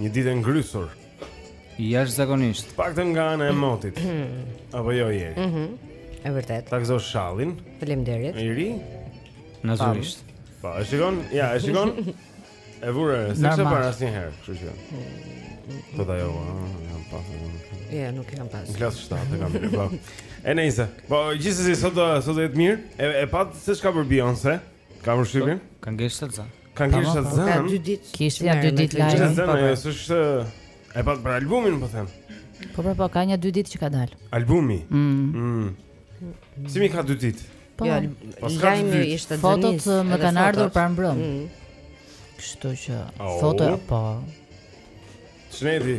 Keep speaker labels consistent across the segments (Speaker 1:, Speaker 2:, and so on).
Speaker 1: Një ditë e ngrysur.
Speaker 2: Jashtëzakonisht.
Speaker 1: Paktën nga ana e motit. Apo jo je.
Speaker 3: Mhm. Mm e vërtetë.
Speaker 1: Ta gëzosh shallin.
Speaker 3: Faleminderit.
Speaker 1: I ri.
Speaker 2: Nazurisht.
Speaker 1: Po, e shikon? Ja, e shikon? E vure, se
Speaker 4: s'e
Speaker 1: ke parë asnjëherë, kështu që. Po ta jo, jam pa.
Speaker 3: Ja, nuk
Speaker 1: jam
Speaker 3: pas.
Speaker 1: Klasë shtatë e kam bërë. Po. E nejse. Po gjithsesi sot sot do të jetë mirë. E, e patë se ç'ka për Beyoncé. Kam përshtypjen?
Speaker 2: Ka ngel
Speaker 1: shtatzënë. Ka
Speaker 4: ngel
Speaker 1: shtatzënë.
Speaker 3: Ka dy ditë.
Speaker 4: Kishte nja dy ditë
Speaker 3: lajm.
Speaker 1: Ka
Speaker 3: zan,
Speaker 1: është është e pa për albumin po them.
Speaker 4: Po pra po ka nja dy ditë që ka dalë.
Speaker 1: Albumi.
Speaker 4: Mm.
Speaker 1: mm. Si mi ka dy ditë?
Speaker 4: Po.
Speaker 3: Ja,
Speaker 1: po
Speaker 3: lajmi ishte
Speaker 4: dënis.
Speaker 3: Fotot
Speaker 4: uh, më kanë ardhur parmbrëmë.
Speaker 3: Mm.
Speaker 4: Kështu që foto po.
Speaker 1: Çneti.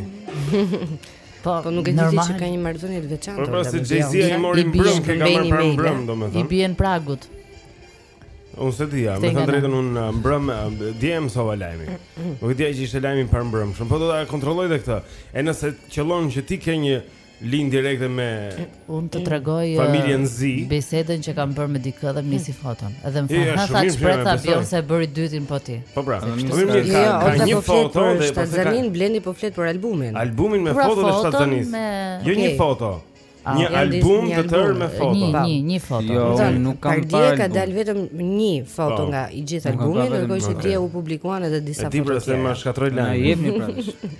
Speaker 4: Po,
Speaker 3: po nuk e di ti që ka një marrëdhënie të veçantë.
Speaker 1: Po pra se Jay-Z
Speaker 4: i
Speaker 1: mori
Speaker 4: mbrëmë,
Speaker 1: i ka marrë parmbrëmë, domethënë.
Speaker 4: I bien pragut.
Speaker 1: Unë s'e dija, me thënë
Speaker 4: të
Speaker 1: drejtën unë uh, mbrëmë, uh, dje e mësova lajmin Nuk e dija që ishte lajmi parmbrëmë shumë Po do ta kontrolloj dhe këtë E nëse qëllon që ti ke një Linjë direkte me
Speaker 4: Unë të tregoj uh,
Speaker 1: familjen Z.
Speaker 4: Bisedën që kam bërë me dikë dhe më nisi foton. Edhe më tha,
Speaker 1: "A
Speaker 4: ça
Speaker 1: pret
Speaker 4: ta
Speaker 1: bën
Speaker 4: se e bëri dytin po ti."
Speaker 1: Po pra.
Speaker 2: Po mirë,
Speaker 1: mirë, ka
Speaker 3: jo,
Speaker 1: ka një
Speaker 3: po
Speaker 1: foto dhe po
Speaker 3: shtatzënë Blendi po flet për albumin.
Speaker 1: Albumin me
Speaker 4: pra, foton
Speaker 1: e
Speaker 4: shtatzënisë.
Speaker 1: Jo një foto.
Speaker 4: Ah,
Speaker 1: një album të tërë me foto.
Speaker 4: Një, një, një foto.
Speaker 2: Jo, unë nuk kam parë.
Speaker 3: Dje
Speaker 2: ka
Speaker 3: dalë vetëm një foto
Speaker 1: po.
Speaker 3: nga i gjithë
Speaker 2: albumi,
Speaker 3: ndërkohë që dje u publikuan edhe disa foto.
Speaker 1: Ti pra se më
Speaker 3: shkatërroi
Speaker 1: lajmin.
Speaker 2: Na jepni pra.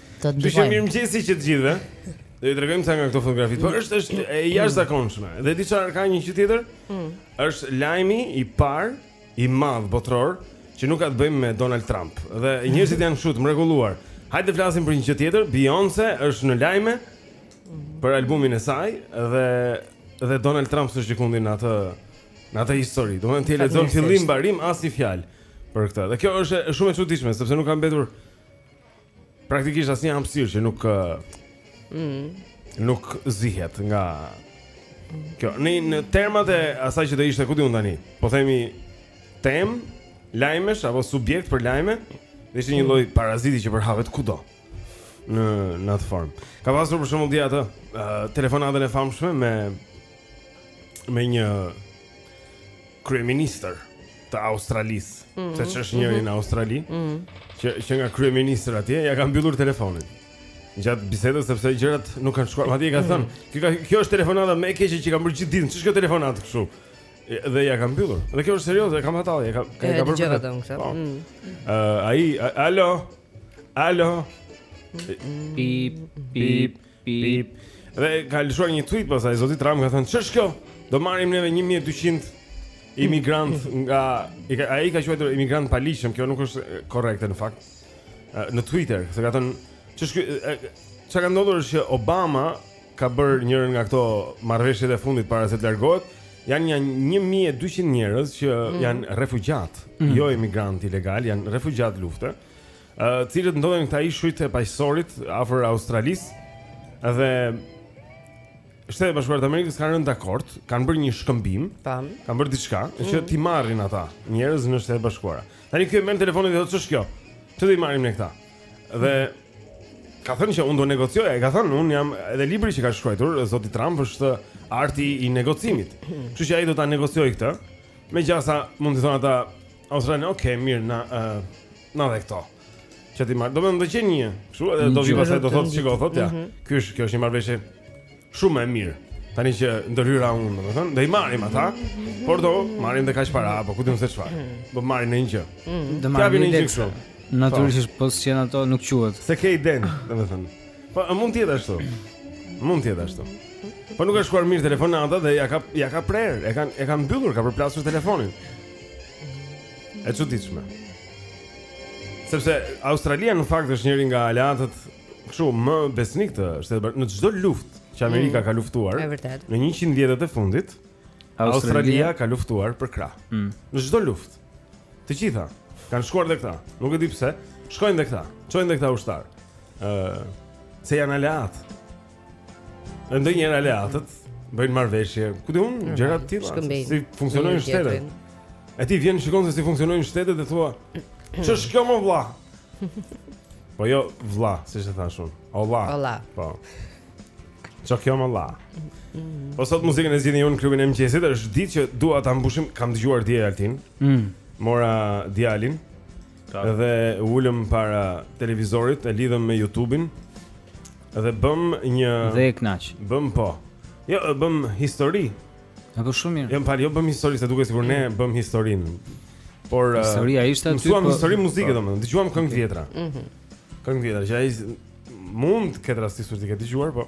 Speaker 1: Të ndihmojmë. Ju mirëmëngjesi
Speaker 4: të
Speaker 1: gjithëve. Do ju tregojmë ca nga këto fotografi. Po është është e jashtëzakonshme. Dhe di çfarë ka një gjë tjetër? Mm. Është lajmi i parë i madh botëror që nuk ka të bëjë me Donald Trump. Dhe njerëzit janë kështu të mrekulluar. Hajde të flasim për një gjë tjetër. Beyoncé është në lajme për albumin e saj dhe dhe Donald Trump s'është gjëkundi në atë në atë histori. Domethënë ti lexon fillim mbarim asnjë fjalë për këtë. Dhe kjo është shumë e çuditshme sepse nuk ka mbetur Praktikisht asnjë hapësirë që nuk mm. nuk zihet nga kjo. Në në termat e asaj që do ishte ku di unë tani. Po themi temë lajmesh apo subjekt për lajme, dhe ishte një mm. lloj paraziti që përhapet kudo në në atë formë. Ka pasur për shembull dje atë uh, telefonatën e famshme me me një kryeministër të Australisë, mm -hmm. se ç'është njëri në Australi, mm -hmm. që që nga kryeministri atje ia ka mbyllur telefonin. Gjatë bisedës sepse gjërat nuk kanë shkuar, madje ka mhm. thënë, mm -hmm. kjo është telefonata më e keqe që kam bërë gjithë ditën, ç'është kjo telefonatë kështu? Dhe ia ka mbyllur. Dhe kjo është serioze, kam hata, ka ka ka bërë.
Speaker 3: Gjërat
Speaker 1: do
Speaker 3: të thonë.
Speaker 1: Ë, ai, alo. Alo.
Speaker 2: Pip, pip. Pip.
Speaker 1: Dhe ka lëshuar një tweet pastaj zoti Trump ka thënë ç'është kjo? Do marrim neve 1200 imigrantë nga ai ka quajtur imigrantë të paligjshëm, kjo nuk është korrekte në fakt. Në Twitter, se ka thënë ç'është ky? Ça ka ndodhur është që Obama ka bërë njërën nga këto marrëveshjet e fundit para se të largohet. Janë një 1200 njerëz që mm. janë refugjatë, mm. jo imigrantë ilegalë, janë refugjatë lufte. Ë, uh, cilët ndodhen te këta ishujt e Paqësorit afër Australisë dhe Shtetet e Bashkuara të Amerikës kanë rënë dakord, kanë bërë një shkëmbim,
Speaker 3: Tan.
Speaker 1: kanë bërë diçka mm -hmm. që t'i marrin ata njerëz në Shtetet e Bashkuara. Tani ky merr telefonin dhe thotë ç'është kjo? Ç'do i marrim ne këta? Dhe ka thënë që unë do negocioj, ai ka thënë unë jam edhe libri që ka shkruar zoti Trump është arti i negocimit. Kështu që ai do ta negociojë këtë. Me gjasa mund të thonë ata australianët, ok, mirë, na uh, Na dhe këto. Që t'i marr, do më do qenë një. Kështu edhe do vi pastaj do thotë shiko, thotë ja. Mhm. Ky është, kjo është një marrëveshje shumë e mirë. Tani që ndërhyra unë, domethënë, do i marrim ata, por do marrim dhe kaq para apo ku di unë se çfarë. Mhm. Do marrim ne një gjë.
Speaker 2: Mhm.
Speaker 1: Do
Speaker 2: marrim
Speaker 1: një gjë kështu.
Speaker 2: Natyrisht po si janë ato nuk quhet.
Speaker 1: S'e ke idenë, domethënë. Po mund të jetë ashtu. Mund të jetë ashtu. Po nuk ka shkuar mirë telefonata dhe ia ka ia ka prerë, e kanë e kanë mbyllur, ka përplasur telefonin. E çuditshme. Sepse Australia në fakt është njëri nga aleatët kështu më besnikë të në çdo luftë që Amerika mm. ka luftuar.
Speaker 3: Është vërtet.
Speaker 1: Në 100 vjetët e fundit Australia, Australia ka luftuar përkrah.
Speaker 2: Mm.
Speaker 1: Në çdo luftë. Të gjitha kanë shkuar dhe këta. Nuk e di pse, shkojnë dhe këta. Çojnë dhe këta ushtarë. Ëh, uh, se janë aleatë. Domethënë aleatët bëjnë marrëveshje, ku di unë mm, gjëra të tilla, si funksionojnë shtetet. E ti vjen shikon se si funksionojnë shtetet dhe thua, "Ç'është kjo mor vlla?" Po jo vlla, siç e thashë unë. O vlla.
Speaker 3: O vlla.
Speaker 1: Po. Ç'është kjo mor vlla? Mm. Po sot muzikën e zgjidhni ju në klubin e mëngjesit, është ditë që dua ta mbushim, kam dëgjuar dje Altin.
Speaker 2: Mm.
Speaker 1: Mora djalin. Dhe u ulëm para televizorit, e lidhëm me YouTube-in. Dhe bëmë një
Speaker 2: Dhe e kënaqe.
Speaker 1: Bëmë po. Jo, bëmë histori.
Speaker 2: A po shumë mirë.
Speaker 1: Jo, më fal, jo bëmë histori, se duket sikur ne mm. bëmë historinë. Por eh,
Speaker 2: historia ishte aty.
Speaker 1: Mësuam
Speaker 2: po-
Speaker 1: histori muzike
Speaker 2: po.
Speaker 1: domethënë, dëgjuam këngë të vjetra.
Speaker 3: Mhm.
Speaker 1: Këngë të vjetra, që ai mund të ketë rastisur t'i ketë dëgjuar, po.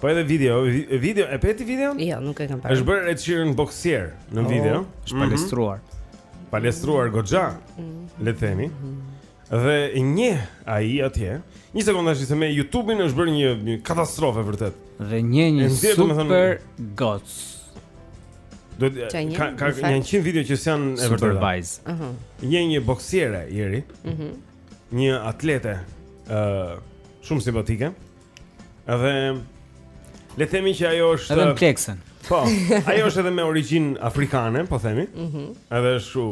Speaker 1: Po edhe video, video, e pe ti videon?
Speaker 3: Jo, nuk e kam parë.
Speaker 1: Është bërë Ed Sheeran boksier në
Speaker 3: oh,
Speaker 1: video,
Speaker 2: është palestruar.
Speaker 1: Mm -hmm. Palestruar goxha, mm -hmm. le të themi. Mm -hmm. Dhe e njeh ai atje. Një sekondë tash se me YouTube-in është bërë një, një katastrofë vërtet.
Speaker 2: Dhe një një super goc.
Speaker 1: Do
Speaker 3: të
Speaker 1: ka ka një 100 video që janë e vërtetë.
Speaker 2: Super
Speaker 3: vibes. Ëh. Uh -huh.
Speaker 1: Një një boksiere ieri.
Speaker 3: Ëh. Uh -huh.
Speaker 1: Një atlete ëh uh, shumë simpatike. Edhe le të themi që ajo është
Speaker 2: Edhe në Plexën.
Speaker 1: Po, ajo është edhe me origjinë afrikane, po themi.
Speaker 3: Ëh. Mm -hmm.
Speaker 1: Edhe është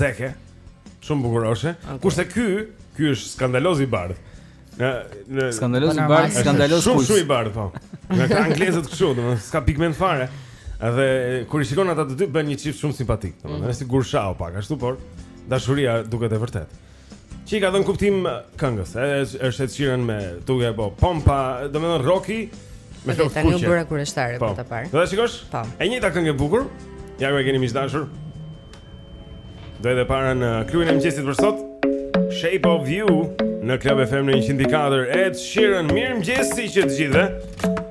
Speaker 1: zeke. Shumë bukuroshe.
Speaker 3: Okay.
Speaker 1: Kurse ky, ky është skandaloz i bardh. Në në
Speaker 2: skandaloz i
Speaker 4: po,
Speaker 2: bardh, skandaloz
Speaker 1: kush?
Speaker 2: Shumë
Speaker 1: shumë i bardh, po. Nga ka anglezët kështu, domethënë s'ka pigment fare. Edhe kur i shikon ata të dy bën një çift shumë simpatik, domethënë mm -hmm. si kur shau pak ashtu, por dashuria duket e vërtetë. Që i ka dhën kuptim këngës, është Ed Sheeran me duke bo pompa, domethënë Rocky me flokë kuqe.
Speaker 3: Tani u bëra kureshtare po. për ta parë.
Speaker 1: Do ta shikosh?
Speaker 3: Po.
Speaker 1: E njëjta këngë e bukur. Ja ku e keni miq të dashur. Dhe e para në klubin e mëngjesit për sot. Shape of You në Club FM në 104. Ed Sheeran, mirëmëngjesi të
Speaker 5: gjithëve.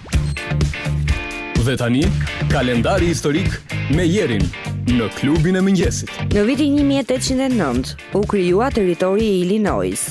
Speaker 6: Dhe tani, kalendari historik me Jerin në klubin e mëngjesit.
Speaker 3: Në vitin 1809, u krijua territori i Illinois.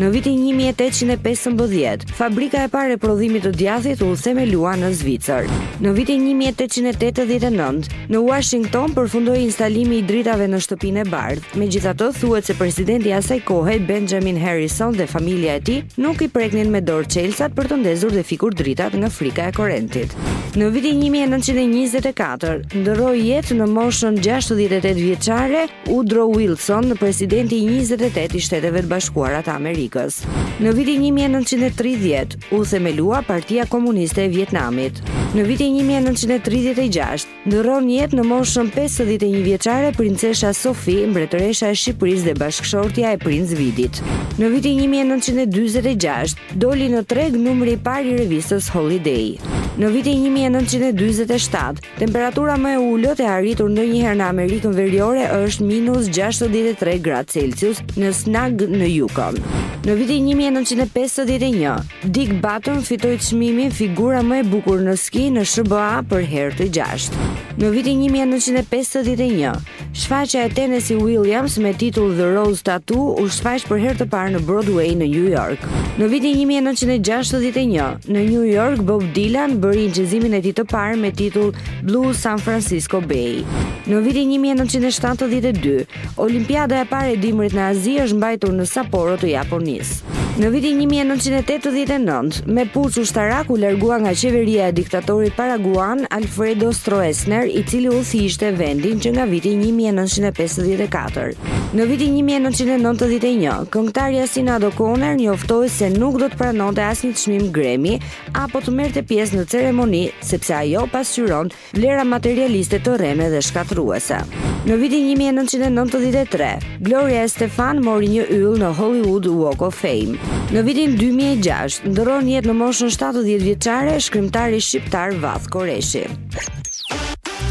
Speaker 3: Në vitin 1815, fabrika e parë e prodhimit të djathit u themelua në Zvicër. Në vitin 1889, në Washington përfundoi instalimi i dritave në Shtëpinë e Bardhë. Megjithatë, thuhet se presidenti i asaj kohe, Benjamin Harrison dhe familja e tij, nuk i preknin me dorë çelësat për të ndezur dhe fikur dritat nga frika e korrentit. Në vitin një mijë e nëntëqind e njëzet e katër, ndërroi jetë në moshën gjashtëdhjetë e tetë vjeçare Woodrow Wilson, presidenti i njëzet e tetë i Shteteve të Bashkuara të Amerikës. Në vitin një mijë e nëntëqind e tridhjetë, u themelua Partia Komuniste e Vietnamit. Në vitin një mijë e nëntëqind e tridhjetë e gjashtë, Ndërron jetë në moshën 51 vjeçare princesha Sofi, mbretëresha e Shqipërisë dhe bashkëshortja e princ Vidit. Në vitin 1946 doli në treg numri i parë i revistës Holiday. Në vitin 1947, temperatura më e ulët e arritur ndonjëherë në Amerikën Veriore është minus 63 gradë Celsius në Snag në Yukon. Në vitin 1951, Dick Button fitoi çmimin Figura më e bukur në ski në SHBA për herë të gjashtë. Në vitin 1951, shfaqja e Tennessee Williams me titull The Rose Tattoo u shfaq për herë të parë në Broadway në New York. Në vitin 1961, në New York Bob Dylan bëri incizimin e tij të parë me titull Blue San Francisco Bay. Në vitin 1972, Olimpiada e parë e dimrit në Azi është mbajtur në Sapporo të Japonisë. Në vitin 1989, me puç ushtarak, u largua nga qeveria e diktatorit paraguan Alfredo Stroessner, i cili udhëhiqte vendin që nga viti 1954. Në vitin 1991, këngëtarja Sinead O'Connor njoftoi se nuk do të pranonte asnjë çmim Grammy apo të merrte pjesë në ceremoni, sepse ajo pasqyron Vlera materialiste të rreme dhe shkatërruese. Në vitin një mijë e nëntëqind e nëntëdhjetë e tre, Gloria Estefan mori një yll në Hollywood Walk of Fame. Në vitin dy mijë e gjashtë, ndërron jetë në moshën shtatëdhjetë vjeçare shkrimtari shqiptar Vath Koreshi.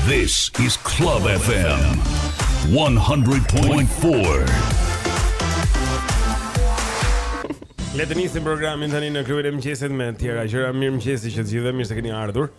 Speaker 7: This is Club FM 100.4.
Speaker 1: Le të nisim programin tani në krye të mëngjesit me tjera gjëra. Mirëmëngjesi që të gjithëve, mirë se keni ardhur.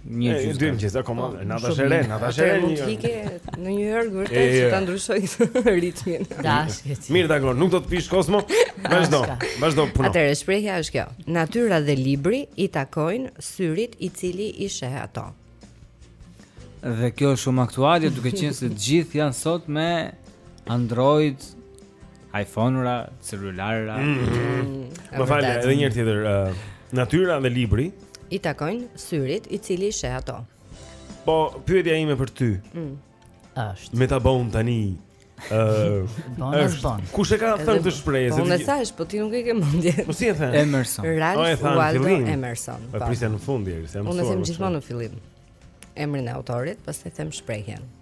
Speaker 1: Një gjysmë. Dy mëngjes
Speaker 3: akoma,
Speaker 1: po, nata
Speaker 3: është
Speaker 1: e
Speaker 3: re,
Speaker 1: nata është
Speaker 4: e
Speaker 1: re.
Speaker 3: Mund të vihe
Speaker 1: ndonjëherë
Speaker 3: vërtet që ta ndryshoj ritmin.
Speaker 4: Dashje.
Speaker 1: Mirë dakor, nuk do të pish Kosmo. Vazhdo. Vazhdo punë.
Speaker 3: Atëherë shprehja është kjo. Natyra dhe libri i takojnë syrit i cili i sheh ato.
Speaker 2: Dhe kjo është shumë aktuale duke qenë se të gjithë janë sot me Android, iPhone-ra, celularra. Mm. Mm.
Speaker 1: Më fal, edhe një herë tjetër, uh, natyra dhe libri
Speaker 3: i takojnë syrit i cili i sheh ato.
Speaker 1: Po pyetja ime për ty. Mm.
Speaker 4: Është.
Speaker 1: Me ta bën tani. Ëh, uh,
Speaker 4: bon, është bon.
Speaker 1: Kush e ka thënë këtë shprehje?
Speaker 3: Po ne
Speaker 1: sa
Speaker 3: është, po ti nuk e ke mendje.
Speaker 1: Po s'e ke thënë?
Speaker 2: Emerson.
Speaker 3: Ralph
Speaker 1: oh, e
Speaker 3: Waldo
Speaker 1: fillim.
Speaker 3: Emerson.
Speaker 1: Po prisja në fund deri, se jam mësuar.
Speaker 3: Unë
Speaker 1: them
Speaker 3: gjithmonë në fillim emrin e autorit, pastaj them shprehjen.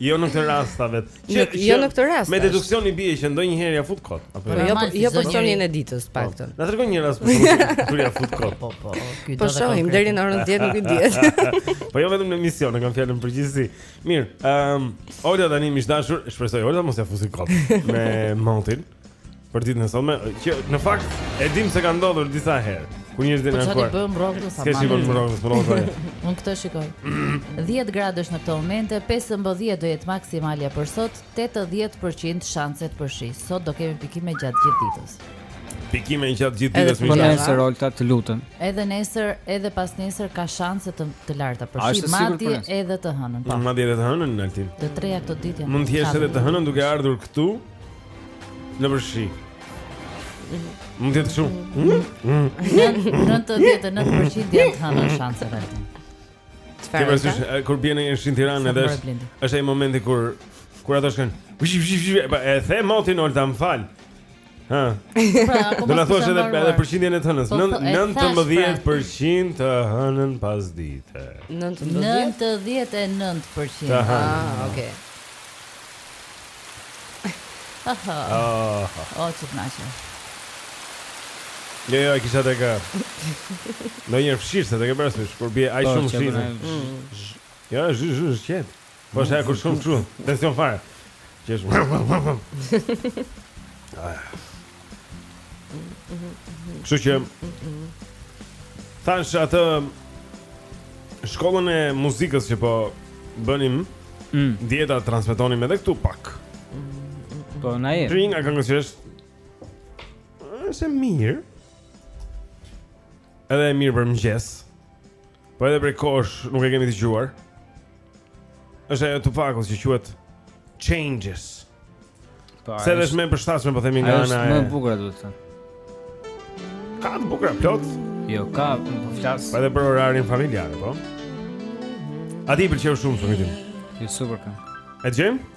Speaker 1: Jo
Speaker 2: në
Speaker 3: këtë rast
Speaker 1: ta vet.
Speaker 3: Jo, jo në këtë rast.
Speaker 1: Me deduksion i bie që ndonjëherë ja fut kot. Apo jo,
Speaker 3: jo, jo për sonin e ditës të paktën.
Speaker 1: Na tregon një rast kur ja fut kot.
Speaker 4: Po, po.
Speaker 3: Po,
Speaker 4: po
Speaker 3: shohim deri në orën 10 nuk i dihet.
Speaker 1: Po jo vetëm në emision, kam fjalën në përgjithësi. Mirë. Ehm, Olga tani më dashur, shpresoj Olga mos ja fusi kot me Montin. për ditën e sotme, që në fakt e dim se ka ndodhur disa herë. Ku njerëzit
Speaker 4: po
Speaker 1: janë
Speaker 4: kuar.
Speaker 1: Po
Speaker 4: çfarë bëjmë rrogën sa
Speaker 1: më. Kesi bën rrogën sa më.
Speaker 4: Unë këtë shikoj. 10 gradë është në këto momente, 15 do jetë maksimalja për sot, 80% shanset për shi. Sot do kemi pikime gjatë gjithë ditës.
Speaker 1: Pikime gjatë gjithë ditës
Speaker 2: më
Speaker 3: janë.
Speaker 2: Nesër Olta të lutem.
Speaker 4: Edhe nesër, edhe pas nesër ka shanse të të larta për shi, madje edhe të hënën. Po.
Speaker 1: Madje edhe të hënën Altin.
Speaker 4: Të treja këto ditë janë.
Speaker 1: Mund të jesh edhe të hënën duke ardhur këtu Në përshi Më të jetë shumë
Speaker 4: Në të vjetë në të përshi Dhe
Speaker 1: të
Speaker 3: hanë
Speaker 1: në shansë dhe të Kërë përsi Kërë bjene
Speaker 4: në
Speaker 1: shqinë
Speaker 4: tiranë
Speaker 1: Në
Speaker 4: dhe
Speaker 1: është e momenti kërë Kërë ato shkën Vishë vishë vishë po, E the motin olë të më falë Ha.
Speaker 4: Pra,
Speaker 1: do na thosh edhe edhe përqindjen e të hënës. 90%
Speaker 4: po,
Speaker 1: të hënën pas dite.
Speaker 4: 99%.
Speaker 3: Ah, okay.
Speaker 4: O, që të nashë
Speaker 8: Jo, jo, e kisha të ka Në njërë fshirë se të ke përësysh Kur bje ajë
Speaker 2: po,
Speaker 8: shumë
Speaker 2: fshirë
Speaker 8: Jo, është zhë zhë zhë qenë Po është e kur shumë shumë Tension fire Që është Kështu që thashë atë shkollën e muzikës që po bënim,
Speaker 2: mm.
Speaker 8: dhe ta transmetonim edhe këtu pak.
Speaker 2: Po na e.
Speaker 8: Te një nga këngët që është është mirë. Edhe e mirë për mëngjes. Po edhe prej kosh nuk e kemi dëgjuar është ajo Tupac-ut që quhet Changes pa,
Speaker 2: po,
Speaker 8: Se dhe është më e përshtatshme po themi nga
Speaker 2: në e
Speaker 8: Ajo
Speaker 2: është e bukura duhet thënë
Speaker 8: Ka të bukra plot
Speaker 2: Jo, ka të po flasë
Speaker 8: Po edhe për orarin familjar, po A ty të pëlqen shumë së rritim
Speaker 2: Jo, super ka
Speaker 8: E dëgjojmë?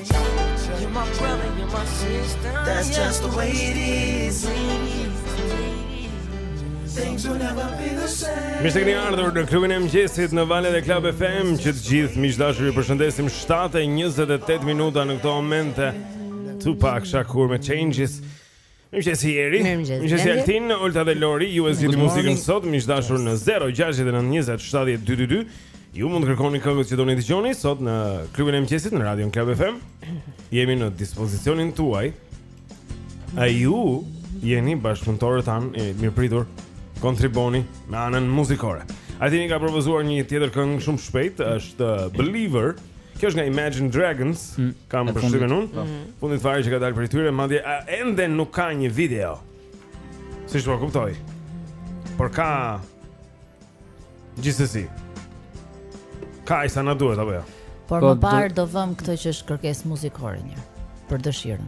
Speaker 1: Mirë se keni ardhur në klubin e mëngjesit në valët e Club FM, që të gjithë miq të dashur ju përshëndesim 7:28 minuta në këto momente. Tupac Shakur me Changes. Mirëmëngjes Jeri.
Speaker 9: Mirëmëngjes
Speaker 1: Altin, Olta dhe Lori. Ju e zgjidhni muzikën sot, miq të dashur në 069 20 70 222. Ju mund të kërkoni këngët që doni të dëgjoni sot në klubin e mëngjesit në Radio Club FM. Jemi në dispozicionin tuaj. A ju jeni bashkëpunëtorët tanë e mirëpritur? Kontribuoni me anën muzikore. Altini ka propozuar një tjetër këngë shumë shpejt, është Believer. Kjo është nga Imagine Dragons, mm,
Speaker 2: kam
Speaker 1: përshtypjen unë.
Speaker 2: Po. Mm.
Speaker 1: Fundit fare që ka dalë prej tyre, madje ende nuk ka një video. Siç po kuptoj. Por ka gjithsesi. Ka aq sa na duhet apo jo.
Speaker 4: Por
Speaker 2: po,
Speaker 4: më parë do vëmë këtë që është kërkesë muzikore një për dëshirën.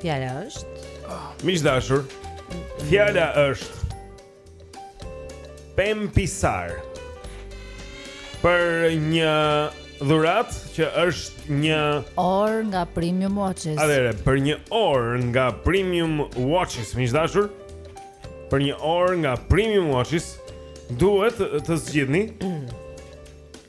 Speaker 9: Fjala është.
Speaker 1: Miq të dashur, fjala është Pem Pisar. Për një dhuratë që është një
Speaker 4: orë nga Premium Watches.
Speaker 1: Atëherë, për një orë nga Premium Watches, miq të dashur, për një orë nga Premium Watches duhet të zgjidhni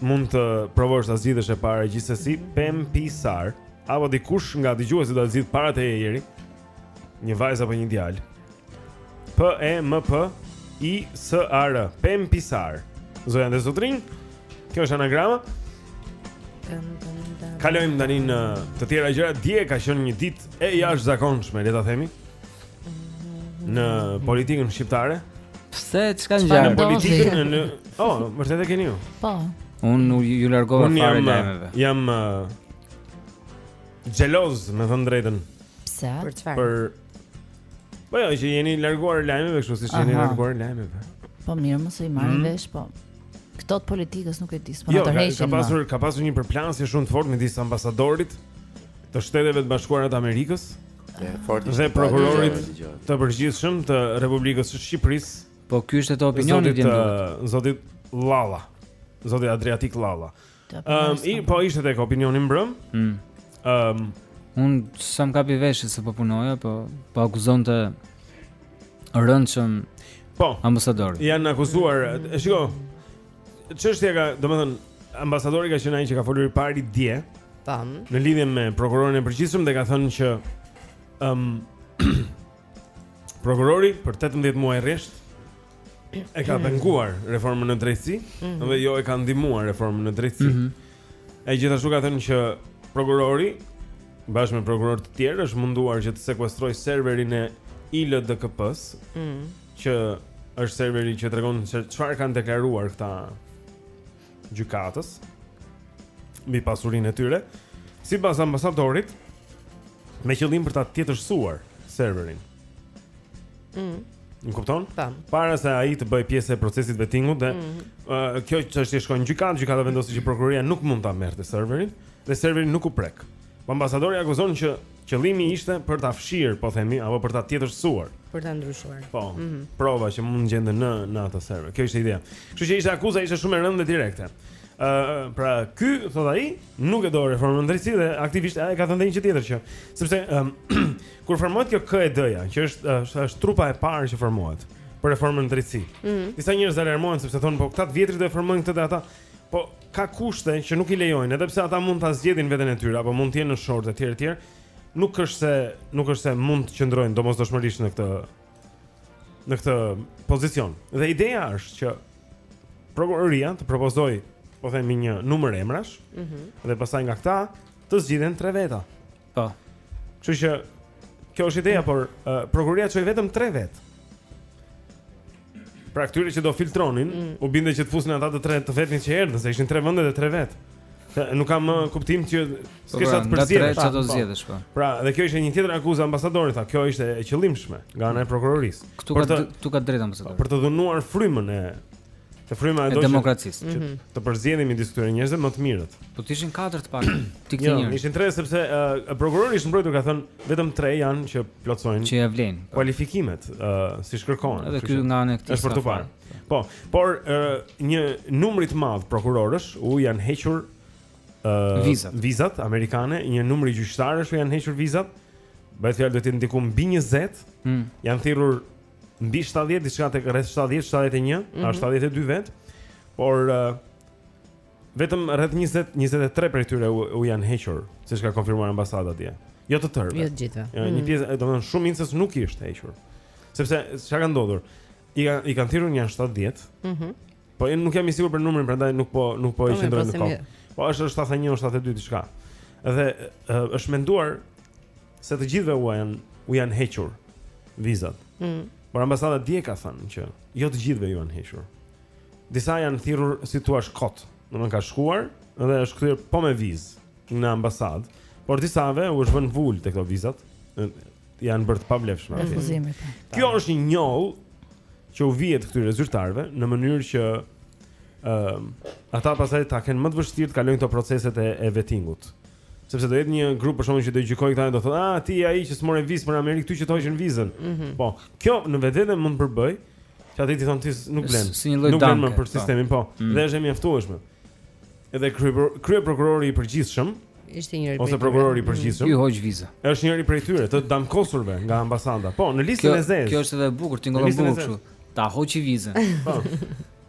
Speaker 1: mund të provosh ta zgjidhësh e para gjithsesi mm -hmm. pem pisar apo dikush nga dëgjuesit do ta zgjidhë para teje Jeri një vajzë apo një djalë P E M P I S A R pem pisar zonja dhe zotërinj kjo është anagrama Kalojmë tani në të tjera gjëra. Dje ka qenë një ditë e jashtëzakonshme, le ta themi. në politikën shqiptare?
Speaker 2: Pse çka
Speaker 1: ngjan?
Speaker 2: Në
Speaker 1: politikën në Oh, vërtet e keni ju.
Speaker 4: Po.
Speaker 2: Un ju largova fare lajmeve.
Speaker 1: Jam xheloz, uh, me thënë drejtën.
Speaker 4: Pse?
Speaker 9: Për çfarë?
Speaker 1: Për Po jo, që jeni larguar lajmeve kështu siç jeni larguar lajmeve.
Speaker 4: Po mirë, mos i marrë
Speaker 1: mhm.
Speaker 4: vesh, po. Këto të politikës nuk e di, s'po
Speaker 1: jo,
Speaker 4: na tërheqin.
Speaker 1: Jo,
Speaker 4: ka
Speaker 1: pasur ka pasur një përplasje shumë të fortë midis ambasadorit të Shteteve të Bashkuara të Amerikës dhe prokurorit të përgjithshëm të Republikës së Shqipërisë.
Speaker 2: Po ky ishte te Opinioni.
Speaker 1: Zotit, zotit Lalla. Zoti Adriatik Lalla. Ëm, um, i po ishte tek Opinioni mbrëm.
Speaker 2: Ëm, mm.
Speaker 1: um,
Speaker 2: un sa m'kapi veshë se po punoja, po po akuzonte rëndshëm.
Speaker 1: Po,
Speaker 2: ambasadori.
Speaker 1: Janë akuzuar, e shiko. Çështja ka, domethënë, ambasadori ka qenë ai që ka folur i pari dje.
Speaker 9: Tam.
Speaker 1: Në lidhje me prokurorin e përgjithshëm dhe ka thënë që ëm um, prokurori për 18 muaj rresht e ka penguar reformën në drejtësi
Speaker 9: mm -hmm.
Speaker 1: dhe jo e ka ndihmuar reformën në drejtësi.
Speaker 2: Mm -hmm.
Speaker 1: E gjithashtu ka thënë që prokurori bashkë me prokurorë të tjerë është munduar që të sekuestrojë serverin e ILDKP-s.
Speaker 9: Mm.
Speaker 1: që është serveri që tregon se çfarë kanë deklaruar këta gjykatës mbi pasurinë e tyre. Sipas ambasadorit, me qëllim për ta tjetërsuar serverin.
Speaker 9: Mm.
Speaker 1: Më kupton?
Speaker 9: Tam.
Speaker 1: Para se ai të bëhej pjesë e procesit vettingut dhe
Speaker 9: mm
Speaker 1: -hmm. uh, kjo çështje shkon në gjykatë, gjykata vendosi që prokuroria nuk mund ta merrte serverin dhe serveri nuk u prek. Ambasadori akuzon që qëllimi ishte për ta fshirë, po themi, apo për ta tjetërsuar.
Speaker 9: Për ta ndryshuar.
Speaker 1: Po.
Speaker 9: Mm -hmm.
Speaker 1: Prova që mund gjendeshin në në atë server. Kjo ishte ideja. Kështu që ishte akuza ishte shumë e rëndë dhe direkte. Ë, uh, pra ky thot ai, nuk e do reformën drejtësi dhe aktivisht ai ka thënë një gjë tjetër që sepse um, kur formohet kjo KED-ja, që është është, është trupa e parë që formohet për reformën drejtësi.
Speaker 9: Mm -hmm.
Speaker 1: Disa njerëz alarmohen sepse thonë po këta të vjetrit do ta formojnë këtë dhe ata. Po ka kushte që nuk i lejojnë, edhe pse ata mund ta zgjedhin veten e tyre apo mund të jenë në short etj etj. Nuk është se nuk është se mund të qëndrojnë domosdoshmërisht në këtë në këtë pozicion. Dhe ideja është që prokuroria të propozojë, po themi një numër emrash,
Speaker 9: ëh, mm -hmm.
Speaker 1: dhe pastaj nga këta të zgjidhen tre veta.
Speaker 2: Po.
Speaker 1: Kështu që kjo është ideja, por uh, prokuroria çoi vetëm tre vetë. Pra këtyre që do filtronin,
Speaker 9: mm.
Speaker 1: u bie që të fusin ata të tre të vetmit që erdhën, se ishin tre vende dhe tre vet. Nuk ka uh, kuptim që
Speaker 2: po,
Speaker 1: s'ke ça
Speaker 2: pra,
Speaker 1: të përzgjedhësh.
Speaker 2: Tre do zgjedhësh po.
Speaker 1: Pra, dhe kjo ishte një tjetër akuzë ambasadori tha, kjo ishte e qëllimshme nga ana e prokurorisë.
Speaker 2: Këtu ka këtu ka drejt ambasadori.
Speaker 1: Për të dhunuar frymën e Te fryma e
Speaker 2: demokracisë.
Speaker 1: Që,
Speaker 2: mhm.
Speaker 1: të përzgjedhim midis këtyre njerëzve më të mirët.
Speaker 2: Po të ishin katër të pak. Ti
Speaker 1: ke
Speaker 2: jo, një.
Speaker 1: Ishin tre sepse uh, prokurori ishte mbrojtur ka thënë vetëm tre janë që plotësojnë
Speaker 2: që ja vlen po.
Speaker 1: kualifikimet ë uh, siç kërkohen.
Speaker 2: Edhe ky nga anë këtij.
Speaker 1: Është për të parë. Po, por ë uh, një numri të madh prokurorësh u janë hequr ë uh,
Speaker 2: vizat.
Speaker 1: vizat amerikane, një numri gjyqtarësh u janë hequr vizat. Bëhet fjalë diku mbi 20.
Speaker 2: Mm.
Speaker 1: Janë thirrur mbi 70, diçka tek rreth 70, 71, mm
Speaker 9: -hmm.
Speaker 1: a 72 vet. Por uh, Vetëm rreth 20, 23 prej tyre u, u janë hequr, siç ka konfirmuar ambasada dje. Jo të tërë.
Speaker 9: Jo të gjitha.
Speaker 1: Ja, një
Speaker 9: mm.
Speaker 1: pjesë, mm. domethënë shumicës nuk i është hequr. Sepse çka ka ndodhur? I kanë i kanë thirrur nja 70.
Speaker 9: Mhm.
Speaker 1: Mm po unë nuk jam i sigurt për numrin, prandaj nuk po nuk po e
Speaker 9: po,
Speaker 1: qëndroj
Speaker 9: po,
Speaker 1: në
Speaker 9: kokë.
Speaker 1: Po është 71 ose 72 diçka. Dhe është menduar se të gjithëve u janë u janë hequr vizat.
Speaker 9: Mhm.
Speaker 1: Por ambasada dje ka thënë që jo të gjithëve iu janë hequr. Disa janë thirrur si të thuash kot, domethënë ka shkuar dhe është kthyer po me vizë në ambasadë, por disave u është vënë vulë te këto vizat janë bërë të pavlefshme aty.
Speaker 4: Refuzimi. Po.
Speaker 1: Kjo është një njollë që u vihet këtyre zyrtarëve në mënyrë që ë uh, ata pastaj ta kenë më të vështirë të kalojnë këto proceset e, e vettingut. Sepse do jetë një grup për shembull që do gjykojnë këta dhe do thonë, "Ah, ti je ai që s'more vizë për Amerikë, ty që të hoqën vizën."
Speaker 9: Mm -hmm.
Speaker 1: Po, kjo në vetvete mund të përbëjë, që atë ti thonë ti nuk
Speaker 2: vlen. Si një lloj
Speaker 1: damke. Nuk
Speaker 2: vlen
Speaker 1: për
Speaker 2: po.
Speaker 1: sistemin, po. po.
Speaker 2: Mm.
Speaker 1: Dhe është e mjaftueshme. Edhe krye krye prokurori i përgjithshëm
Speaker 9: ishte njëri prej ose
Speaker 1: prokurori i
Speaker 9: mm.
Speaker 1: përgjithshëm.
Speaker 2: Iu hoq viza.
Speaker 1: Është njëri prej tyre, të damkosurve nga ambasada. Po, në listën e zezë.
Speaker 2: Kjo është edhe e bukur, tingëllon bukur kështu. Ta hoqi vizën.
Speaker 1: Po.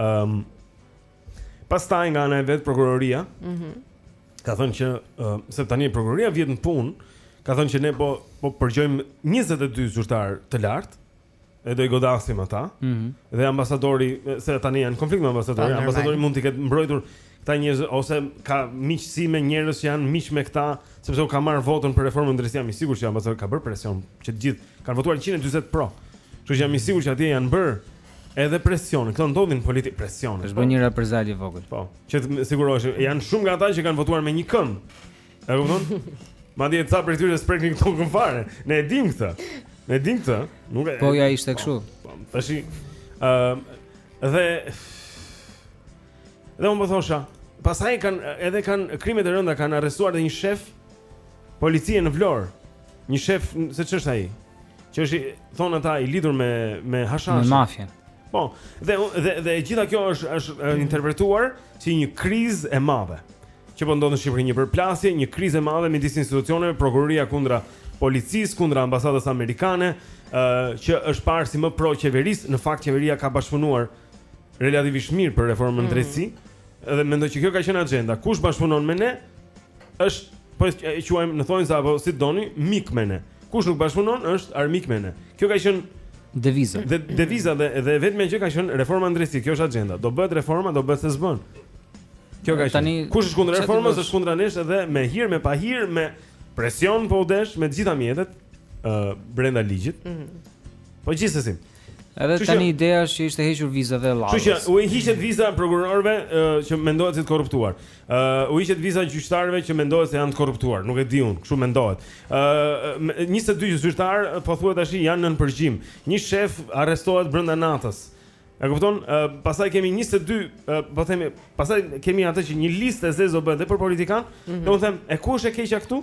Speaker 1: Ëm um, pastaj nga ana e vet prokuroria.
Speaker 9: Mhm.
Speaker 1: Mm ka thënë që uh, se tani prokuroria vihet në punë, ka thënë që ne po po përgjojmë 22 zyrtarë të lartë e do i godasim ata.
Speaker 2: Mhm.
Speaker 1: Mm dhe ambasadori se tani janë në konflikt me ambasadorin, ambasadori mund t'i ketë mbrojtur këta njerëz ose ka miqësi me njerëz që janë miq me këta, sepse u ka marrë votën për reformën në drejtësi jam i sigurt që ambasadori ka bërë presion që të gjithë kanë votuar 140 pro. Kështu që jam i sigurt që atje janë bërë Edhe presione, këto ndodhin në politikë presione.
Speaker 2: Është po. bën një reprezalje e vogël.
Speaker 1: Po, që të sigurohesh, janë shumë nga ata që kanë votuar me një këmbë. E kupton? Madje ca prej tyre s'preknin këto këmbë fare. Ne e dimë këtë. Ne e dimë këtë. Nuk e.
Speaker 2: Po ja ishte kështu.
Speaker 1: Po, po tashi ë uh, dhe dhe unë më po thosha, pastaj kanë edhe kanë krimet e rënda kanë arrestuar edhe një shef Policie në Vlorë. Një shef, se ç'është ai? Që është thonë ata i lidhur me me hashash.
Speaker 2: Me mafien.
Speaker 1: Po, dhe dhe dhe e gjitha kjo është është interpretuar si një krizë e madhe që po ndodh në Shqipëri, një përplasje, një krizë e madhe midis institucioneve, prokuroria kundra policisë, kundra ambasadës amerikane, ë uh, që është parë si më pro qeverisë, në fakt qeveria ka bashkëpunuar relativisht mirë për reformën
Speaker 9: mm.
Speaker 1: në drejtësi, dhe mendoj që kjo ka qenë axhenda. Kush bashkëpunon me ne? është po e quajmë në thonjza apo si doni mik me ne. Kush nuk bashkëpunon është armik me ne. Kjo ka qenë
Speaker 2: deviza.
Speaker 1: Dhe deviza dhe dhe vetmja gjë ka qenë reforma në drejtësi. Kjo është axhenda. Do bëhet reforma, do bëhet se s'bën. Kjo ka qenë. Kush është kundër reformës, është kundra nesh edhe me hir, me pahir, me presion po u desh me të gjitha mjetet ë uh, brenda ligjit. Mm -hmm. Po gjithsesi,
Speaker 2: Edhe tani ideja është që ishte hequr viza dhe Llallës.
Speaker 1: Kështu që u hiqet viza prokurorëve që mendohet se janë të korruptuar. Ë uh, u hiqet viza gjyqtarëve që mendohet se janë të korruptuar. Nuk e di unë, kështu mendohet. Ë uh, 22 gjyqtarë po thuhet tash janë nën përgjim. Një shef arrestohet brenda natës. E kupton? Ë uh, pastaj kemi 22, uh, po themi, pastaj kemi atë që një listë e zezë do bëhet dhe për
Speaker 9: politikanë.
Speaker 1: Mm -hmm. Domethënë, e ku është e keqja këtu?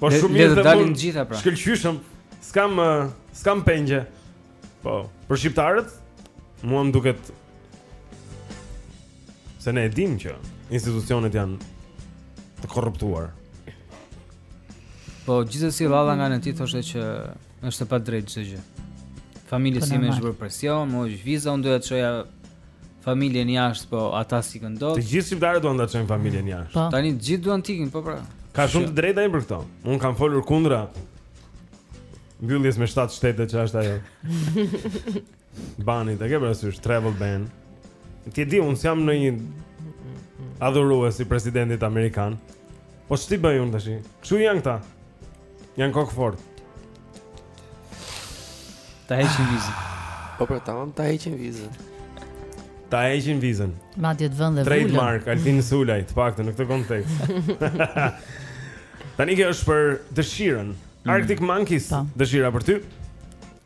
Speaker 2: Po
Speaker 10: shumë mirë
Speaker 2: të dalin
Speaker 10: të
Speaker 2: gjitha pra.
Speaker 10: Shkëlqyshëm. S'kam s'kam pengje. Po, për shqiptarët mua më duket se ne e dimë që institucionet janë të korruptuar.
Speaker 2: Po, gjithsesi Llalla nga ana e tij thoshte që është e padrejtë çdo gjë. Familjes
Speaker 4: po,
Speaker 2: sime
Speaker 4: i
Speaker 2: është bërë presion, më hoqën vizën, unë doja të çoja familjen jashtë, po ata s'ikën dot.
Speaker 10: Të gjithë shqiptarët duan ta çojnë familjen jashtë.
Speaker 4: Po.
Speaker 2: Tani të gjithë duan t'ikin, po pra.
Speaker 10: Ka shumë të drejtë ai për këto. Un kam folur kundra mbylljes me 7 shtete që është ajo. Bani, ta ke parasysh travel ban. Ti e di, un s'jam ndonjë adhurues i presidentit amerikan. Po ç't'i bëj un tash? Kështu janë këta? Janë kokëfortë.
Speaker 2: Ta heqin vizën.
Speaker 11: Po pra, ta ta heqin vizën.
Speaker 10: Ta heqin vizën.
Speaker 4: Madje të vënë dhe vulën.
Speaker 10: Trademark Altin Sulaj, të paktën në këtë kontekst. Tani kjo është për dëshirën. Mm. Arctic Monkeys,
Speaker 4: po.
Speaker 10: dëshira për ty.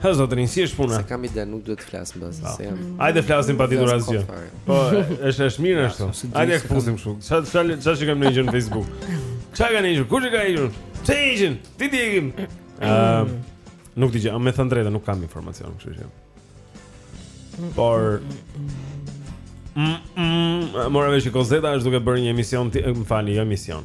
Speaker 1: Ha zotëri, si është puna?
Speaker 11: S'e kam idenë, nuk duhet të flas më pas. Po.
Speaker 1: Hajde flasim pa ditur asgjë. Po, është është mirë ashtu. Hajde
Speaker 2: të
Speaker 1: fusim kështu. Ça ça ça që kam në gjën Facebook. Ça kanë gjën? Kush e ka gjën? Çe gjën? Ti di gjën? Ëm, nuk di gjë, me thënë drejtën, nuk kam informacion, kështu që. Por Mora vesh që Kozeta është duke bërë një emision, më falni, jo emision.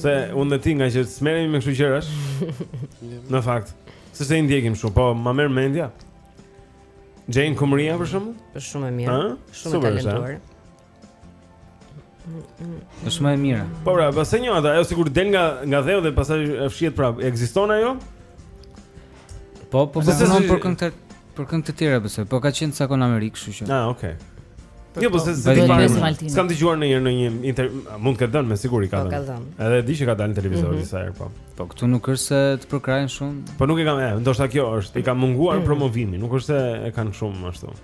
Speaker 1: Se unë dhe ti ngaqë s'merremi me kështu gjërash. Në fakt, s'është se i ndjekim shumë, po ma merr mendja. Jane Kumria për shembull?
Speaker 9: Po shumë e mirë. Shumë e talentuar.
Speaker 2: Është shumë e mirë.
Speaker 1: Po pra, pastaj një ata, ajo sikur del nga nga dheu dhe pastaj fshihet prapë. Ekziston ajo?
Speaker 2: Po, po
Speaker 1: se zonë
Speaker 2: për këngë të për këngë të tjera besoj, po ka qenë ca kohë në Amerikë, kështu që.
Speaker 1: Ah, okay. Jo, po se s'e dëgjoj
Speaker 2: në
Speaker 4: Maltinë.
Speaker 1: S'kam dëgjuar në një në një inter mund të ketë dhënë me siguri ka
Speaker 9: po,
Speaker 1: dhënë. Edhe di që ka dalë në televizor
Speaker 9: mhm.
Speaker 1: disa herë, po.
Speaker 2: Po këtu nuk është se të përkrahin shumë.
Speaker 1: Po nuk e kam, ndoshta kjo është, i ka munguar
Speaker 9: mm.
Speaker 1: promovimi, nuk është se e kanë shumë ashtu.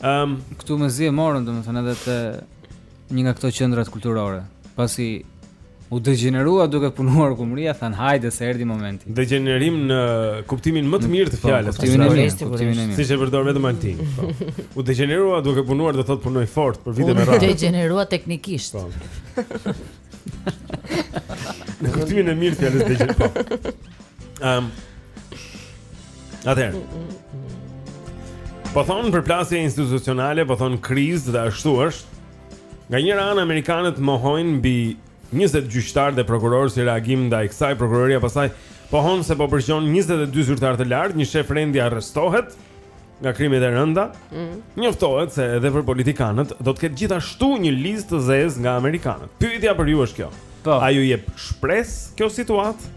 Speaker 1: Ëm,
Speaker 2: um, këtu mezi e morën domethënë edhe te një nga këto qendrat kulturore. Pasi u degjenerua duke punuar Kumria, than hajde se erdhi momenti.
Speaker 1: Degjenerim në kuptimin më të mirë të
Speaker 2: po,
Speaker 1: fjalës.
Speaker 2: Kuptimin e mirë, kuptimin e mirë.
Speaker 1: Siç e përdor vetëm Altin. Po. U degjenerua duke punuar do thotë punoi fort për vite me radhë.
Speaker 4: U degjenerua teknikisht.
Speaker 1: Po. Në kuptimin e mirë të fjalës degjenerua. Ëm. Um, Atëherë. Po thonë përplasje institucionale, po thonë krizë dhe ashtu është. Nga njëra anë amerikanët mohojnë mbi 20 gjyqtarë dhe prokurorë si reagim ndaj kësaj prokuroria pastaj pohon se po përgjon 22 zyrtarë të lartë, një shef rendi arrestohet nga krimet e rënda. Mm. Njoftohet se edhe për politikanët do të ketë gjithashtu një listë të zezë nga amerikanët. Pyetja për ju është kjo.
Speaker 2: Po.
Speaker 1: A ju jep shpresë kjo situatë?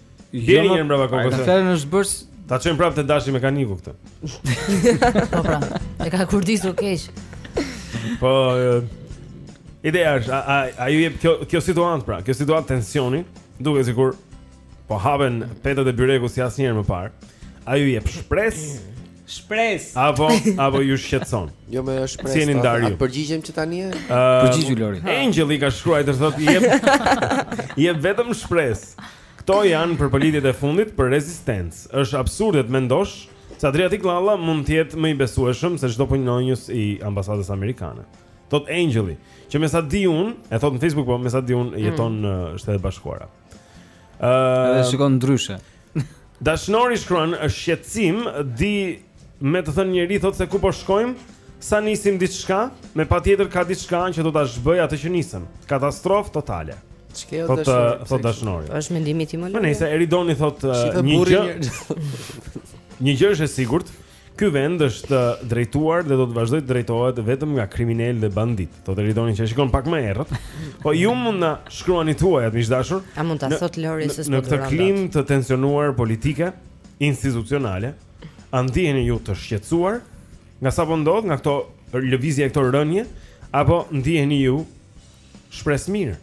Speaker 1: Jeni
Speaker 2: një mbrapa
Speaker 9: kokës.
Speaker 2: Në
Speaker 1: ferën është
Speaker 2: bërë
Speaker 1: Ta çojmë prapë te dashi mekaniku këtë.
Speaker 4: Po pra. E ka kurdisur keq.
Speaker 1: Po ideja është, a a ju jep kjo kjo situatë pra, kjo situatë tensioni, duket sikur po hapen petët e byrekut si asnjëherë më parë. A ju jep shpresë
Speaker 2: Shpres.
Speaker 1: Apo apo ju shqetëson.
Speaker 11: Jo më është shpres.
Speaker 1: Si jeni ndarë.
Speaker 11: Përgjigjem që tani.
Speaker 2: Përgjigju Lori.
Speaker 1: Engjëlli ka shkruar thotë jep jep vetëm shpres. Kto janë përpëlitjet e fundit për rezistencë. Është absurde të mendosh se Adriatik Llalla mund të jetë më i besueshëm se çdo punonjës i ambasadës amerikane. Thot Engjëlli, që me sa di un, e thot në Facebook po me sa di un jeton mm. në Shtetet Bashkuara.
Speaker 2: Ëh,
Speaker 1: uh,
Speaker 2: shikon ndryshe.
Speaker 1: Dashnori shkruan, është shqetësim, do me thënë njeri thotë se ku po shkojmë, sa nisim diçka, me patjetër ka diçka që do ta zhbëjë atë që nisëm. Katastrofë totale.
Speaker 11: Ç'ke
Speaker 1: o
Speaker 11: Dashnor?
Speaker 1: Thotë Dashnori.
Speaker 9: Është mendimi im më lart.
Speaker 1: Po nejse Eridoni
Speaker 11: thotë
Speaker 1: një gjë.
Speaker 11: Një
Speaker 1: gjë është e sigurt, Ky vend është drejtuar dhe do të vazhdojë të drejtohet vetëm nga kriminelë dhe banditë. Thotë Eridoni që e shikon pak më errët. Po ju mund na shkruani tuajat miq të dashur.
Speaker 9: A mund ta thot Lori se s'po duron.
Speaker 1: Në këtë klimë të tensionuar politike, institucionale, a ndiheni ju të shqetësuar nga sa po ndodh, nga këto lëvizje e këto rënie, apo ndiheni ju shpresëmirë?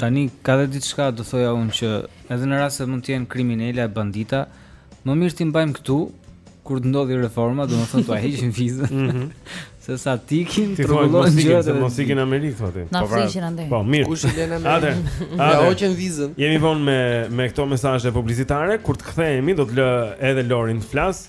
Speaker 2: Tani ka dhe diçka do thoja unë që edhe në rast se mund të jenë kriminela e bandita, më mirë t'i mbajmë këtu kur të ndodhi reforma, domethënë t'ua heqin vizën. Mhm. Sesa t'ikin, trullojnë gjërat të
Speaker 1: mos ikin në Amerikë thotë.
Speaker 4: Na
Speaker 1: po, pra,
Speaker 4: flishin andaj.
Speaker 1: Po, mirë.
Speaker 11: Kush i lë
Speaker 1: në
Speaker 11: Amerikë? Ia hoqën vizën.
Speaker 1: Jemi vonë me me këto mesazhe publicitare, kur të kthehemi do të lë edhe Lorin të flas.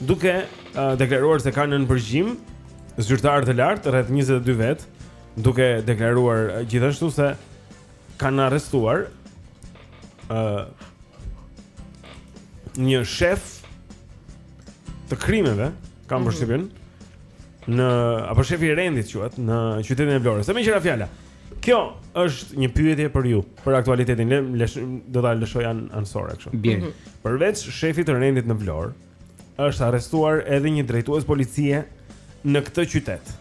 Speaker 1: Duke uh, deklaruar se kanë nën përgjim zyrtarë të lartë rreth 22 vet, duke deklaruar uh, gjithashtu se kanë arrestuar ë uh, një shef të krimeve, kam
Speaker 9: mhm.
Speaker 1: përshtypjen, mm -hmm. në apo shefi i rendit quhet në qytetin e Vlorës. Meqë ra fjala. Kjo është një pyetje për ju, për aktualitetin. Le, le do ta lëshoj an anësore kështu.
Speaker 2: Bien. Mm -hmm.
Speaker 1: Përveç shefit të rendit në Vlorë, është arrestuar edhe një drejtues policie në këtë qytet.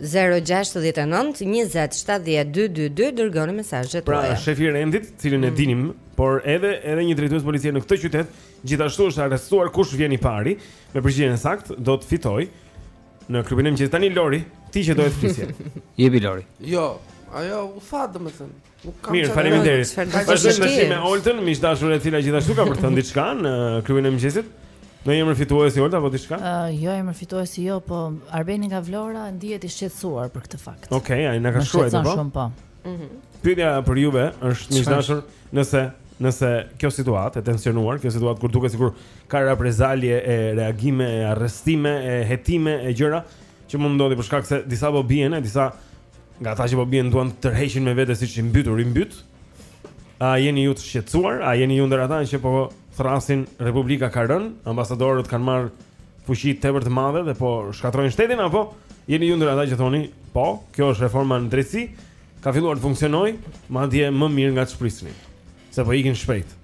Speaker 9: 069 20 70 222 dërgoni mesazhet
Speaker 1: pra,
Speaker 9: tuaja.
Speaker 1: Pra, shefi i rendit, cilin
Speaker 9: mm.
Speaker 1: e dinim, por edhe edhe një drejtues policie në këtë qytet, gjithashtu është arrestuar kush vjen i pari, me përgjigjen e saktë do të fitojë Në klubin e mëngjesit tani Lori, ti që do të flisje.
Speaker 2: Jepi Lori.
Speaker 11: Jo, ajo u tha domethënë. Nuk kam
Speaker 1: Mirë, faleminderit. Vazhdojmë me shime Oltën, miq të dashur e cila gjithashtu ka për të thënë diçka në klubin e mëngjesit. Ndonjë emër fituesi Olta apo diçka?
Speaker 4: Ëh, uh, jo emër fituesi jo, po Arbeni nga Vlora ndihet i shqetësuar për këtë fakt.
Speaker 1: Okej, okay, ai na ka shkruar apo?
Speaker 4: Shumë po.
Speaker 1: Pyetja për juve është miq
Speaker 2: të
Speaker 1: dashur nëse nëse kjo situatë e tensionuar, kjo situatë kur duket sikur ka raprezalje e reagime e arrestime e hetime e gjëra që mund të ndodhin për shkak se disa po bien e disa nga ata që po bien duan të tërheqin me vete siç i mbytur i mbyt. A jeni ju të shqetësuar? A jeni ju ndër ata që po thërrasin Republika ka rënë, ambasadorët kanë marrë fuqi tepër të madhe dhe po shkatërrojnë shtetin apo jeni ju ndër ata që thoni, po, kjo është reforma në drejtësi, ka filluar të funksionojë, madje më mirë nga ç'prisnit. Se po ikin shpejt.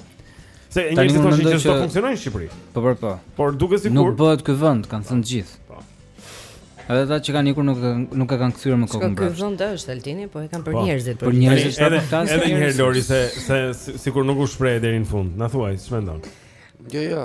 Speaker 1: Se njerëzit thoshin që s'do funksionojë në Shqipëri.
Speaker 2: Po po po.
Speaker 1: Por duket sikur
Speaker 2: nuk bëhet ky vend, kanë thënë të gjithë.
Speaker 1: Po.
Speaker 2: Edhe ata që kanë ikur nuk nuk e kanë kthyer më kokën
Speaker 9: mbrapa.
Speaker 2: Ky
Speaker 9: vend është Altini, po e kanë për
Speaker 1: po.
Speaker 9: njerëzit,
Speaker 2: për njerëzit po flas.
Speaker 1: Edhe një herë Lori se se sikur nuk u shpreh deri në fund. Na thuaj, ç'mendon?
Speaker 11: Jo, jo.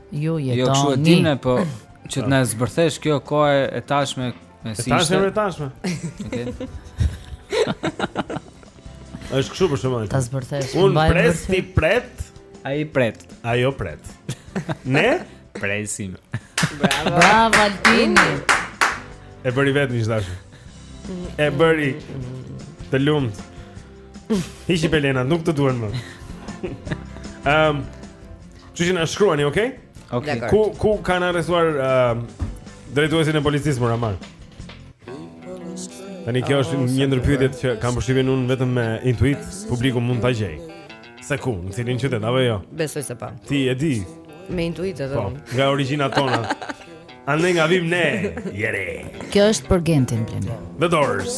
Speaker 4: Ju jetoni.
Speaker 2: Jo, kështu e dimë, po që të na zbërthesh kjo kohë e tashme, si ishte.
Speaker 1: Tashme e tashme.
Speaker 2: Okej.
Speaker 1: Është kështu për shembull.
Speaker 4: Ta zbërthesh. Unë
Speaker 1: pres ti pret.
Speaker 2: Ai pret.
Speaker 1: Ajo pret. Ne
Speaker 2: presim.
Speaker 4: Bravo. Bravo Altin.
Speaker 1: E bëri vetë miq të dashur. E bëri. Të lumtë. Hiçi Belena, nuk të duan më. Ehm. Um, Kështu që na shkruani, okay?
Speaker 2: Okay.
Speaker 9: Dakar.
Speaker 1: Ku ku kanë arrestuar uh, drejtuesin e policisë more amani. Tani kjo është një ndër pyetjet që kam përshtypjen unë vetëm me intuit, publiku mund ta gjejë. Se ku, në cilin qytet apo jo?
Speaker 9: Besoj se po.
Speaker 1: Ti e di.
Speaker 9: Me intuit edhe.
Speaker 1: Po, nga origjinat tona. Andej nga vim ne. Jere.
Speaker 4: Kjo është për Gentin Blendi.
Speaker 1: The Doors.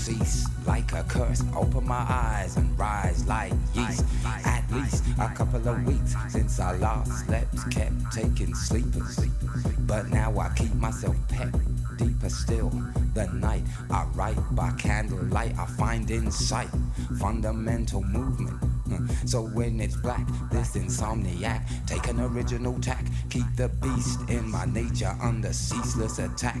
Speaker 12: cease, like a curse. Open my eyes and rise like yeast. At least a couple of weeks since I last slept, kept taking sleepers. But now I keep myself pet deeper still the night. I write by candlelight, I find insight, fundamental movement. Mm. So when it's black, this insomniac, take an original tack, keep the beast in my nature under ceaseless attack.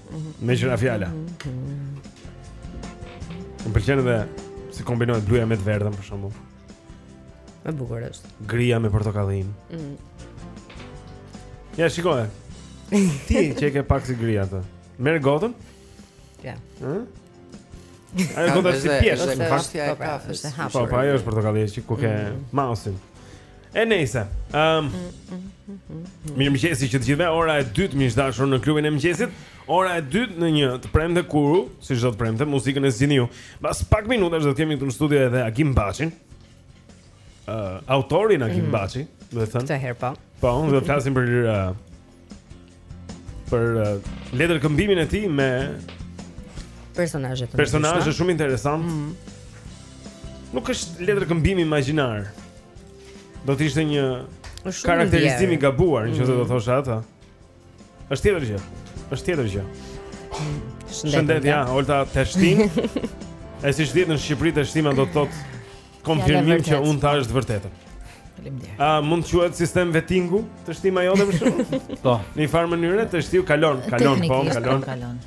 Speaker 1: Meqë ra fjala më pëlqen edhe si kombinojnë bluja me të verdhën për shembull
Speaker 9: Më bukur është
Speaker 1: Grija me portokallin
Speaker 9: mm.
Speaker 1: Ja, shikoje Ti që e ke pak si grija atë Merre gotën?
Speaker 9: Ja
Speaker 1: Hm? Ai do të si pjesë,
Speaker 9: është
Speaker 1: kafshë e
Speaker 9: kafës. Po,
Speaker 1: po, ajo është portokalli që ku ke
Speaker 9: mm.
Speaker 1: mausin. E nejse. Ehm. Mirëmëngjesi që të gjithëve, ora e dytë miq të dashur në klubin e mëngjesit. Ora e dytë në një të premte kur, si çdo të premte, muzikën e zgjidhni ju. Mbas pak minutash do të kemi këtu në studio edhe Agim Baçin. Ë, uh, autorin Agim mm. Baçi, domethënë.
Speaker 9: Këtë herë po.
Speaker 1: Po, do të flasim për uh, për uh, letërkëmbimin e tij me
Speaker 9: personazhe të
Speaker 1: personazhe shumë interesante.
Speaker 9: Mm -hmm.
Speaker 1: Nuk është letërkëmbim imagjinar. Do të ishte një karakterizim i gabuar, nëse mm -hmm. do të thosha atë. Është tjetër gjë. Është tjetër gjë.
Speaker 9: Shëndet,
Speaker 1: ja, Olta teshtin. E siç dihet në Shqipëri teshtima do të thotë konfirmim që unë thashë të vërtetën.
Speaker 4: Faleminderit.
Speaker 1: A mund të quhet sistem vettingu teshtima jote për shkak?
Speaker 2: Po.
Speaker 1: Në një farë mënyre teshtiu kalon, kalon, po, kalon.
Speaker 4: kalon.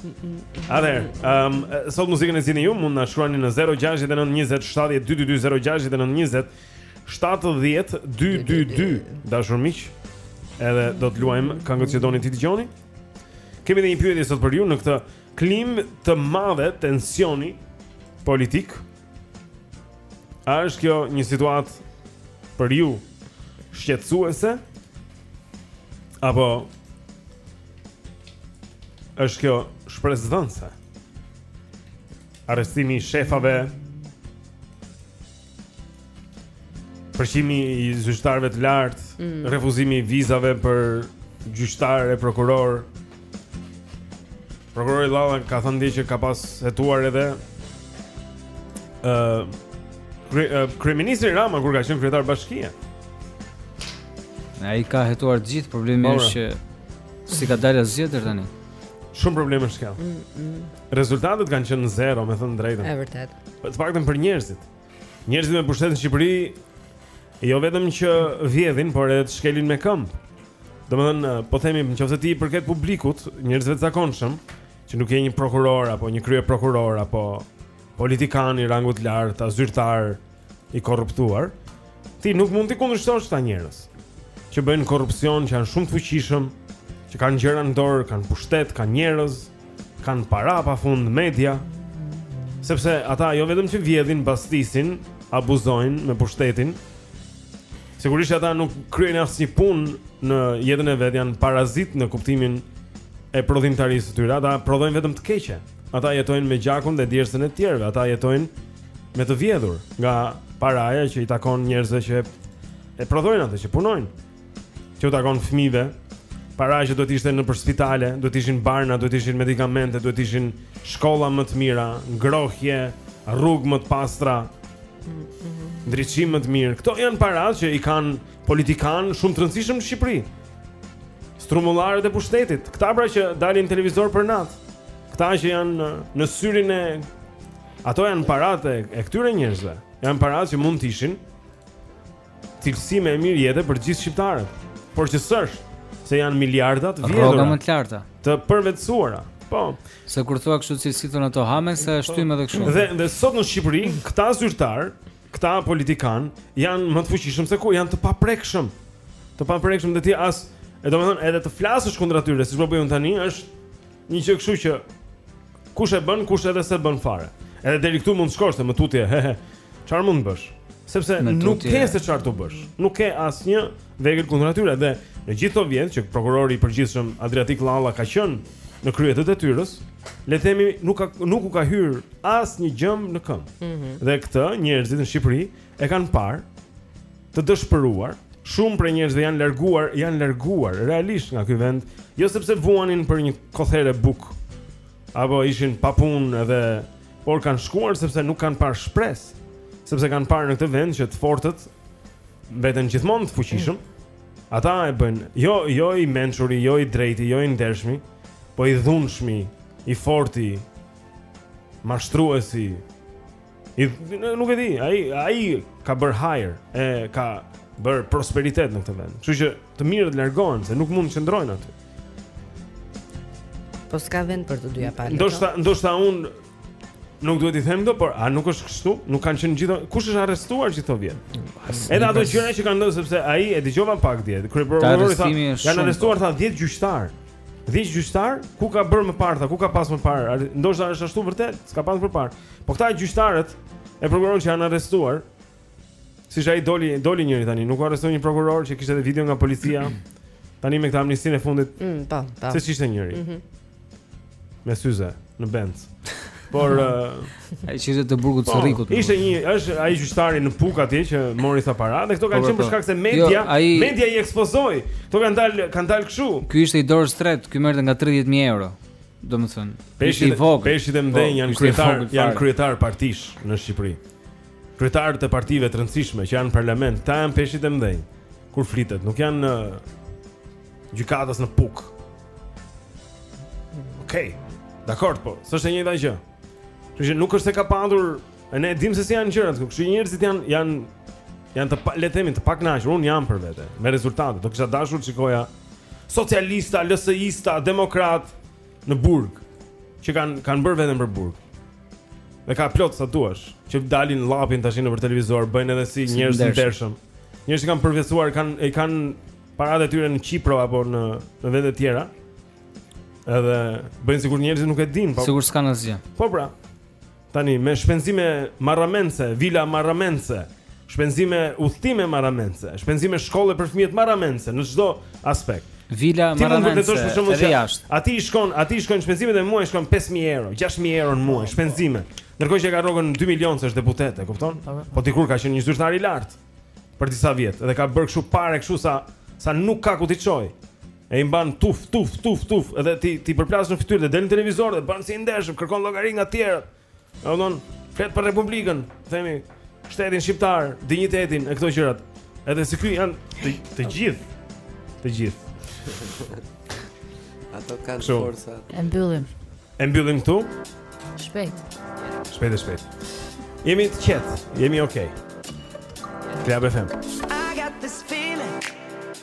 Speaker 1: Atëherë, ehm, um, sot muzikën e zgjidhni ju, mund na shkruani në 069 20 70 222 069 20 70 222, të dashur miq. Edhe do të luajmë këngët që doni t'i dëgjoni. Kemi dhe një pyetje sot për ju në këtë Klimë të madhe tensioni politik. A është kjo një situatë për ju shqetësuese? Apo është kjo shpresëdhënëse? Arrestimi i shefave Përjashtimi i gjyqtarëve të lartë,
Speaker 9: mm.
Speaker 1: refuzimi i vizave për gjyqtarë e prokurorë. Prokurori Llalla ka thënë dhe që ka pas hetuar edhe ë uh, kryeministri Rama kur ka qenë kryetar bashkie.
Speaker 2: Ai i ka hetuar të gjithë, problemi
Speaker 1: Bora.
Speaker 2: është që s'i ka dalë asgjë deri tani.
Speaker 1: Shumë problem është kjo.
Speaker 9: Mm, mm.
Speaker 1: Rezultatet kanë qenë zero, me thënë të drejtën.
Speaker 9: Është vërtet.
Speaker 1: Të paktën për njerëzit. Njerëzit me pushtet në Shqipëri jo vetëm që vjedhin, por edhe të shkelin me këmbë. Domethënë, po themi në qoftë se ti i përket publikut, njerëzve të zakonshëm, që nuk je një prokuror apo një kryeprokuror apo politikan i rangut të lartë, a zyrtar i korruptuar, ti nuk mund t'i kundërshtosh këta njerëz që bëjnë korrupsion, që janë shumë të fuqishëm, që kanë gjërat në dorë, kanë pushtet, kanë njerëz, kanë para pa fund media sepse ata jo vetëm që vjedhin bastisin abuzojnë me pushtetin sigurisht ata nuk kryejnë asnjë punë në jetën e vet janë parazitë në kuptimin e prodhimtarisë së tyre ata prodhojnë vetëm të keqe ata jetojnë me gjakun dhe djersën e tjerëve ata jetojnë me të vjedhur nga paraja që i takon njerëzve që e prodhojnë atë që punojnë që u takon fëmijëve. Paraja që duhet ishte nëpër spitale, duhet ishin barna, duhet ishin medikamente, duhet ishin shkolla më të mira, ngrohje, rrugë më të pastra, ndriçim më të mirë. Këto janë para që i kanë politikanë shumë të rëndësishëm në Shqipëri. Strumullarët e pushtetit, këta pra që dalin televizor për natë. Këta që janë në syrin e ato janë paratë e këtyre njerëzve. Janë paratë që mund të ishin Cilësi më e mirë jete për gjithë shqiptarët. Por që s'është se janë miliarda të vjedhura.
Speaker 2: Rroga më të larta.
Speaker 1: Të përvetësuara. Po.
Speaker 2: Se kur thua kështu si si thon ato hamen se po. shtym edhe kështu.
Speaker 1: Dhe dhe sot në Shqipëri këta zyrtarë, këta politikanë janë më të fuqishëm se ku janë të paprekshëm. Të paprekshëm dhe ti as, e domethënë edhe të flasësh kundra tyre, siç po bëj unë tani, është Një gjë kështu që kush e bën, kush edhe s'e bën fare. Edhe deri këtu mund të shkosh se më tutje, hehe. Çfarë mund të bësh? Sepse
Speaker 2: me
Speaker 1: nuk
Speaker 2: tutje.
Speaker 1: ke se çfarë të bësh. Nuk ke asnjë vegël kundër atyre dhe në gjithë këto vjet që prokurori i përgjithshëm Adriatik Llalla ka qenë në krye të detyrës, le të themi nuk ka nuk u ka hyrë asnjë gjemb në këmbë.
Speaker 9: Mm -hmm.
Speaker 1: Dhe këtë njerëzit në Shqipëri e kanë parë të dëshpëruar, shumë prej njerëzve janë larguar, janë larguar realisht nga ky vend, jo sepse vuanin për një kothere bukë apo ishin pa punë edhe por kanë shkuar sepse nuk kanë parë shpresë, sepse kanë parë në këtë vend që të fortët mbeten gjithmonë të fuqishëm. Ata e bëjnë, jo jo i mençuri, jo i drejti, jo i ndershmi, po i dhunshmi, i forti, mashtruesi, I, nuk e di, ai ai ka bërë hajër, e ka bërë prosperitet në këtë vend. Kështu që të mirët largohen se nuk mund të qëndrojnë aty.
Speaker 9: Po s'ka vend për të dyja palët.
Speaker 1: Ndoshta po. ndoshta unë nuk duhet i them këto, por a nuk është kështu? Nuk kanë qenë gjithë, kush është arrestuar gjithë këto vjet? Edhe ato gjëra që kanë ndodhur sepse ai e dëgjova pak dje. Kryeprokurori tha, janë arrestuar tha 10 gjyqtar. 10 gjyqtar, ku ka bërë më parë, ku ka pas më parë? Ndoshta është ashtu vërtet, s'ka pas më parë. Po këta gjyqtarët e prokurorët që janë arrestuar. Siç ai doli, doli njëri tani, nuk u arrestua një prokuror që kishte edhe video nga policia. Tani me këtë amnistinë e fundit.
Speaker 9: Mm, po, po.
Speaker 1: Se ç'ishte njëri.
Speaker 9: Mm -hmm.
Speaker 1: Me syze në Benz. Por uh,
Speaker 2: ai ishte të burgut së po, rrikut.
Speaker 1: Ishte një, është ai gjyqtari në Pukë atje që mori sa para dhe këto kanë
Speaker 2: po,
Speaker 1: qenë për
Speaker 2: po.
Speaker 1: shkak se media, jo,
Speaker 2: ai...
Speaker 1: media i ekspozoi. Këto kanë dalë, kanë dalë kështu.
Speaker 2: Ky ishte i dorës së tretë, ky merrte nga 30000 euro. Domethënë,
Speaker 1: peshq
Speaker 2: të vegjël.
Speaker 1: Peshqit e
Speaker 2: po, mëdhenj janë
Speaker 1: kryetar, janë kryetar partish në Shqipëri. Kryetarët e partive të rëndësishme që janë në parlament, këta janë peshqit e mëdhenj. Kur flitet, nuk janë një gjykatës në Pukë. Okej. Okay. Dakord po, s'është e njëjta gjë. Kështu që nuk është se ka pandur Ne e dim se si janë gjërat këtu, kështu që njerëzit janë janë janë të le të themi të pakënaqur, unë jam për vete me rezultatet. Do kisha dashur të shikoja socialistë, LSI-stë, demokratë në burg që e kanë kanë bërë veten për burg. Dhe ka plot sa duash, që dalin llapin tash nëpër televizor, bëjnë edhe si njerëz të
Speaker 2: ndershëm.
Speaker 1: Njerëz që kanë përvetësuar, kanë e kanë paratë e tyre në Kipro apo në në vende të tjera. Edhe bëjnë sikur njerëzit nuk e dinë, po.
Speaker 2: Sikur s'kanë asgjë.
Speaker 1: Po pra.
Speaker 5: Tani me shpenzime marramendëse, vila marramendëse, shpenzime udhëtime marramendëse, shpenzime shkolle për fëmijët marramendëse në çdo aspekt.
Speaker 2: Vila
Speaker 5: marramendëse.
Speaker 2: Edhe jashtë.
Speaker 5: Atij i shkon, atij i shkojnë shpenzimet e muajit shkon 5000 euro, 6000 euro në muaj shpenzime. Ndërkohë që e ka rrogën 2 milionë se është deputet, e kupton? Po, po. po dikur ka qenë një zyrtar i lartë për disa vjet dhe ka bërë kështu pare kështu sa sa nuk ka ku t'i çojë. E i mban tuf tuf tuf tuf dhe t'i t'i përplas në fytyrë dhe del në televizor dhe bën si i ndershëm, kërkon llogari nga të tjerët. Domthon, flet për Republikën, themi shtetin shqiptar, dinjitetin e këto gjërat. Edhe si ky janë të, të gjithë. Të gjithë.
Speaker 11: Ato kanë forca.
Speaker 4: E mbyllim.
Speaker 5: E mbyllim këtu.
Speaker 4: Shpejt.
Speaker 5: Shpejt e shpejt. Jemi të qetë, jemi okay. Club FM.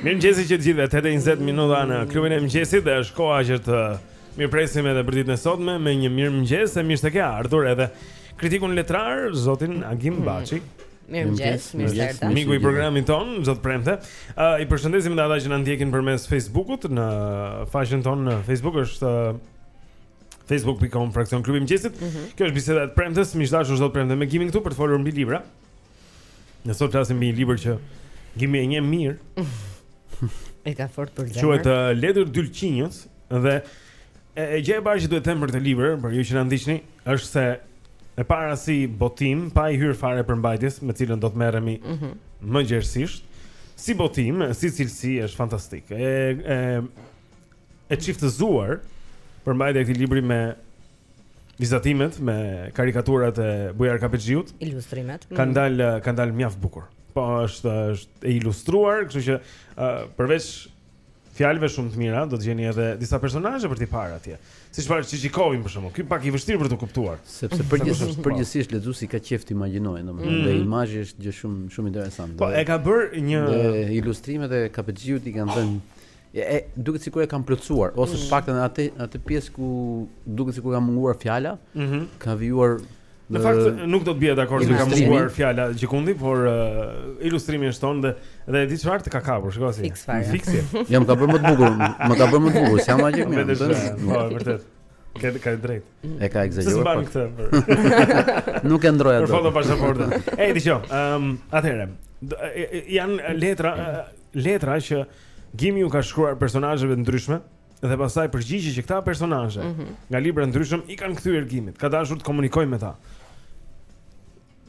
Speaker 5: Mirëmëngjesi të gjithëve, 8.20 minuta në klubin e mëngjesit dhe është koha që të mirëpresim edhe për ditën e sotme me një mirëmëngjes e mirë se ke ardhur edhe kritikun letrar, zotin Agim hmm. Baçi.
Speaker 9: Mirëmëngjes, mirë se erdhe.
Speaker 5: Miku i programit tonë, çdo të premte. Uh, I përshëndesim dhe ata që na ndjekin përmes Facebookut, në faqen tonë në Facebook është uh,
Speaker 1: facebook.com fraksion klubi i mëngjesit. Mm -hmm. Kjo është biseda e të premtes, miq të dashur, është çdo të premte me Gimin këtu për të folur mbi libra. Mm Ne sot flasim mbi një libër që Gimi e njeh mirë.
Speaker 9: E ka fort për zemër.
Speaker 1: Quhet uh, Letër Dylqinjës dhe e, e gjëja e parë që duhet të them për këtë libër, për ju që na ndiqni, është se e para si botim, pa i hyrë fare përmbajtjes, me të cilën do të merremi
Speaker 9: mm -hmm.
Speaker 1: më gjerësisht. Si botim, si cilësi është fantastik. E e e çiftëzuar përmbajtja e këtij libri me vizatimet me karikaturat e Bujar Kapexhiut.
Speaker 9: Ilustrimet.
Speaker 1: Kanë
Speaker 9: mm.
Speaker 1: dalë kanë dalë mjaft bukur. Po është është e ilustruar, kështu që uh, përveç fjalëve shumë të mira, do të gjeni edhe disa personazhe për t'i parë atje. S'e ke parë Çiçikovin për shembull. Ky pak i vështirë për të kuptuar.
Speaker 13: Sepse
Speaker 1: përgjithësisht, po,
Speaker 13: përgjithësisht lexuesi ka qejf të imagjinojë, domethënë,
Speaker 1: mm.
Speaker 13: dhe mhm. imazhi është gjë shumë shumë interesante.
Speaker 1: Po e ka bërë një
Speaker 13: dhe ilustrimet e Kapexhiut i kanë dhënë E duket sikur e kanë plotësuar ose të mm. paktën atë atë pjesë ku duket sikur ka munguar fjala,
Speaker 1: ëh, mm -hmm.
Speaker 13: ka vijuar
Speaker 1: në fakt nuk do të bie dakord se ka munguar fjala gjëkundi, por uh, ilustrimi është ton dhe dhe e di çfarë të ka kapur, shikoje si. Fiksi.
Speaker 13: Jo, më ka bërë më të bukur, më ka bërë më të bukur, s'jam më
Speaker 1: gjik. Po, vërtet. Ka ka të drejtë.
Speaker 13: E ka ekzagjeruar.
Speaker 1: S'e
Speaker 13: bën
Speaker 1: këtë.
Speaker 13: Nuk e ndërroja dot.
Speaker 1: Për foto pasaportën. Ej, dëgjoj. Ehm, atëherë, janë letra letra që Gimi u ka shkruar personazheve të ndryshme dhe pastaj përgjigjet që këta personazhe
Speaker 9: mm -hmm.
Speaker 1: nga libra të ndryshëm i kanë kthyer Gimit. Ka dashur të komunikojë me ta.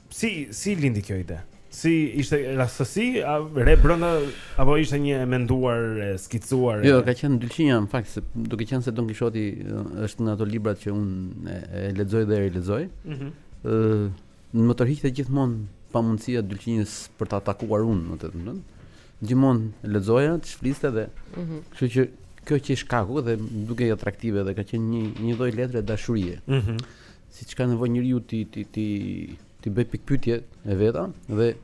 Speaker 1: Si si lindi kjo ide? Si ishte rastësi, a re brenda apo ishte një e menduar, e skicuar?
Speaker 13: Jo, ka qenë Dylqinja në fakt se duke qenë se Don Kishoti është në ato librat që unë e, e lexoj dhe e rilexoj.
Speaker 1: Ëh.
Speaker 13: Mm -hmm. Më tërhiqte gjithmonë pamundësia e Dylqinjes për ta takuar unë, domethënë. Gjithmonë lexoja, të shfaqej dhe
Speaker 9: mm -hmm.
Speaker 13: kështu që kjo qe shkaku dhe duke i atraktive dhe ka qenë një një lloj letre dashurie.
Speaker 1: Ëh. Mm -hmm.
Speaker 13: Siç ka nevojë njeriu t'i t'i t'i t'i bëjë pikëpyetjet e veta dhe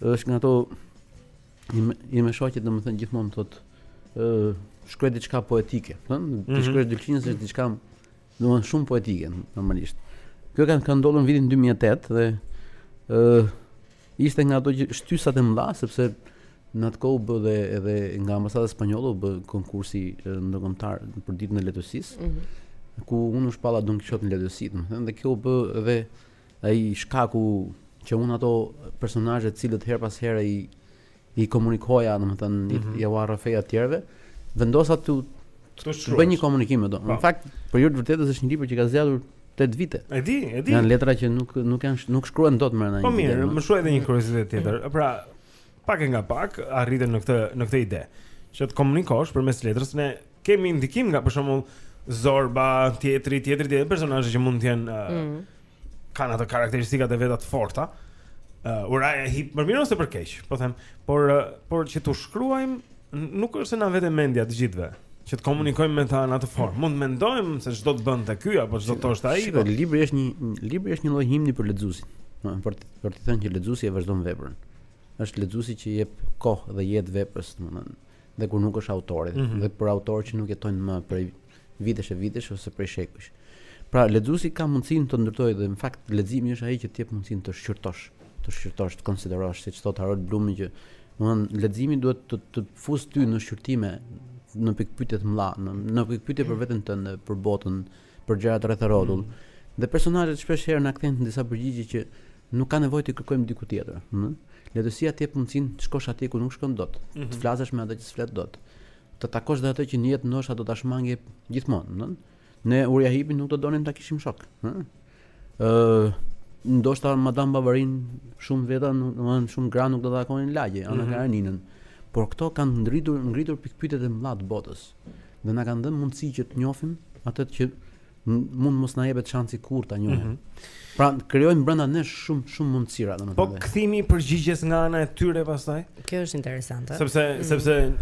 Speaker 13: është nga ato ime, ime shoqe domethënë gjithmonë thotë ëh shkruaj diçka poetike, ëh, mm -hmm. t'i
Speaker 1: mhm.
Speaker 13: shkruash Dylqinjës është diçka Domethënë shumë poetike normalisht. Kjo ka ka ndodhur në vitin 2008 dhe ë uh, ishte nga ato që shtysat e mëdha sepse në atë kohë bë dhe edhe nga ambasada spanjolle u bë konkursi ndërkombëtar për ditën e letërsisë.
Speaker 9: Mm -hmm.
Speaker 13: ku unë u shpalla Don Kishot në letërsi, domethënë dhe kjo u bë edhe ai shkaku që unë ato personazhe të cilët herë pas here i i komunikoja, domethënë
Speaker 1: mm
Speaker 13: -hmm. i ua rrëfeja të tjerëve, vendosa të
Speaker 1: të
Speaker 13: bëj një komunikim me
Speaker 1: ta.
Speaker 13: Në po. fakt, për hir të së vërtetës është një libër që ka zgjatur 8 vite.
Speaker 1: E di, e di.
Speaker 13: Janë letra që nuk nuk janë nuk shkruhen dot me një.
Speaker 1: Po mirë, më shuaj edhe një kuriozitet tjetër. Mm. Pra, pak e nga pak arriten në këtë në këtë ide që të komunikosh përmes letrës ne kemi ndikim nga për shembull Zorba, tjetri, tjetri, tjetri personazhe që mund të jenë uh,
Speaker 9: mm.
Speaker 1: kanë ato karakteristikat e veta të forta. Uh, ura e hip për mirë ose për keq, po them, por uh, por që t'u shkruajmë nuk është se na vete mendja të gjithëve që të komunikojmë me ta në atë formë. Mund të mendojmë se ç'do të bënte ky apo ç'do të thoshte ai. Po
Speaker 13: libri është një libri është një lloj himni për lexuesin. Do për të për të thënë që lexuesi e vazhdon veprën. Është lexuesi që jep kohë dhe jetë veprës, domethënë. dhe kur nuk është autori
Speaker 1: mm -hmm.
Speaker 13: dhe për autorë që nuk jetojnë më prej vitesh e vitesh ose prej shekujsh. Pra lexuesi ka mundësinë të ndërtojë dhe në fakt leximi është ai që të jep mundësinë të shqyrtosh, të shqyrtosh, të konsiderosh, siç thotë Harold Blumi që domethënë leximi duhet të të fusë ty në shqyrtime në pikëpyetje të mëdha, në, në pikëpyetje për veten tënde, për botën, mm për gjërat rreth e rrotull, dhe personazhet shpesh herë na kthejnë disa përgjigje që nuk ka nevojë t'i kërkojmë diku tjetër. Ëh? Letërsia të jep mundësinë të shkosh atje ku nuk shkon dot, të flasësh me atë që s'flet dot, të takosh dhe atë që në jetë ndoshta do ta shmangje gjithmonë. Ëh? Ne Urja Hipin nuk do donim ta kishim shok. Ëh? Ë ndoshta Madame Bovarinë shumë veta, domethënë shumë gra nuk do ta takonin lagje, Ana
Speaker 1: mm -hmm.
Speaker 13: Kareninën. Por këto kanë ngritur ngritur pikpyetjet e mëdha të botës dhe na kanë dhënë mundësi që të njohim atë që mund mos na jepet shansi kurrë ta njohim.
Speaker 1: Mm -hmm.
Speaker 13: Pra krijojnë brenda nesh shumë shumë mundësira domethënë.
Speaker 1: Po kthimi i përgjigjes nga ana e tyre pastaj?
Speaker 9: Kjo është interesante.
Speaker 1: Sepse
Speaker 9: mm
Speaker 1: -hmm. sepse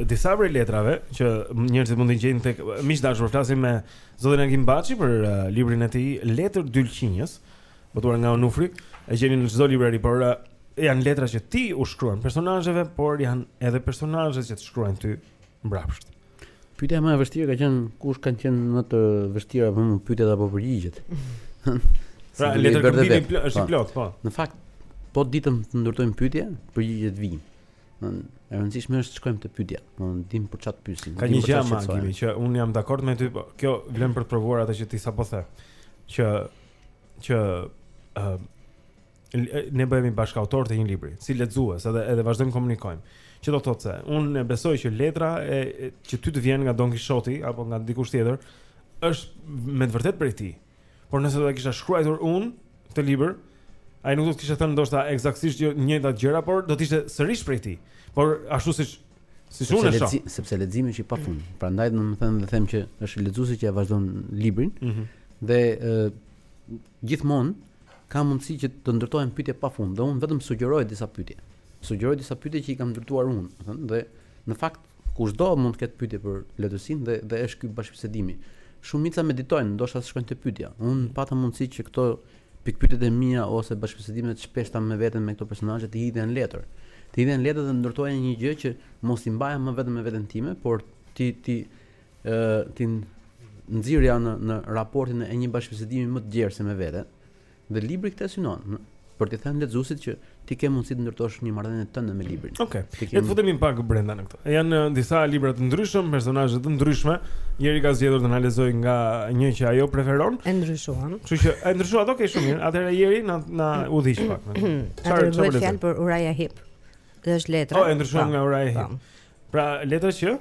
Speaker 1: uh, disa prej letrave që njerëzit mund t'i gjejnë tek, miq të dashur, flasim me zotin Agim Baçi për uh, librin e tij Letër Dylqinjës, botuar nga Onufri, e gjeni në çdo librari, por uh, janë letra që ti u shkruan personazheve, por janë edhe personazhe që të shkruajnë ty mbrapsht.
Speaker 13: Pyetja më e vështirë ka qenë kush kanë qenë më të vështira për mua pyetjet apo përgjigjet.
Speaker 1: pra, letërkëmbimi është i
Speaker 13: po.
Speaker 1: plot, po.
Speaker 13: Në fakt, po ditëm të ndërtojmë pyetje, përgjigjet vijnë. Domthon, e rëndësishme është të shkojmë te pyetja. Domthon, dim për çfarë të pyesim.
Speaker 1: Ka një gjë Agim që un jam dakord me ty, po kjo vlen për të provuar atë që ti sapo the. Që që ë uh, ne bëhemi bashkautorë të një libri, si lexues, edhe edhe vazhdojmë të komunikojmë. Që do të thotë se un e besoj që letra e, e që ty të vjen nga Don Kishoti apo nga dikush tjetër është me të vërtetë prej tij. Por nëse do ta kisha shkruar unë këtë libër, ai nuk do të kishte thënë ndoshta ekzaktësisht të njëjtat gjëra, por do të ishte sërish prej tij. Por ashtu siç
Speaker 13: si
Speaker 1: unë e shoh,
Speaker 13: sepse leximi është i pafund. Prandaj do të them dhe them që është lexuesi që e vazhdon librin
Speaker 1: mm -hmm.
Speaker 13: dhe ë gjithmonë ka mundësi që të ndërtohen pyetje pafund dhe unë vetëm sugjeroj disa pyetje. Sugjeroj disa pyetje që i kam ndërtuar unë, do të thënë dhe në fakt Kushdo mund të ketë pyetje për letërsinë dhe dhe është ky bashkëbisedimi. Shumica meditojnë, ndoshta shkojnë te pyetja. Unë pata mundësi që këto pikëpyetjet e mia ose bashkëbisedimet e shpeshta me veten me këto personazhe t'i hidhja në letër. T'i hidhja në letër dhe ndërtoja një gjë që mos i mbaja më vetëm me veten time, por t'i t'i ë t'i nxirrja në në raportin e një bashkëbisedimi më të gjerë se me veten. Dhe libri këtë synon, në, për t'i thënë lexuesit që ti ke mundësi të ndërtosh një marrëdhënie tënde me librin.
Speaker 1: Okej.
Speaker 13: Okay.
Speaker 1: Le të futemi pak brenda në këtë. Janë disa libra të ndryshëm, personazhe të ndryshme. Jeri ka zgjedhur të na lexojë nga një që ajo preferon.
Speaker 9: E ndryshuan.
Speaker 1: Kështu që e ndryshuat, okay, shumë mirë. Atëherë Jeri na na udhëhiq pak.
Speaker 9: Çfarë çfarë lexon? Atëherë fjala për Uraja Hip. Dhe është letra.
Speaker 1: Po, e ndryshuan
Speaker 9: po.
Speaker 1: nga Uraja Hip. Po. Pra letra që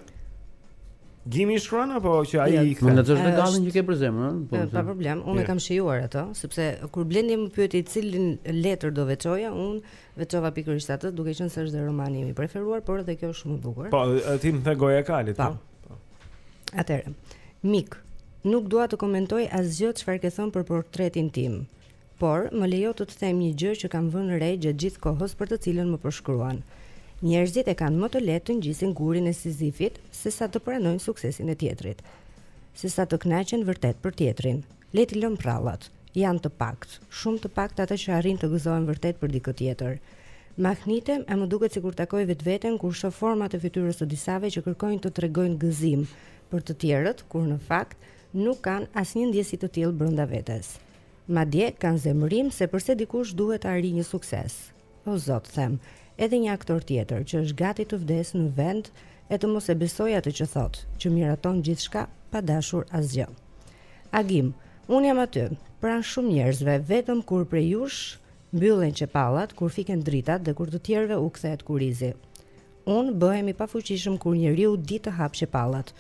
Speaker 1: Gimi shkruan apo që ai i kthen?
Speaker 13: Mund të
Speaker 9: zgjedh
Speaker 13: atë që ke për zemër, ëh?
Speaker 9: Po, pa problem. Unë e kam shijuar atë, sepse kur Blendi më pyeti cilin letër do veçoja, unë veçova pikërisht atë, duke qenë se është dhe romani im i preferuar, por edhe kjo është shumë e bukur.
Speaker 1: Po, ti më the goja e kalit.
Speaker 9: Po. po. Atëherë, mik, nuk dua të komentoj asgjë çfarë ke thënë për portretin tim. Por, më lejo të të them një gjë që kam vënë re gjatë gjithë kohës për të cilën më përshkruan. Njerëzit e kanë më të lehtë të ngjisin gurin e Sizifit sesa të pranojnë suksesin e tjetrit. Sesa të kënaqen vërtet për tjetrin. Le t'i lëmë prallat. Janë të paktë, shumë të paktë ata që arrijnë të gëzohen vërtet për dikë tjetër. Mahnitem e më duket sikur takoj vetveten kur shoh format e fytyrës së disave që kërkojnë të tregojnë gëzim për të tjerët, kur në fakt nuk kanë asnjë ndjesi të tillë brenda vetes. Madje kanë zemërim se përse dikush duhet të arrijë një sukses. O Zot, them, edhe një aktor tjetër që është gati të vdesë në vend e të mos e besojë atë që thotë, që miraton gjithçka pa dashur asgjë. Agim, Unë jam aty, pranë shumë njerëzve, vetëm kur prej jush mbyllen qepallat, kur fiken dritat dhe kur të tjerëve u kthehet kurrizi. Unë bëhem i pafuqishëm kur njeriu di të hapë qepallat.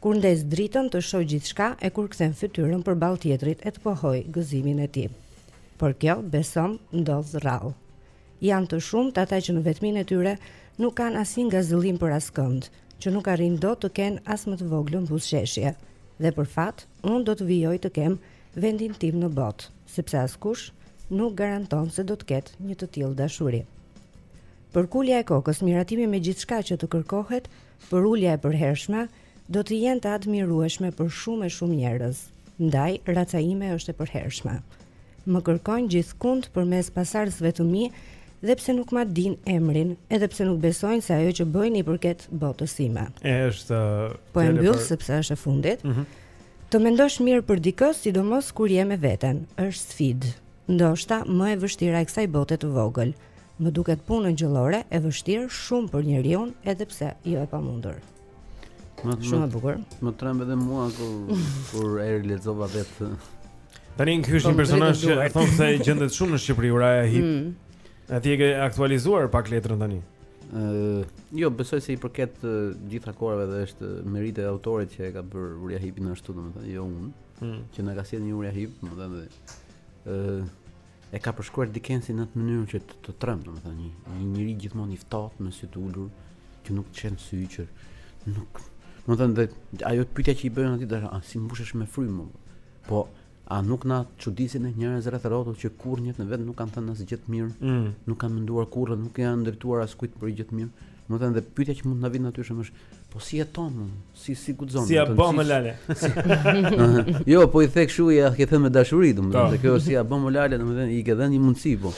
Speaker 9: Kur ndez dritën të shohë gjithçka e kur kthen fytyrën përballë tjetrit e të pohojë gëzimin e tij. Por kjo, besom, ndodh rrallë. Janë të shumtë ata që në vetminë e tyre nuk kanë asnjë ngazëllim për askënd, që nuk arrijnë dot të kenë as më të voglën buzëqeshje. Dhe për fat, unë do të vijoj të kem vendin tim në botë, sepse askush nuk garanton se do të ketë një të tillë dashuri. Përkulja e kokës, miratimi me gjithçka që të kërkohet, përulja e përhershme, do të jenë të admirueshme për shumë e shumë njerëz. Ndaj, raca ime është e përhershme. Më kërkojnë gjithkund përmes pasardhësve të mi, dhe pse nuk ma din emrin, edhe pse nuk besojnë se ajo që bëjnë i përket botës sime.
Speaker 1: E është
Speaker 9: Po e mbyll
Speaker 1: për...
Speaker 9: sepse është e fundit.
Speaker 1: Mm -hmm.
Speaker 9: Të mendosh mirë për dikë, sidomos kur je me veten, është sfidë. Ndoshta më e vështira e kësaj bote të vogël. Më duket punë hyjnore e vështirë shumë për njeriun edhe pse jo e pamundur.
Speaker 13: Më
Speaker 9: shumë e bukur.
Speaker 13: Më tremb edhe mua kur kur e lexova vetë.
Speaker 1: Tani ky është një po,
Speaker 13: personazh
Speaker 1: që thonë se gjendet shumë në Shqipëri, Uraja Hip.
Speaker 9: Mm.
Speaker 1: A ti e ke aktualizuar pak letrën tani.
Speaker 13: Ë, uh, jo, besoj se i përket uh, gjitha kohërave dhe është meritë e autorit që e ka bërë Uraja Hipin ashtu, domethënë, jo unë.
Speaker 1: Mm.
Speaker 13: Që na ka sjellë një Uraja Hip, domethënë. Ë, uh, E ka përshkruar Dickensin në atë mënyrë që të, të tremb, domethënë një, një njeri gjithmonë i ftohtë me sy të ulur, që nuk çon sy që nuk Domethënë dhe ajo pyetja që i bëjnë atij dhe a si mbushesh me frymë Po a nuk na çudisin njerëz rreth e rrotull që kurrë në jetën e vet nuk kanë thënë asgjë të mirë
Speaker 1: mm.
Speaker 13: Nuk kanë menduar kurrë dhe nuk janë ndërtuar askujt për gjë të mirë Domethënë dhe pyetja që mund të na vijë natyrshëm është Po si jetojnë Si si guxon.
Speaker 1: Si ia
Speaker 13: bën
Speaker 1: më lale.
Speaker 13: Jo, po i the kështu ia ke thënë me dashuri, domethënë se po. kjo si ia bën më lale, domethënë i ke dhënë një mundësi po.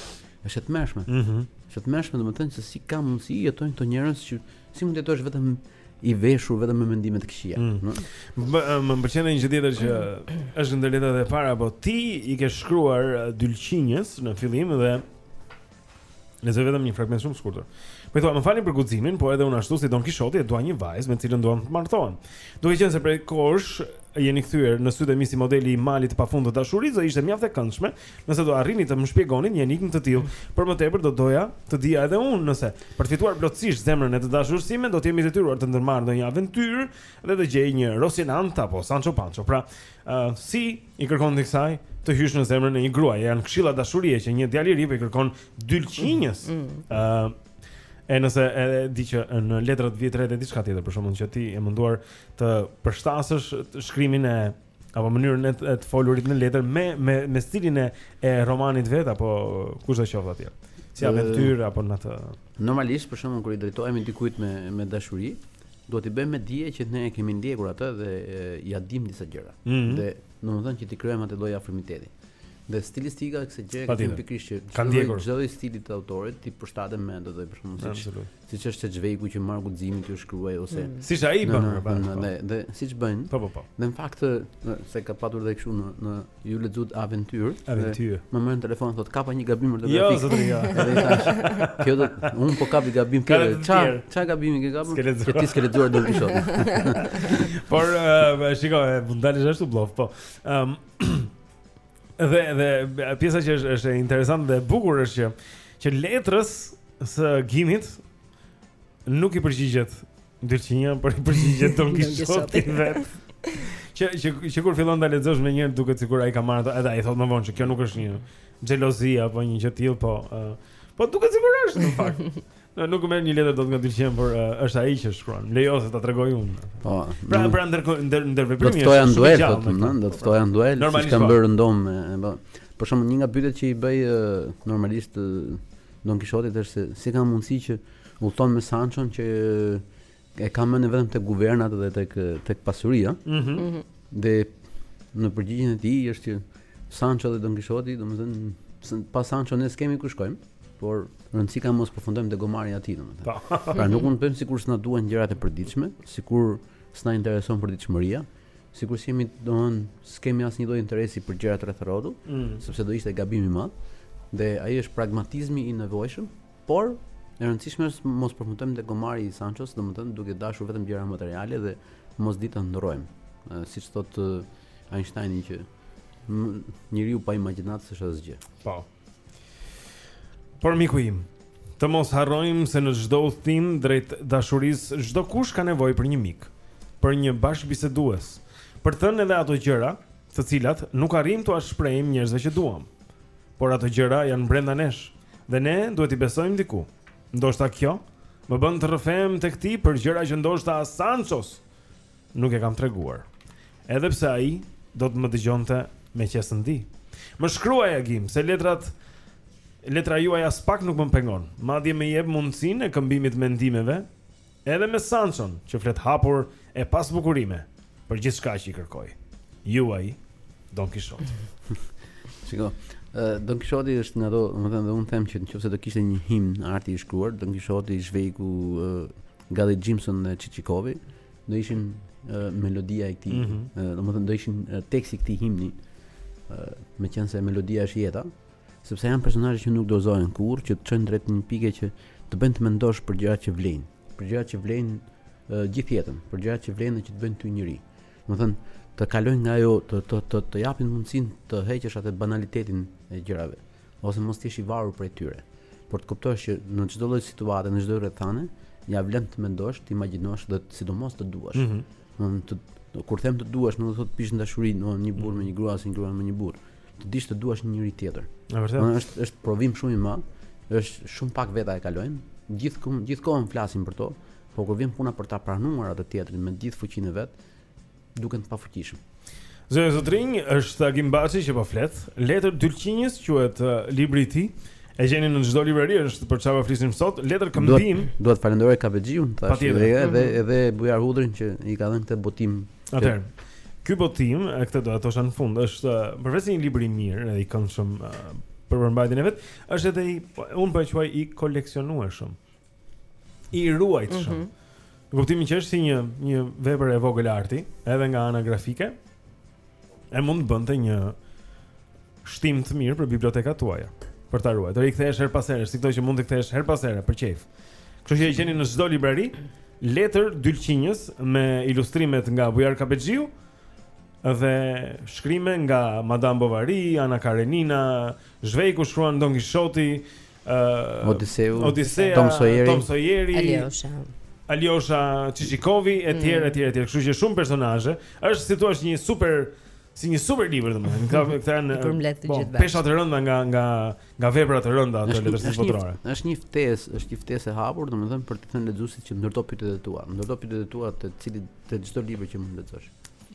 Speaker 13: Është e tmerrshme. Ëh.
Speaker 1: Mhm.
Speaker 13: Është e tmerrshme domethënë se si ka mundësi jetojnë këto njerëz që si mund të jetosh vetëm i veshur vetëm me mendime të këqija.
Speaker 1: Mm. Më pëlqen një gjë tjetër që është ndër letrat e para, po ti i ke shkruar Dylqinjës në fillim dhe Lexoj vetëm një fragment shumë shkurtër. Po thua, më falni për guximin, po edhe unë ashtu si Don Kishoti e dua një vajzë me të cilën dua të martohem. Duke qenë se prej kohësh jeni kthyer në sytë e mi si modeli i mallit të pafund të dashurisë, do ishte mjaft e këndshme nëse do arrini të më shpjegoni një enigmë të tillë. Për më tepër do doja të dija edhe unë nëse për të fituar plotësisht zemrën e të dashurës sime do të jem i detyruar të ndërmarr ndonjë aventyrë dhe të gjej një Rosinant apo Sancho Panço. Pra, uh, si i kërkon ti kësaj të hysh në zemrën e një gruaje. Janë këshilla dashurie që një djalë i ri po i kërkon Dylqinjës. Ëh, mm. uh, e nëse e di që në letra të vjetra dhe diçka tjetër, për shembull që ti je munduar të përshtatësh shkrimin apo mënyrën e të folurit në letër me me me stilin e, e romanit vetë apo kushdo qoftë atje. Si aventyrë apo në atë.
Speaker 13: Normalisht për shembull kur i drejtohemi dikujt me me dashuri, Duhet t'i bëjmë me dije që ne e kemi ndjekur atë dhe ia dimë disa gjëra.
Speaker 1: Mm -hmm.
Speaker 13: Dhe domethënë që t'i krijojmë atë lloj afrimiteti. Dhe stilistika e kësaj gjëje është pikërisht që
Speaker 1: ka ndjekur
Speaker 13: çdo lloj stili të autorit, t'i përshtatem me atë për shembull siç siç është Shvejku që marr guximin t'i shkruaj ose
Speaker 1: mm. siç ai bën, bën
Speaker 13: dhe dhe siç bëjnë.
Speaker 1: Po po po.
Speaker 13: Në fakt se ka patur dhe kështu në në Ju lexuat
Speaker 1: aventyr.
Speaker 13: Aventyr. Më merr telefon thotë kapa një gabim jo, ortografik.
Speaker 1: Jo, zotëri, jo.
Speaker 13: Edhe tash. Kjo do unë po kap gabim
Speaker 1: këtu.
Speaker 13: Ça, ça gabimi ke kapur? Që ti s'ke lexuar Don Kishot.
Speaker 1: Por uh, shiko, mund dalësh ashtu bllof, po. Ëm um, Dhe dhe pjesa që është është interesante dhe e bukur është që që letrës së Gimit Nuk i përgjigjet Dylqinja, por i përgjigjet Don
Speaker 9: Kishoti
Speaker 1: vetë. Që që që kur fillon ta lexosh menjëherë duket sikur ai ka marrë edhe ai thotë më vonë që kjo nuk është një xhelozi apo një gjë tillë, po uh, po duket sikur është në fakt. Në, nuk merr një letër dot nga Dylqinja, por uh, është ai që shkruan. Lëre se ta tregoj unë.
Speaker 13: Po.
Speaker 1: Pra pra ndër ndër ndërveprimi
Speaker 13: është.
Speaker 1: Do
Speaker 13: të ftoja në duel,
Speaker 1: domethënë,
Speaker 13: do të ftoja në duel, siç kanë
Speaker 1: po.
Speaker 13: bërë ndonjë, po. Për shembull, një nga pyetjet që i bëj uh, normalisht uh, Don Kishotit është se si ka mundësi që udhëton me Sanchon që e ka mendin vetëm tek guvernat dhe tek tek pasuria.
Speaker 1: Ëh. Mm -hmm.
Speaker 13: Dhe në përgjigjen e tij është që Sancho dhe Don Kishoti, domethënë pas Sancho ne s'kemi ku shkojmë, por rëndësi ka mos përfundojmë te gomari i tij domethënë.
Speaker 1: Po.
Speaker 13: pra nuk mund të bëjmë sikur s'na duhen gjërat e përditshme, sikur s'na intereson përditshmëria, Sikur s'jemi, domethënë, s'kemi asnjë lloj interesi për gjërat rreth e rrotull,
Speaker 1: mm.
Speaker 13: sepse do ishte gabim i madh, dhe ai është pragmatizmi i nevojshëm, por e rëndësishme është mos përfundojmë te gomari i Sanchos, domethënë duke dashur vetëm gjëra materiale dhe mos ditë të ëndërrojmë. Siç thotë Einstein-i që njeriu pa imagjinatë s'është asgjë.
Speaker 1: Po. Pa. Por miku im, të mos harrojmë se në çdo udhëtim drejt dashurisë çdokush ka nevojë për një mik, për një bashkëbisedues, për të thënë edhe ato gjëra, të cilat nuk arrijmë t'ua shprehim njerëzve që duam. Por ato gjëra janë brenda nesh dhe ne duhet t'i besojmë diku. Ndoshta kjo më bën të rrëfehem tek ti për gjëra që ndoshta Sanchos nuk ia kam treguar. Edhe pse ai do të më dëgjonte me qesëndi. Më shkruaj Agim, se letrat letra juaj aspak nuk më pengon. Madje më jep mundësinë e këmbimit të mendimeve edhe me Sançon, që flet hapur e pa zbukurime për gjithçka që i kërkoj. I juaji Don Kishoti.
Speaker 13: Shiko, Don Kishoti është nga ato, domethënë dhe unë them që nëse do kishte një himn arti i shkruar, Don Kishoti, Shvejku, Gally Jimson dhe Çiçikovi, do ishin uh, melodia e këtij,
Speaker 1: mm
Speaker 13: -hmm. uh, domethënë do ishin uh, teksti i këtij himni. Uh, meqenëse melodia është jeta, sepse janë personazhe që nuk dozohen kurrë, që të çojnë drejt një pike që të bëjnë të mendosh për gjëra që vlejnë, për gjëra që vlejnë uh, gjithë jetën, për gjëra që vlejnë dhe që të bëjnë ty njeri. Domethënë të kalojnë nga ajo të të të, të japin mundësinë të heqësh atë banalitetin e gjërave. ose mos të jesh i varur prej tyre, por të kuptosh që në çdo lloj situate, në çdo rrethane, ia vlen të mendosh, të imagjinosh dhe sidomos të duash.
Speaker 1: Mm -hmm.
Speaker 13: Domethënë të do, kur them të duash, nuk do të thotë të bish në dashuri, një burrë me një grua ose një grua me një burrë. Të dish të duash një njeri tjetër.
Speaker 1: Në vërtetë.
Speaker 13: Domethënë është është provim shumë i madh. Është shumë pak veta e kalojnë. Gjithë kohën gjithë kohën flasim për to, por kur vjen puna për ta pranuar atë tjetrin me gjithë fuqinë e vet, duken të pafuqishëm.
Speaker 1: Zonja zotërinj është Agim Baçi që po flet. Letër Dylqinjës quhet uh, libri i tij. E gjeni në çdo librari, është për çfarë po flisim sot. Letërkëmbim.
Speaker 13: Duhet, duhet falënderoj Kapexhiun tash
Speaker 1: Patjetër.
Speaker 13: dhe edhe
Speaker 1: mhm.
Speaker 13: edhe Bujar Hudrin që i ka dhënë këtë botim.
Speaker 1: Atëherë. Ky botim, e këtë do ta thosha në fund, është uh, përveç një libri i mirë, edhe i këndshëm uh, për përmbajtjen e vet, është edhe i po, unë po e quaj i koleksionueshëm. i ruajtshëm.
Speaker 9: Mm
Speaker 1: -hmm. kuptimi që është si një një vepër e vogël arti, edhe nga ana grafike, e mund të bënte një shtim të mirë për bibliotekat tuaja, për ta ruajtur. I kthehesh her pas here, si këto që mund të kthehesh her pas here për qejf. Kështu që e gjeni në çdo librari Letër Dylqinjës me ilustrimet nga Bujar Kapexhiu dhe shkrime nga Madame Bovary, Ana Karenina, Shvejku shkruan Don Kishoti, uh,
Speaker 13: Odiseu,
Speaker 1: Odisea,
Speaker 13: Tom Sojeri,
Speaker 1: Tom Sojeri
Speaker 9: Aljosha.
Speaker 1: Aljosha Çiçikovi etj
Speaker 9: mm.
Speaker 1: etj etj. Kështu që shumë personazhe. Është si thua është një super si një super libër domethënë. Ka këta janë
Speaker 9: për mbledh të
Speaker 1: po,
Speaker 9: gjithë.
Speaker 1: Pesha të rënda nga nga nga vepra të rënda të letërsisë botërore.
Speaker 13: Është një ftesë, është një ftesë e hapur domethënë për t'i thënë lexuesit që ndërto pyetjet e tua, ndërto pyetjet e tua të cilit të çdo libër që mund të lexosh.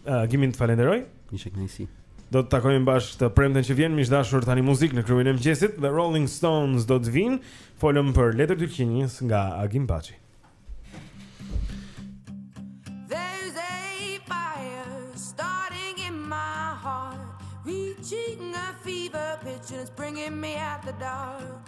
Speaker 1: Uh, Agim të falenderoj.
Speaker 13: Ishte kënaqësi.
Speaker 1: Do të takojmë bashkë të premten që vjen miq të dashur tani muzikë në klubin e mëngjesit dhe Rolling Stones do të vijnë. Folëm për Letër Dylqinjës nga Agim Baçi.
Speaker 14: Reaching a fever pitch and it's bringing me out the dark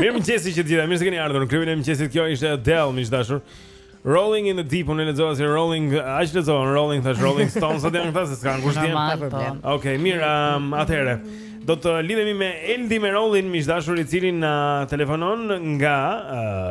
Speaker 1: Mirëmëngjesi që të gjithë, mirë se keni ardhur në klubin e mëngjesit, kjo ishte Adele, miq të dashur Rolling in the deep, unë e lexova si Rolling, aq lexova unë Rolling, thashë Rolling Stones, ata janë këta, se s'kanë kush t'jenë
Speaker 4: Normal, po
Speaker 1: Okej, okay, mirë, um, atëhere Do të lidhemi me Eldi me Rolling, miq të dashur, i cili na telefonon nga uh,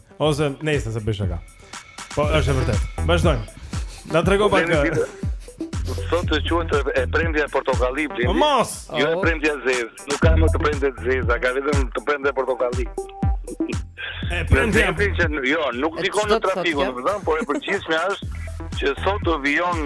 Speaker 1: Ose nesër se bëj shaka. Po është e vërtetë. Vazhdojmë. Na trego pak.
Speaker 15: Sot të quhet e premtja portokalli Blendi.
Speaker 1: Po mos.
Speaker 15: Jo e
Speaker 1: oh.
Speaker 15: premtja e zezë. Nuk ka më të premte të zeza, ka vetëm të premte portokalli.
Speaker 1: E premtja
Speaker 15: që jo, nuk
Speaker 9: ndikon
Speaker 15: në
Speaker 9: trafikun,
Speaker 15: domethënë, por e përgjithshmja është që sot do vijon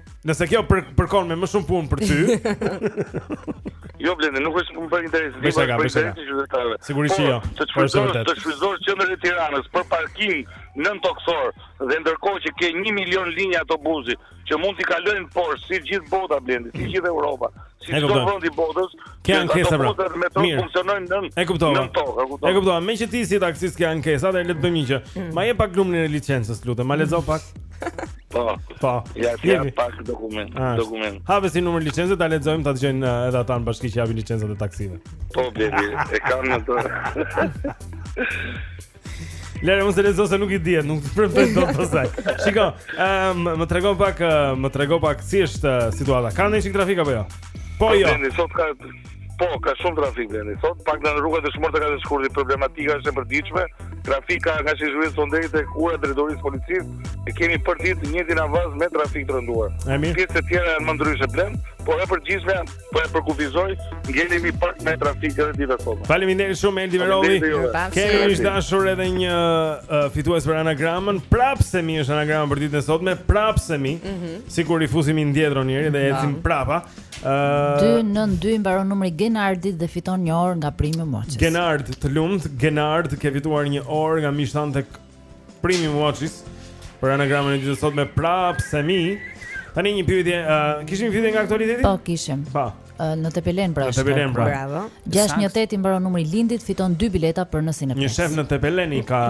Speaker 1: Nëse kjo për, përkon me më shumë punë për ty.
Speaker 15: jo Blendi, nuk është për interes
Speaker 1: tim, është
Speaker 15: për interes të qytetarëve.
Speaker 1: Sigurisht që jo.
Speaker 15: Të shfrytëzosh, të shfrytëzosh qendrën e Tiranës për parking nëntokësor dhe ndërkohë që ke 1 milion linja autobusi që mund t'i kalojnë poshtë si gjithë bota Blendi, si gjithë Europa. Si çdo vend i botës,
Speaker 1: Ke ankesa pra. Mirë.
Speaker 15: Funksionojnë nën.
Speaker 1: E kuptova.
Speaker 15: Nën tokë, e kuptova.
Speaker 1: E kuptova. Meqë ti si taksist ke ankesa, atëherë të bëjmë një gjë. Mm. Ma jep pak numrin e licencës, lutem. Ma lexo pak.
Speaker 15: Po.
Speaker 1: Po.
Speaker 15: Ja, ja pak dokument.
Speaker 1: Ah.
Speaker 15: Dokument.
Speaker 1: Hape një çik numrin e licencës, ta lexojmë, ta dëgjojnë eh, edhe ata në bashki që japin licencat e taksive.
Speaker 15: Po, bebe, e kam në dorë.
Speaker 1: Lëre, mos e lexo se nuk i dihet, nuk të premtoj dot pastaj Shiko, um, më trego pak, më trego pak si është uh, situata Ka ndonjë trafik apo jo? Po, po jo
Speaker 15: Blendi, sot ka, po, ka shumë trafik, Blendi Sot pak në rrugët e shumër të ka të shkurdi problematika është e përditshme Trafiku nga që i zhvizë të deri te ura e drejtorisë së policisë E kemi për ditë të njëjtin avaz me trafik të rënduar Pjesa tjetër është më ndryshe Blendi Por e përgjithshme Po e përkufizoj, ngelemi pak me trafik edhe ditë sot.
Speaker 1: Faleminderit shumë Eldi
Speaker 15: Verolli.
Speaker 1: Kemi, miq të dashur, edhe një uh, fitues për anagramën. Prapsemi është anagrama për ditën e sotme. Prapsemi. Mm -hmm. Sikur i fusim indietron njëri dhe ecim prapa. Uh,
Speaker 4: 292 mbaron numri Genardit dhe fiton një orë nga Premium Watches.
Speaker 1: Genard, të lumtë. Genard, ke fituar një orë nga miqtë tanë tek Premium Watches për anagramën e ditës sotme prapsemi. Tani një pyetje, uh, kishim një pyetje nga aktualiteti?
Speaker 4: Po, kishim.
Speaker 1: Po.
Speaker 4: Uh, në Tepelenë pra.
Speaker 1: Në Tepelenë pra.
Speaker 9: Bravo.
Speaker 4: 618 i mbaron numri i Lindit, fiton dy bileta për në Cineplex.
Speaker 1: Një shef në Tepelenë ka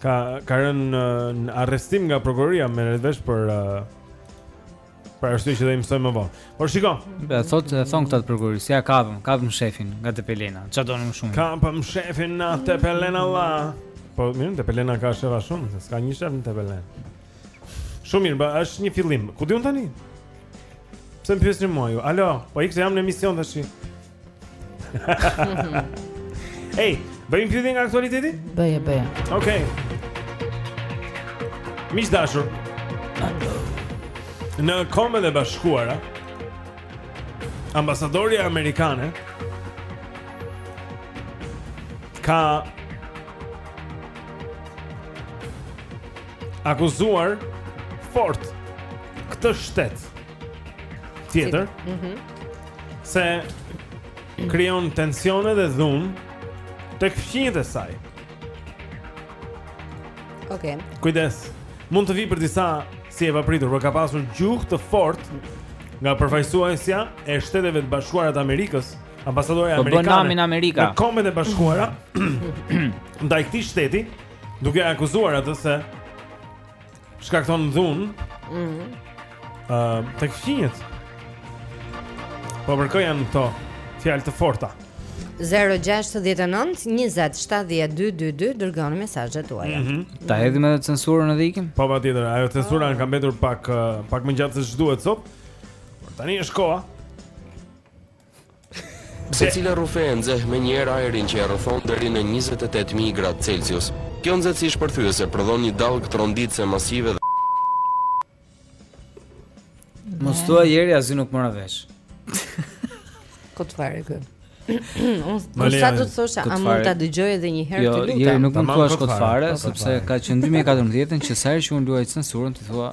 Speaker 1: ka ka rënë në arrestim nga prokuroria merret vesh për uh, Arsye që do i mësojmë më vonë. Por shiko.
Speaker 2: Be thot e thonë këta të prokurorisë, ja kapëm, kapëm shefin nga Tepelena. Çfarë doni më shumë?
Speaker 1: Kapëm shefin nga Tepelena la. Po mirë, Tepelena ka shefa shumë, se s'ka një shef në Tepelena. Shumë mirë, ba, është një fillim. Ku di unë tani? Pse më pyesni mua ju? Alo, po ik se jam në emision tash. Ej, bëjmë pyetje nga aktualiteti?
Speaker 4: Bëje, bëje.
Speaker 1: Okej. Miq të dashur. Në Kombet e Bashkuara, ambasadorja amerikane ka akuzuar fort këtë shtet. tjetër.
Speaker 9: Mhm.
Speaker 1: Mm se krijon tensione dhe dhunë tek fqinjët e saj.
Speaker 9: Okej.
Speaker 1: Kujdes. Mund të vijë për disa si e papritur, por ka pasur gjuhë të fortë nga përfaqësuesja e Shteteve të Bashkuara të Amerikës, ambasadorja amerikane.
Speaker 2: Po bën namin Amerika.
Speaker 1: Në Kombet e Bashkuara ndaj këtij shteti, duke e akuzuar atë se shkakton dhunë.
Speaker 9: Ëh.
Speaker 1: Mm -hmm. uh, tek fqinjët. Po për kë janë këto fjalë të forta?
Speaker 9: 0-6-19-27-12-2 Dërgoni mesazhet tuaja
Speaker 1: mm -hmm.
Speaker 2: Ta hedhim edhe censurën edhe ikim?
Speaker 1: Po patjetër, ajo censura oh. Ah. ka mbetur pak, eh, pak më gjatë se ç'duhet sot Por tani është koha
Speaker 14: Secila rrufe e nxeh menjëherë ajrin që e rrethon deri në njëzet e tetë mijë gradë Celsius. Kjo nxehtësi shpërthyese prodhon një dallgë tronditëse masive dhe
Speaker 2: Mos thua ieri asgjë nuk mora vesh.
Speaker 9: Kot fare kë. Unë
Speaker 2: posa
Speaker 9: do të thosha, a mund ta dëgjoj edhe një herë
Speaker 2: jo,
Speaker 9: të lutem?
Speaker 2: Jo, nuk mund të thua
Speaker 1: kot fare,
Speaker 2: sepse ka që në 2014 që sa herë që unë luaj censurën ti thua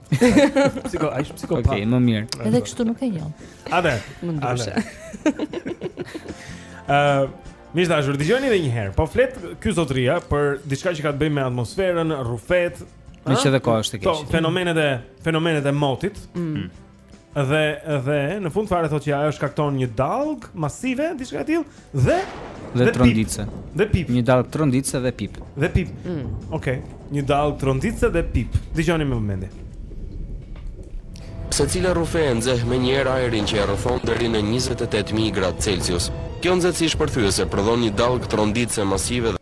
Speaker 1: Psiko, ai është psikopat.
Speaker 2: Okej, okay, më mirë.
Speaker 4: Edhe kështu nuk e njoh.
Speaker 1: A dhe.
Speaker 9: Më ndryshe.
Speaker 1: Ëh, uh, miq të dashur, dëgjoni edhe një herë. Po flet ky zotria për diçka që ka të bëjë me atmosferën, rrufet.
Speaker 2: Meqë dhe koha është e keqe.
Speaker 1: Po fenomenet e fenomenet e motit.
Speaker 9: Mm.
Speaker 1: Dhe dhe në fund fare thotë që ajo shkakton një dallgë masive, diçka e tillë, dhe
Speaker 2: dhe tronditse.
Speaker 1: Dhe pip.
Speaker 2: Një dallgë tronditse dhe pip.
Speaker 1: Dhe pip.
Speaker 9: Mm.
Speaker 1: Okej, okay. një dallgë tronditse dhe pip. Dëgjoni me vëmendje.
Speaker 14: Secila rrufe e nxeh menjëherë ajrin që e rrethon deri në 28.000 gradë Celsius. Kjo nxehtësi shpërthyese prodhon një dallgë tronditëse masive dhe...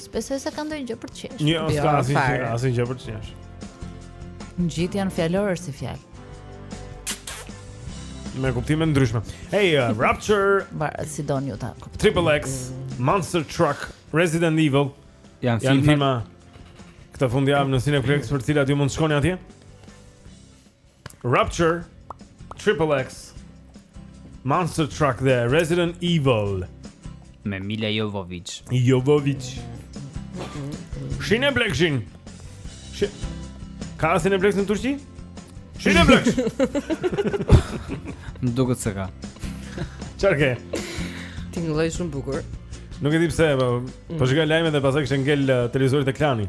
Speaker 4: S'besoj se ka ndonjë gjë për të qesh.
Speaker 1: Jo, jo s'ka asnjë gjë, asnjë gjë për të qesh.
Speaker 4: Ngjit janë fjalor si fjalë.
Speaker 1: Me kuptime të ndryshme. Hey, uh, Rapture,
Speaker 4: Bar, si doni ju ta.
Speaker 1: Triple X, Monster Truck, Resident Evil
Speaker 2: janë filma.
Speaker 1: Janë
Speaker 2: filma.
Speaker 1: Këtë fundjavë në Cineplexx për të cilat ju mund të shkoni atje? Rupture, Triple X, Monster Truck dhe Resident Evil
Speaker 2: me Milla Jovovich.
Speaker 1: Jovovich. Cineplexx-in. Shi... Ka Cineplexx në Turqi? Cineplexx.
Speaker 2: Nuk duket se ka.
Speaker 1: Çfarë ke?
Speaker 9: Tingëlloi shumë bukur.
Speaker 1: Nuk e di pse, po, po mm. shikoj lajmet dhe pastaj kishte ngel uh, televizori te Klani.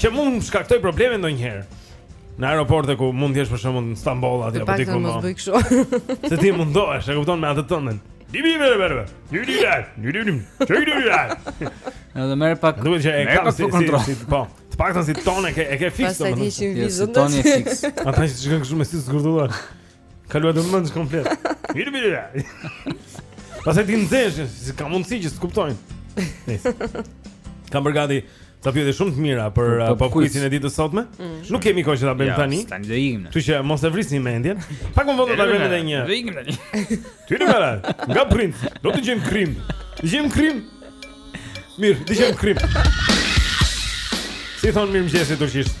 Speaker 1: Që mund të shkaktojë probleme ndonjëherë. Në aeroporte ku mund të jesh për shembull në Stamboll aty apo diku më. Se ti mundohesh, e kupton me atë tënden. Di bim me bërë. Ju di ja. Ju di bim. Çoj di ja.
Speaker 2: Në të merr pak.
Speaker 1: Duhet që e kam si
Speaker 2: kontroll.
Speaker 1: Po. Të paktën si ton e ke, e ke fiksuar.
Speaker 9: Pastaj ishin
Speaker 2: vizë. Ton fiks.
Speaker 1: Ata që shohin kështu me sy të zgurdulluar. Ka luajtur më në komplet. Mirë, mirë. Pastaj ti nxehesh, si ka mundësi që s'kuptojnë. Kam përgatit ca pyetje shumë të mira për uh,
Speaker 2: pop
Speaker 1: quizin e ditës së sotme.
Speaker 9: Mm.
Speaker 1: Nuk kemi kohë që ta bëjmë tani.
Speaker 2: Ja,
Speaker 1: tani
Speaker 2: do ikim.
Speaker 1: Kështu që mos e vrisni mendjen. Pak më vonë do ta bëjmë edhe një.
Speaker 2: Do ikim tani.
Speaker 1: Ty në mëra. Nga print. Do të gjem krim. Të gjem krim. Mirë, të gjem krim. Si thonë
Speaker 16: mirëmëngjesi turqisht.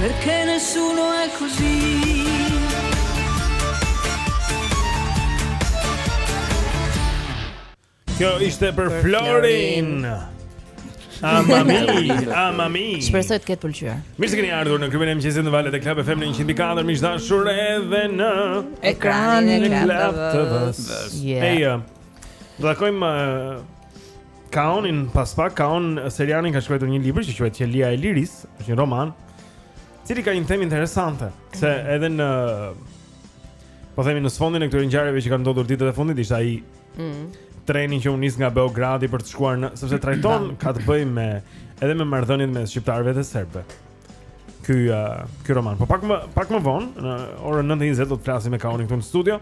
Speaker 16: Perché nessuno è così
Speaker 1: Kjo ishte për, për Florin. Amami, amami.
Speaker 4: Shpresoj t'i ketë pëlqyer.
Speaker 1: Mirë se keni ardhur në klubin e mëngjesit në valët e Club FM 104 miq të dashur edhe në
Speaker 4: ekranin e Club
Speaker 1: TV. Ejo. Do të kemi Kaonin pas pak Kaon Seriani ka shkruar një libër që quhet Qelia e Lirisë, është një roman, i cili ka një temë interesante, se mhm. edhe në po themi në sfondin e këtyre ngjarjeve që kanë ndodhur ditët e fundit ishte ai
Speaker 9: mm.
Speaker 1: treni që u nis nga Beogradi për të shkuar në sepse trajton ka të bëjë me edhe me marrëdhëniet mes shqiptarëve dhe serbëve. ky uh, ky roman. Po pak më pak më vonë në orën 9:20 do të flasim me Kaonin këtu në studio.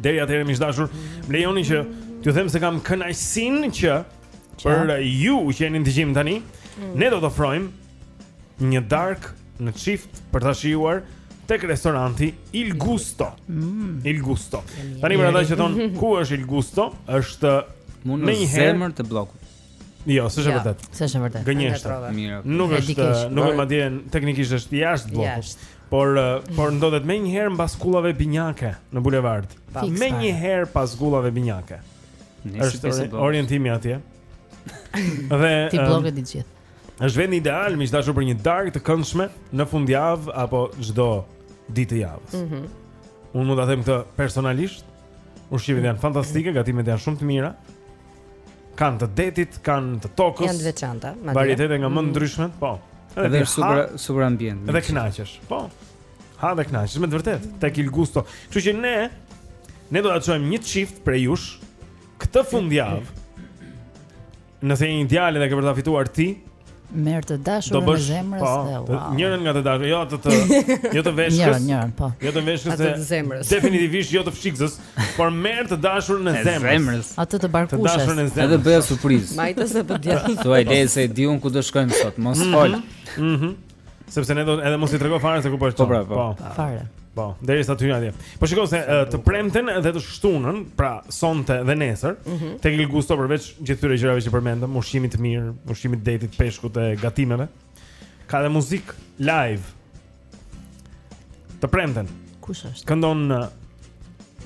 Speaker 1: Deri atëherë miq të dashur, më lejoni që t'ju them se kam kënaqësinë që për ju që jeni në dëgjim tani, mm. ne do të ofrojmë një darkë në çift për ta shijuar tek restoranti Il Gusto. Mm. Il Gusto. Tani për ata që thonë ku është Il Gusto, është
Speaker 2: në zemër të bllokut.
Speaker 1: Jo, s'është e vërtetë.
Speaker 4: S'është e vërtetë.
Speaker 1: Gënjeshtra.
Speaker 2: Mirë.
Speaker 1: Nuk është, nuk e madje teknikisht është jashtë bllokut. Por por ndodhet menjëherë mbas kullave binjake në bulevard. Menjëherë pas kullave binjake. Është orientimi atje. Dhe
Speaker 4: ti bllokët i gjithë.
Speaker 1: Është vendi ideal, miq të dashur për një darkë të këndshme në fundjavë apo çdo ditë të javës.
Speaker 9: Mhm.
Speaker 1: Mm Unë mund ta them këtë personalisht. Ushqimet janë fantastike, gatimet janë shumë të mira. kanë të detit, kanë të tokës.
Speaker 9: Janë të veçanta, madje.
Speaker 1: Varietete nga më
Speaker 9: të
Speaker 1: ndryshme, po.
Speaker 2: Edhe është super super ambient.
Speaker 1: Edhe kënaqesh. Po. Ha dhe kënaqesh, me të vërtetë, tek Il Gusto. Kështu që ne ne do ta çojmë një çift prej jush këtë fundjavë. Nëse je një djalë dhe ke për ta fituar ti,
Speaker 4: Merr të dashurën
Speaker 1: e
Speaker 4: zemrës
Speaker 1: po,
Speaker 4: dhe wow.
Speaker 1: Njërën nga të dashur, jo të të, jo të veshkës.
Speaker 4: Njërën, njërën, po.
Speaker 1: Jo të veshkës
Speaker 9: të zemrës.
Speaker 1: Definitivisht jo të fshikës, por merr të dashurën
Speaker 2: e
Speaker 1: zemrës.
Speaker 2: zemrës.
Speaker 4: Atë të
Speaker 1: barkushës.
Speaker 4: Të
Speaker 1: dashurën e zemrës.
Speaker 2: Edhe bëja surprizë.
Speaker 9: Majtës apo djathtë.
Speaker 2: Thuaj lëre se e di unë ku do shkojmë sot, mos mhm. fol.
Speaker 1: Mhm. Sepse ne do edhe mos i trego fare se ku po shkoni.
Speaker 2: Po, pra, po. po.
Speaker 4: Fare.
Speaker 1: Po, derisa të jeni atje. Po shikoj se të premten dhe të shtunën, pra sonte dhe nesër,
Speaker 9: mm -hmm.
Speaker 1: tek Il Gusto përveç gjithë këtyre gjërave që përmendëm, ushqimit të mirë, ushqimit të detit, peshkut e gatimeve. Ka dhe muzikë live. Të premten.
Speaker 4: Kush është?
Speaker 1: Këndon uh,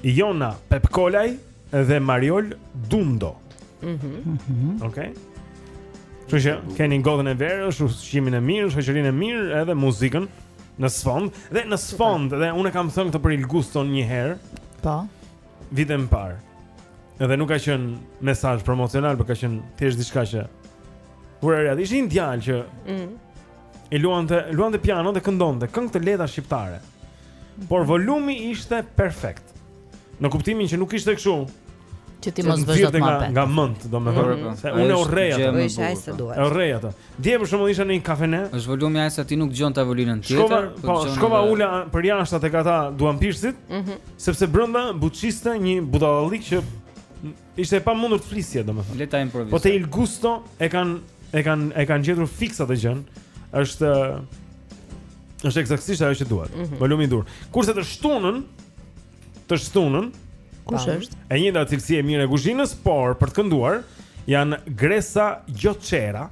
Speaker 1: Jona Pepkolaj dhe Mariol Dundo.
Speaker 9: Mhm.
Speaker 1: Mm Okej. Okay. Kështu që keni gotën e verës, ushqimin e mirë, shoqërinë e mirë, edhe muzikën në sfond dhe në sfond dhe unë kam thënë këtë për Il Guston një herë.
Speaker 4: Po.
Speaker 1: Vite më parë. Edhe nuk ka qenë mesazh promocional, por ka qenë thjesht diçka që Urarja, dhe ishin djalë që
Speaker 9: mm.
Speaker 1: E luante, luante piano dhe këndonte, këngë të lehta shqiptare Por volumi ishte perfekt Në kuptimin që nuk ishte kështu.
Speaker 4: Që ti mos bësh dot muhabet.
Speaker 1: Nga mend, domethënë,
Speaker 2: mhm.
Speaker 1: se unë e urrej atë.
Speaker 9: Po është ai
Speaker 2: sa
Speaker 9: duhet.
Speaker 1: E urrej atë. Dje për shembull isha në një kafene.
Speaker 2: Është volumi ai sa ti nuk dëgjon tavolinën tjetër.
Speaker 1: Po,
Speaker 2: po
Speaker 1: shkova ula përjashta tek ata duhanpirësit,
Speaker 9: mhm.
Speaker 1: sepse brenda buçiste një budallallëk që Ishte e pamundur të flisje domethënë.
Speaker 2: Le ta improvizoj.
Speaker 1: Po te Il Gusto e kanë e kanë e kanë gjetur fiks atë gjën. Është është eksaktësisht ajo që duhet.
Speaker 9: Mm -hmm.
Speaker 1: Volumi i duhur. Kurse të shtunën, të shtunën,
Speaker 4: kush është?
Speaker 1: E njëjta cilësi e mirë e kuzhinës, por për të kënduar janë Gresa Gjoçera.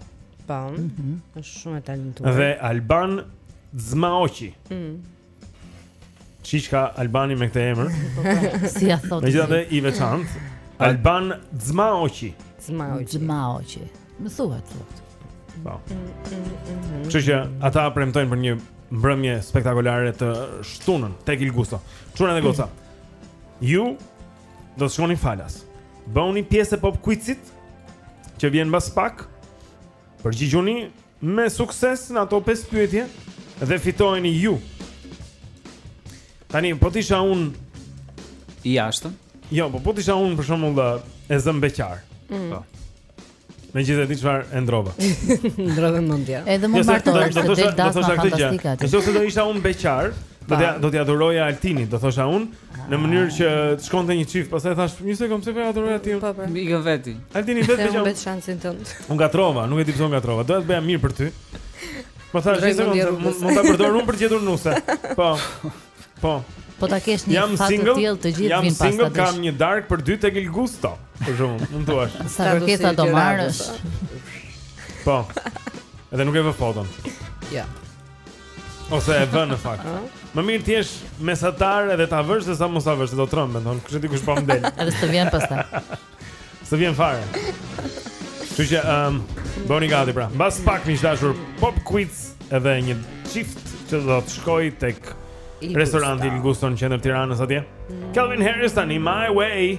Speaker 9: Pam.
Speaker 4: Mm -hmm.
Speaker 9: Është shumë e talentuar.
Speaker 1: Dhe Alban Zmaoqi. Mm. Çiçka Albani me këtë emër.
Speaker 4: Si ja thotë.
Speaker 1: Megjithatë i veçantë Alban Zmaoqi.
Speaker 9: Zmaoqi.
Speaker 4: Zmaoqi. Më thuhet thotë.
Speaker 1: Po. Kështu që ata premtojnë për një mbrëmje spektakolare të shtunën tek Il Gusto. Çuna dhe goca. Ju do të shkoni falas. Bëhuni pjesë e pop quizit që vjen mbas pak. Përgjigjuni Me sukses në ato 5 pyetje dhe fitojeni ju. Tani po të isha un
Speaker 2: i jashtëm.
Speaker 1: Jo, po po të isha un për shembull e zëmë beqar.
Speaker 9: Mm.
Speaker 1: Po. Megjithëse ti çfarë e ndërrova Ndrova
Speaker 9: në mundja
Speaker 4: Edhe më martohë
Speaker 1: është
Speaker 4: të
Speaker 1: dhejtë
Speaker 4: dasma
Speaker 1: fantastika
Speaker 4: Në qoftë
Speaker 1: se do isha unë beqar Do t'ja dhuroja Altinit Do thosha unë Në mënyrë që të shkonte një çift, pastaj thashë, "Një sekond, pse po ja dhuroja ti?"
Speaker 9: Po, po.
Speaker 2: Ikën veti.
Speaker 1: Altini vetë
Speaker 9: Pse më
Speaker 1: unë
Speaker 9: bëj shansin tënd.
Speaker 1: Unë gatrova, nuk e di pse unë gatrova. Doja të bëja mirë për ty. Po
Speaker 9: thashë,
Speaker 1: "Një sekond, se mund mund ta përdor unë për të gjetur nuse." Po. Po.
Speaker 4: Po ta kesh një fat të tillë të gjithë
Speaker 1: vijnë
Speaker 4: pastaj. Jam
Speaker 1: single, kam një darkë për dy tek Il Gusto. Për shkakun, mund thua.
Speaker 4: Sa kërkesa do marrësh?
Speaker 1: Po. Edhe nuk e vë foton.
Speaker 9: Ja.
Speaker 1: Ose e vë në fakt. Më mirë të jesh mesatar edhe ta vësh se sa mos ta vësh, se do trembet, mendon, kush e di kush po më del.
Speaker 4: Edhe s'të vjen pastaj.
Speaker 1: S'të vjen fare. Kështu që ëm bëhuni gati pra. Mbas pak miq të dashur, pop quiz edhe një çift që do të shkojë tek restoranti Il Gusto në qendër Tiranës atje. Calvin Harris tani My Way.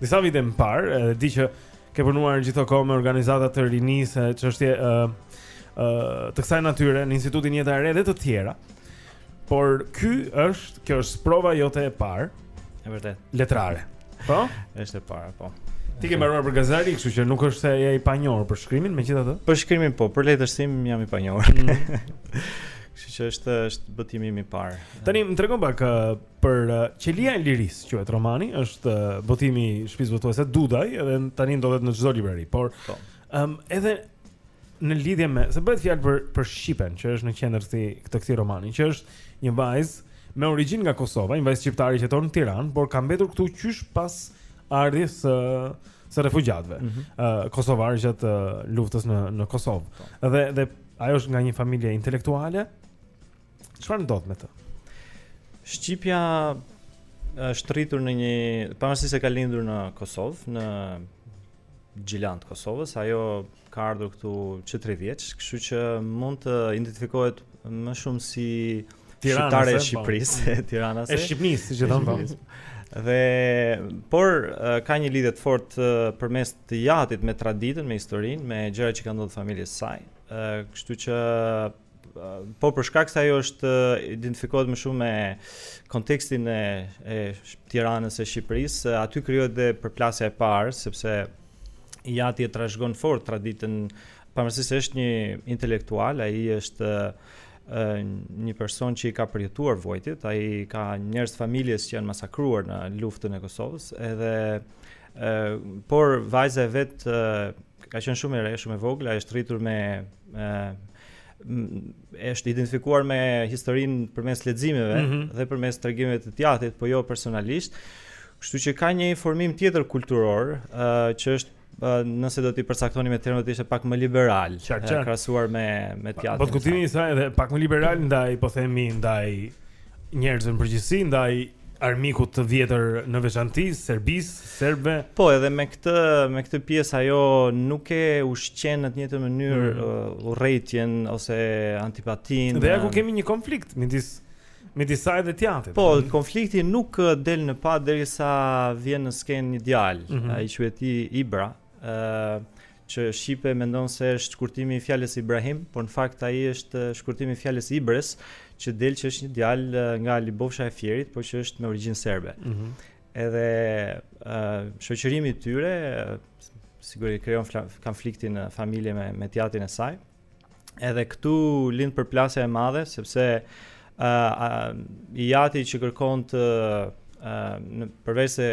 Speaker 1: Disa vite më parë, e di që ke punuar gjithë kohë me organizata të rinisë, çështje ë uh, uh, të kësaj natyre në Institutin Jeta e Re dhe të tjera. Por ky është, kjo është prova jote e parë.
Speaker 17: E vërtetë.
Speaker 1: Letrare. Po?
Speaker 17: Është e para, po.
Speaker 1: Ti ke mbaruar për gazetari, kështu që nuk është se je i panjohur për shkrimin, megjithatë.
Speaker 17: Për shkrimin po, për letërsinë jam i panjohur. Mm. Kështu që është është botimi im i parë.
Speaker 1: Tani më tregon pak Për uh, Qelia e Lirisë, quhet romani, është uh, botim i shtëpisë botuese Dudaj, edhe tani ndodhet në çdo librari, por
Speaker 17: po.
Speaker 1: ëm um, edhe në lidhje me, se bëhet fjalë për për Shqipen që është në qendër të këtë këtij romani, që është një vajzë me origjinë nga Kosova, një vajzë shqiptare që jeton në Tiranë, por ka mbetur këtu qysh pas ardhjes së së refugjatëve, ëh,
Speaker 17: mm -hmm.
Speaker 1: uh, kosovarë gjatë uh, luftës në në Kosovë. Po. Dhe dhe ajo është nga një familje intelektuale, Çfarë ndodh me të?
Speaker 17: Shqipja është rritur në një pavarësisht se ka lindur në Kosovë, në Gjilan të Kosovës, ajo ka ardhur këtu që 3 vjeç, kështu që mund të identifikohet më shumë si Tiranës, e
Speaker 1: po.
Speaker 17: Shqipërisë, e Tiranës.
Speaker 1: E Shqipërisë, siç e thonë. Po.
Speaker 17: Dhe por ka një lidhje të fortë përmes të jatit me traditën, me historinë, me gjërat që i kanë ndodhur familjes së saj. Kështu që Po për shkak se ajo është identifikohet më shumë me kontekstin e, e Tiranës, e Shqipërisë, aty krijohet dhe përplasja e parë, sepse i ati e trashëgon fort traditën, pavarësisht se është një intelektual, ai është një person që i ka përjetuar vuajtjet, ai ka njerëz të familjes që janë masakruar në luftën e Kosovës, edhe, por vajza e vet Ka qenë shumë e re, shumë e vogël, ajo është rritur me ë është identifikuar me historinë përmes leximeve
Speaker 1: mm -hmm.
Speaker 17: dhe përmes tregimeve të të atit, por jo personalisht. Kështu që ka një formim tjetër kulturor, ë uh, që është nëse do t'i përcaktoni me terma, do të ishte pak më liberal krahasuar me me të
Speaker 1: atin. Po kuptimi i saj edhe pak më liberal ndaj po themi ndaj njerëzve në përgjithësi, ndaj armikut të vjetër në veçanti Serbisë, serbëve.
Speaker 17: Po, edhe me këtë me këtë pjesë ajo nuk e ushqen në të njëjtën mënyrë mm. uh, urrejtjen ose antipatinë.
Speaker 1: Dhe ja ku kemi një konflikt midis midis saj dhe të atit.
Speaker 17: Po, dhe... konflikti nuk uh, del në pah derisa vjen në skenë një djalë,
Speaker 1: mm -hmm.
Speaker 17: ai quhet Ibra. Mm që Shqipe mendon se është shkurtimi i fjalës Ibrahim, por në fakt ai është shkurtimi i fjalës Ibres, që del që është një djalë nga Libofsha e Fierit, por që është me origjinë serbe.
Speaker 1: Ëh. Mm -hmm.
Speaker 17: Edhe uh, shoqërimi i tyre sigurisht krijon konfliktin në familje me me të atin e saj. Edhe këtu lind përplasja e madhe sepse ë uh, uh, i jati që kërkon të uh, në përveç se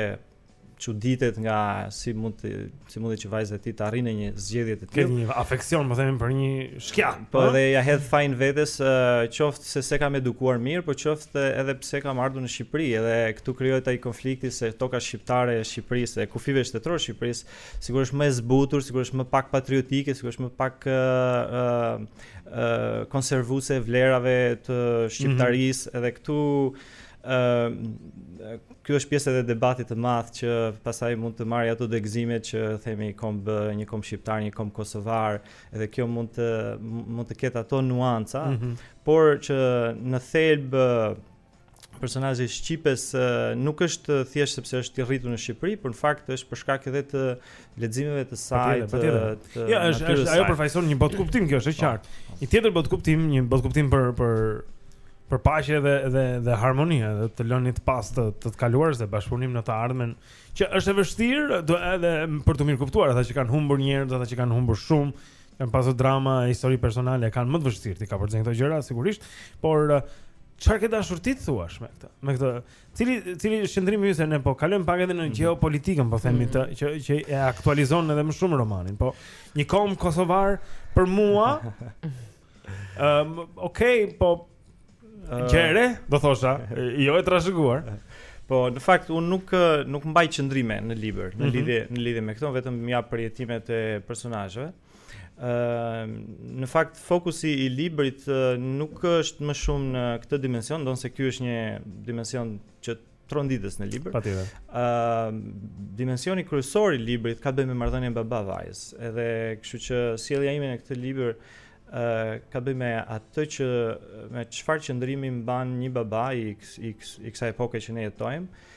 Speaker 17: çuditet nga si mund të si mund të që vajza e tij të arrijë në një zgjedhje të tillë.
Speaker 1: Ka një afeksion, le të themi për një shkja.
Speaker 17: Po edhe ia hedh fajin vetes, uh, qoftë se s'e kam edukuar mirë, por qoftë edhe pse kam ardhur në Shqipëri, edhe këtu krijohet ai konflikti se toka shqiptare e Shqipërisë, e kufijve shtetërorë të Shqipërisë, sigurisht më e zbutur, sigurisht më pak patriotike, sigurisht më pak ë uh, uh, uh, konservuese e vlerave të mhm. shqiptarisë, mm -hmm. edhe këtu Kjo është pjesë e debatit të madh që pastaj mund të marrë ato degëzime që themi komb një komb shqiptar, një komb kosovar, edhe kjo mund të mund të ketë ato nuanca,
Speaker 1: mm -hmm.
Speaker 17: por që në thelb personazhi i Shqipes nuk është thjesht sepse është i rritur në Shqipëri, por në fakt është për shkak edhe të leximeve të saj të të
Speaker 1: Jo, është është ajo përfaqëson një botëkuptim kjo është e
Speaker 17: po,
Speaker 1: qartë. Po. Një tjetër botëkuptim, një botëkuptim për për për paqe dhe dhe dhe harmoni, edhe të lënit pas të të kaluarës dhe bashkëpunim në të ardhmen, që është e vështirë, do edhe për t'i mirëkuptuar ata që kanë humbur njerëz, ata që kanë humbur shumë, kanë pasur drama, histori personale, e kanë më të vështirë t'i kapërcejnë këto gjëra sigurisht, por çfarë ke dashur ti të thuash me këtë? Me këtë Cili cili është qëndrimi yt se ne po kalojmë pak edhe në mm -hmm. geopolitikën, po themi mm -hmm. të që që e aktualizon edhe më shumë romanin, po një komb kosovar për mua. Ëm, um, okay, po gjere, uh, do thosha, jo e trashëguar.
Speaker 17: Po, në fakt unë nuk nuk mbaj qëndrime në libër, në
Speaker 1: mm -hmm.
Speaker 17: lidhje në lidhje me këto, vetëm më jap përjetimet e personazheve. në fakt fokusi i librit nuk është më shumë në këtë dimension, ndonëse ky është një dimension që tronditës në libër.
Speaker 1: Patjetër.
Speaker 17: Ë uh, dimensioni kryesor i librit ka të bëjë me marrëdhënien baba vajzë. Edhe kështu që sjellja ime në këtë libër ë uh, ka të bëjë me atë që me çfarë qëndrimi mban një baba i i, i kësaj epoke që ne jetojmë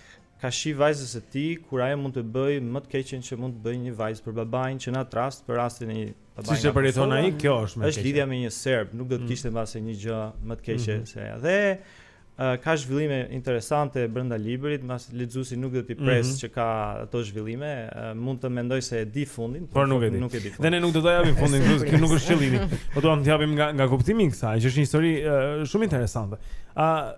Speaker 17: Karshi vajzës së tij kur ajo mund të bëjë më të keqen që mund të bëjë një vajzë për babain që në atë rast për rastin e një babai.
Speaker 1: Siç e përjeton ai, kjo është më e keqe.
Speaker 17: Është lidhja me një serb, nuk do të
Speaker 1: mm.
Speaker 17: kishte mbase një gjë më të keqe
Speaker 1: mm-hmm.
Speaker 17: se ajo. Dhe uh, ka zhvillime interesante brenda librit, mbase lexuesi nuk do t'i mhm. pres
Speaker 1: mm -hmm.
Speaker 17: që ka ato zhvillime, uh, mund të mendoj se e di fundin,
Speaker 1: por nuk e di.
Speaker 17: Nuk e di.
Speaker 1: Dhe ne nuk do ta japim fundin, kjo nuk është qëllimi. Po duam të japim nga nga kuptimi i kësaj, që është një histori uh, shumë interesante. A uh,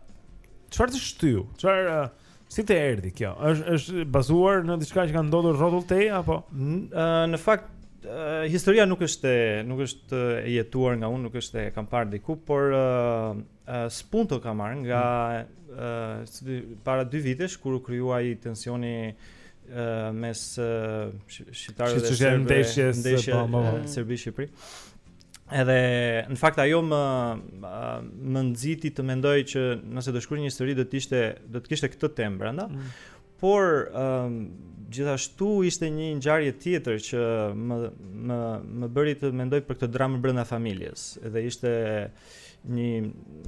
Speaker 1: çfarë të shtyu? Çfarë uh, Si të erdhi kjo? Është është bazuar në diçka që ka ndodhur rrotull teje apo
Speaker 17: në fakt uh, historia nuk është nuk është e jetuar nga unë, nuk është se e kam parë diku, por uh, uh, spunto kam marrë nga uh, para dy vitesh kur u krijua ai tensioni uh, mes uh, shqiptarëve dhe serbëve,
Speaker 1: ndeshja
Speaker 17: e
Speaker 1: po, po, po.
Speaker 17: Serbi Shqipëri. Edhe në fakt ajo më më nxiti të mendoj që nëse do shkruaja një histori do të ishte do të kishte këtë temë brenda. Mm. Por um, gjithashtu ishte një ngjarje tjetër që më më më bëri të mendoj për këtë dramë brenda familjes. Edhe ishte një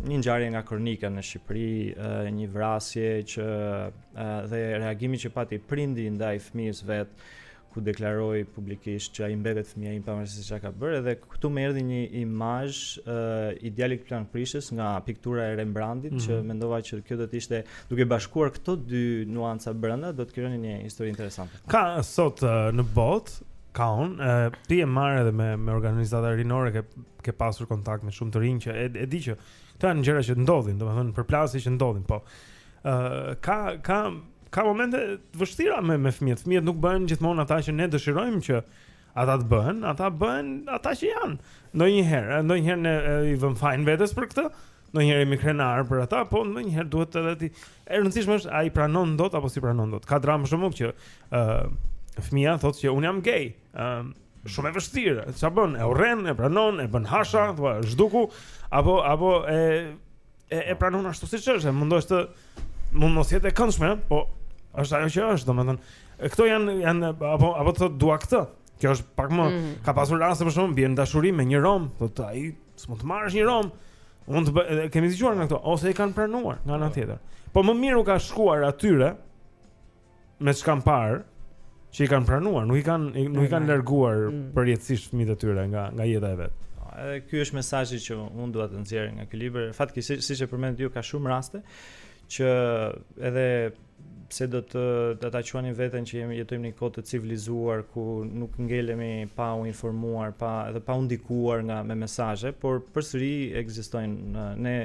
Speaker 17: një ngjarje nga kronika në Shqipëri, uh, një vrasje që uh, dhe reagimi që pati prindi ndaj fëmijës vet ku deklaroi publikisht që ai mbetet fëmija im pavarësisht se çfarë ka bërë dhe këtu më erdhi një imazh uh, i djalit plangprishës nga piktura e Rembrandtit mm -hmm. që
Speaker 1: mhm.
Speaker 17: mendova që kjo do të ishte duke bashkuar këto dy nuanca brenda do të krijonin një histori interesante.
Speaker 1: Ka sot uh, në botë ka un, uh, ti je marrë edhe me me organizata rinore ke ke pasur kontakt me shumë të rinj që e, e di që këto janë gjëra që ndodhin, domethënë përplasje që ndodhin, po. Ë uh, ka ka ka momente të vështira me me fëmijët. Fëmijët nuk bëhen gjithmonë ata që ne dëshirojmë që ata të bëhen, ata bëhen ata që janë. Ndonjëherë, ndonjëherë ne i vëm fajin vetes për këtë, ndonjëherë jemi krenar për ata, po ndonjëherë duhet edhe t'i. E rëndësishme është a i pranon dot apo s'i pranon dot. Ka dramë shumë që ë uh, fëmija thotë se unë jam gay. ë uh, shumë e vështirë. Çfarë bën? E urren, e pranon, e bën hasha, thua, zhduku apo apo e e e pranon ashtu siç është, mundohesh të mund mos jetë e këndshme, po është ajo që është, domethënë. Këto janë janë apo apo thotë dua këtë. Kjo është pak më
Speaker 4: mm.
Speaker 1: ka pasur raste për shembull bien dashuri me një rom, thotë ai, s'mund të marrësh një rom. Mund të bëj, kemi dëgjuar nga këto ose e kanë pranuar nga ana tjetër. Po më mirë u ka shkuar atyre me ç'kam parë që i kanë pranuar, nuk i kanë nuk i kanë larguar
Speaker 17: mm.
Speaker 1: përjetësisht fëmijët e tyre nga nga jeta e vet.
Speaker 17: Po, edhe ky është mesazhi që unë dua të nxjerr nga ky libër. Fatkeqësisht, siç e përmend ju, ka shumë raste që edhe pse do të do ta quanim veten që jemi jetojmë në një kohë të civilizuar ku nuk ngelemi pa u informuar, pa edhe pa u ndikuar nga me mesazhe, por përsëri ekzistojnë ne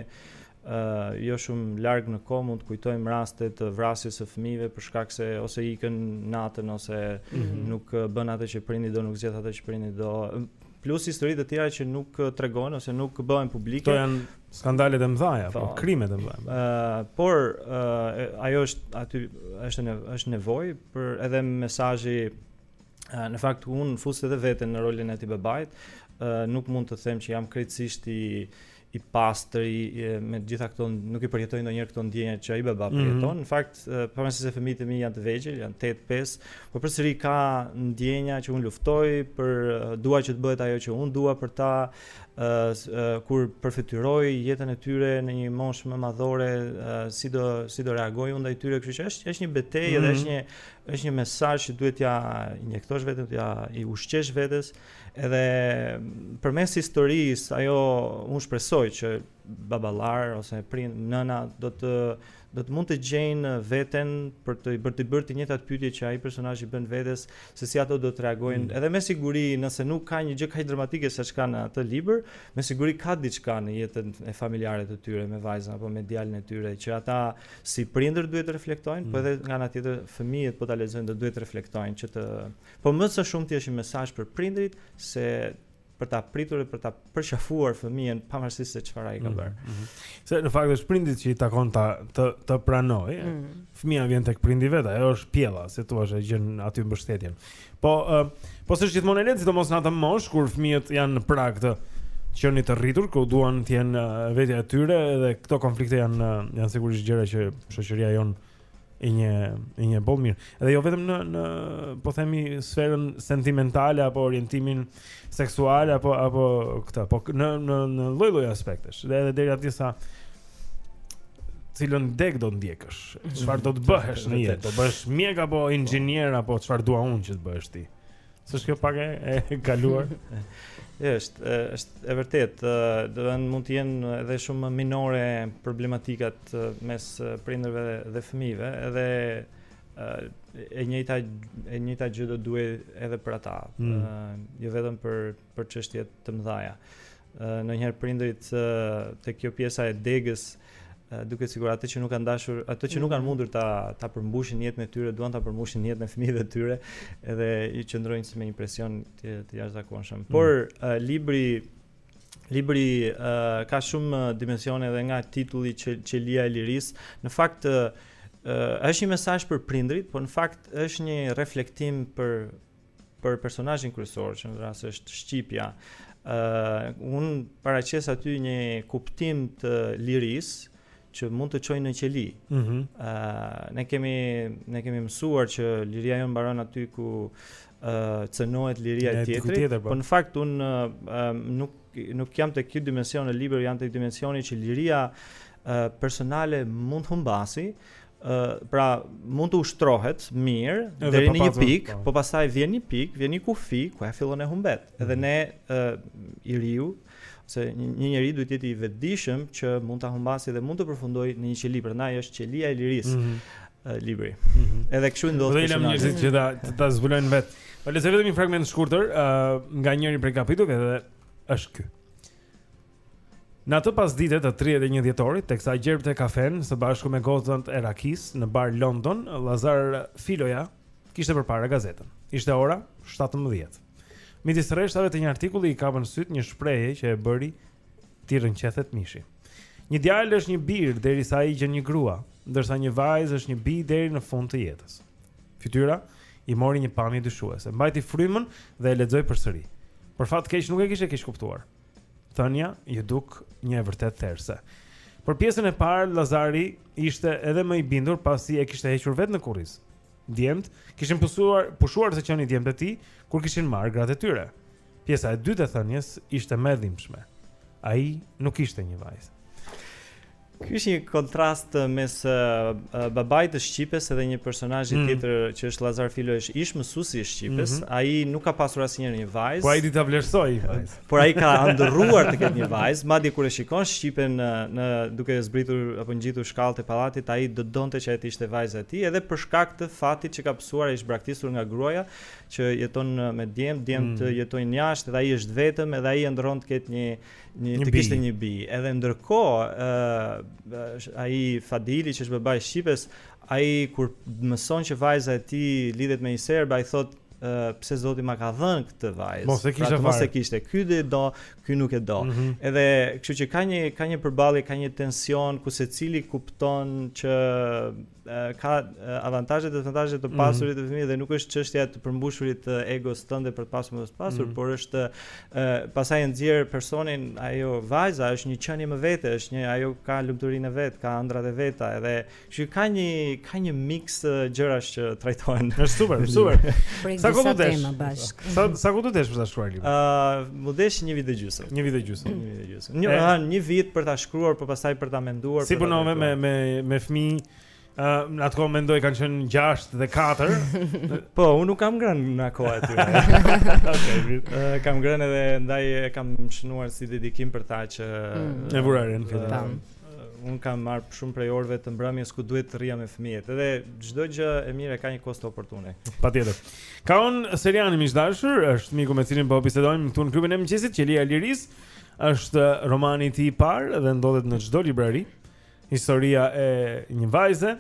Speaker 17: jo shumë larg në kohë mund të kujtojmë raste të vrasjes së fëmijëve për shkak se ose ikën natën ose
Speaker 1: mm
Speaker 17: -hmm. nuk bën atë që prindi do nuk zgjedh atë që prindi do plus histori të tjera që nuk tregohen ose nuk bëhen publike.
Speaker 1: Këto janë skandalet e mëdha
Speaker 17: apo
Speaker 1: krimet e mëdha.
Speaker 17: Ëh, por uh, ajo është aty është në është nevojë për edhe mesazhi uh, në fakt unë fus edhe veten në rolin e atij babait, uh, nuk mund të them që jam krejtësisht i i pastër i me të gjitha këto nuk i përjetoj ndonjëherë këto ndjenja që ai baba
Speaker 1: mhm.
Speaker 17: përjeton. Mm -hmm. Në fakt, pavarësisht se fëmijët e mi janë të vegjël, janë 8-5, por përsëri ka ndjenja që unë luftoj për dua që të bëhet ajo që unë dua për ta uh, kur përfytyroj jetën e tyre në një moshë më madhore, uh, si do si do reagoj unë ndaj tyre, kështu që është është një betejë mm -hmm. dhe
Speaker 1: mhm.
Speaker 17: është një është një mesazh që duhet t'ia injektosh vetes, t'ia ushqesh vetes. Uh, Edhe përmes historisë, ajo unë shpresoj që baballarë ose prind, nëna do të do të mund të gjejnë veten për të bërë të bërë të njëjtat pyetje që ai personazh i bën vetes, se si ato do të reagojnë.
Speaker 1: Mm.
Speaker 17: Edhe me siguri, nëse nuk ka një gjë kaq dramatike siç ka në atë libër, me siguri ka diçka në jetën e familjare të tyre me vajzën apo me djalin e tyre që ata si prindër duhet të reflektojnë, po
Speaker 1: mm.
Speaker 17: po edhe nga ana tjetër fëmijët po ta lexojnë do duhet të reflektojnë që të Po më së shumti është një mesazh për prindërit se për ta pritur dhe për ta përqafuar fëmijën pavarësisht se çfarë ai ka
Speaker 1: mhm,
Speaker 17: bërë.
Speaker 1: Mm -hmm. Se në fakt është prindit që i takon ta të të pranojë.
Speaker 17: Mm
Speaker 1: -hmm. Fëmija vjen tek prindi vet, ajo është pjella, si thua, që gjen aty mbështetjen. Po uh, po s'është gjithmonë e lehtë, sidomos në atë moshë kur fëmijët janë në prag të qenit të rritur, ku duan të jenë vetja e tyre dhe këto konflikte janë janë sigurisht gjëra që shoqëria jonë i një i një boll mirë. Edhe jo vetëm në në po themi sferën sentimentale apo orientimin seksual apo apo këtë, po në në në lloj-lloj aspektesh. Dhe edhe deri atje sa cilën deg do ndjekësh, çfarë do të bëhesh në jetë, do bëhesh mjek apo inxhinier apo çfarë dua unë që të bëhesh ti. S'është kjo pak e, e kaluar?
Speaker 17: Është, është e vërtetë, domethënë mund të jenë edhe shumë minore problematikat mes prindërve dhe fëmijëve, edhe e njëjta e njëjta gjë do duhet edhe për ata,
Speaker 1: mm.
Speaker 17: jo vetëm për për çështje të mëdha. Ndonjëherë prindërit tek kjo pjesa e degës duket sikur atë që nuk kanë dashur, atë që nuk kanë mhm. mundur ta ta përmbushin në jetën e tyre, duan ta përmbushin në jetën e fëmijëve të tyre, edhe i qëndrojnë si me një presion të, të jashtëzakonshëm. Mm. Por uh, libri libri uh, ka shumë dimensione edhe nga titulli që Qelia e Lirisë. Në fakt uh, është një mesazh për prindërit, por në fakt është një reflektim për për personazhin kryesor që në rast është Shqipja. ë uh, unë paraqes aty një kuptim të lirisë që mund të çojë në qeli.
Speaker 1: Ëh
Speaker 17: mm -hmm. uh, ne kemi ne kemi mësuar që liria jonë mbaron aty ku ë uh, cënohet liria
Speaker 1: e
Speaker 17: tjetrit.
Speaker 1: Po.
Speaker 17: po në fakt unë uh, nuk nuk jam te ky dimension në libër, jam te dimensioni që liria uh, personale mund të humbasi, pra mund të ushtrohet mirë deri në një pikë,
Speaker 1: po.
Speaker 17: po pastaj vjen një pikë, vjen një kufi ku ai fillon e humbet. Mm -hmm. Edhe ne uh, i riu se një njeri duhet të jetë i vetëdijshëm që mund ta humbasë dhe mund të përfundojë në një qeli, prandaj është qelia e lirisë.
Speaker 1: Mm
Speaker 17: -hmm. uh, libri.
Speaker 1: Mm -hmm.
Speaker 17: Edhe kështu ndodh.
Speaker 1: Do të lëmë njerëzit që ta ta ta zbulojnë vetë. Po le të vetëm një fragment të shkurtër uh, nga njëri prej kapitujve dhe është ky. Në atë pasdite të 31 dhjetorit, teksa gjerbte kafenë, së bashku me gotën e rakisë, në bar London, Lazar Filoja, kishte përpara gazetën. Ishte ora 17. Midis rreshtave të një artikulli i kapën sytë një shprehje që e bëri t'i rrëqethet mishi. Një djalë është një bir derisa ai gjen një grua, ndërsa një vajzë është një bijë deri në fund të jetës. Fytyra i mori një pamje dyshuese. Mbajti frymën dhe e lexoi përsëri. Për fat keq nuk e kishte keqkuptuar. Thënia iu duk një e vërtetë therëse. Për pjesën e parë Lazari ishte edhe më i bindur pasi e kishte hequr vetë në kurriz. Djemtë kishin pushuar, pushuar së qeni djemtë e tij kur kishin marrë gratë e tyre. Pjesa e dytë e thënies ishte më e dhimbshme. Ai nuk kishte një vajzë.
Speaker 17: Ky është një kontrast mes babait të Shqipes edhe një personazhi
Speaker 18: mm.
Speaker 17: tjetër që është Lazar Filo, është ish mësuesi i Shqipes.
Speaker 18: Mm -hmm.
Speaker 17: Ai nuk ka pasur asnjëherë një vajzë.
Speaker 18: Po ai di ta vlerësojë.
Speaker 17: Por ai ka ëndërruar të ketë një vajzë, madje kur e shikon Shqipen në, në duke zbritur apo ngjitur shkallët e pallatit, ai do donte që ajo të ishte vajza e tij, edhe për shkak të fatit që ka pësuar është braktisur nga gruaja që jeton me djem, djemtë
Speaker 18: mm.
Speaker 17: jetojnë jashtë dhe ai është vetëm, edhe ai ëndërron të ketë një një të kishte një bijë. Edhe ndërkohë, ë ai Fadili që është babai i Shqipes, ai kur mëson që vajza e tij lidhet me një serb, ai thotë Uh, pse Zoti ma ka dhënë këtë vajzë.
Speaker 18: Mos e
Speaker 17: pra,
Speaker 18: kishte
Speaker 17: pra, mos e kishte. Ky e do, ky nuk e do.
Speaker 18: Mm -hmm.
Speaker 17: Edhe, kështu që ka një ka një përballje, ka një tension ku secili kupton që ka avantazhe dhe disavantazhe të
Speaker 18: mhm.
Speaker 17: pasurit e fëmijëve dhe nuk është çështja e të përmbushurit të egos tënde për të pasur më të pasur,
Speaker 18: mhm.
Speaker 17: por është pastaj e nxjerr personin ajo vajza është një qenie më vete, është një ajo ka lumturinë e vet, ka ëndrrat e veta edhe kështu që ka një ka një miks gjërash që trajtohen.
Speaker 18: Është super, super. Sa kohë do Sa sa kohë t'u desh për ta shkruar librin?
Speaker 17: Ëh, m'u desh një vit e gjysmë.
Speaker 18: Një vit e gjysmë.
Speaker 17: Një e... një vit për ta shkruar, por pastaj për ta menduar.
Speaker 18: Si punove me me me fëmijë? Ë, uh, në atë kohë mendoj kanë qenë 6 dhe 4.
Speaker 17: po, unë nuk kam ngrënë në kohë aty.
Speaker 18: Okej, okay,
Speaker 17: uh, kam ngrënë edhe ndaj e kam shënuar si dedikim për ta që
Speaker 18: mm. e vuajtën
Speaker 17: këtë.
Speaker 18: Tam.
Speaker 17: Unë kam marrë shumë prej orëve të mbrëmjes ku duhet të rrija me fëmijët. Edhe çdo gjë e mirë ka një kosto oportune.
Speaker 18: Patjetër. Kaon Serjani miq të dashur, është miku me cilin po bisedojmë këtu në klubin e mëngjesit, Qelia e Lirisë. Është romani i tij i parë dhe ndodhet në çdo librari. Historia e një vajze,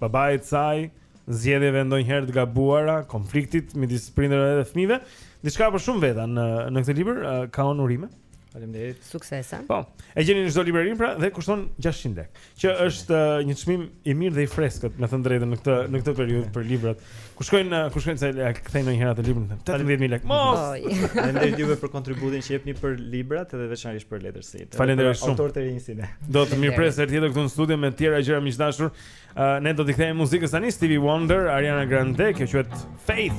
Speaker 18: babait të saj, zgjedhjeve ndonjëherë të gabuara, konfliktit midis prindërve dhe fëmijëve, diçka për shumë veta në në këtë libër uh, Kaon urime.
Speaker 17: Faleminderit.
Speaker 9: Suksese.
Speaker 18: Po. E gjeni në çdo librari pra dhe kushton 600 lekë. Që është një çmim i mirë dhe i freskët, me thënë të drejtën në këtë në këtë periudhë për librat. Ku shkojnë, ku shkojnë se e kthejnë ndonjëherë atë librin. 18000 lekë. Mos.
Speaker 17: Faleminderit juve për kontributin që jepni për librat dhe veçanërisht për letërsinë.
Speaker 18: Faleminderit shumë.
Speaker 17: Autorët e rinj sidomos.
Speaker 18: Do të mirëpres herë tjetër këtu në studio me të tjera gjëra miq të dashur. Ne do t'i kthehemi muzikës tani Stevie Wonder, Ariana Grande, kjo quhet Faith.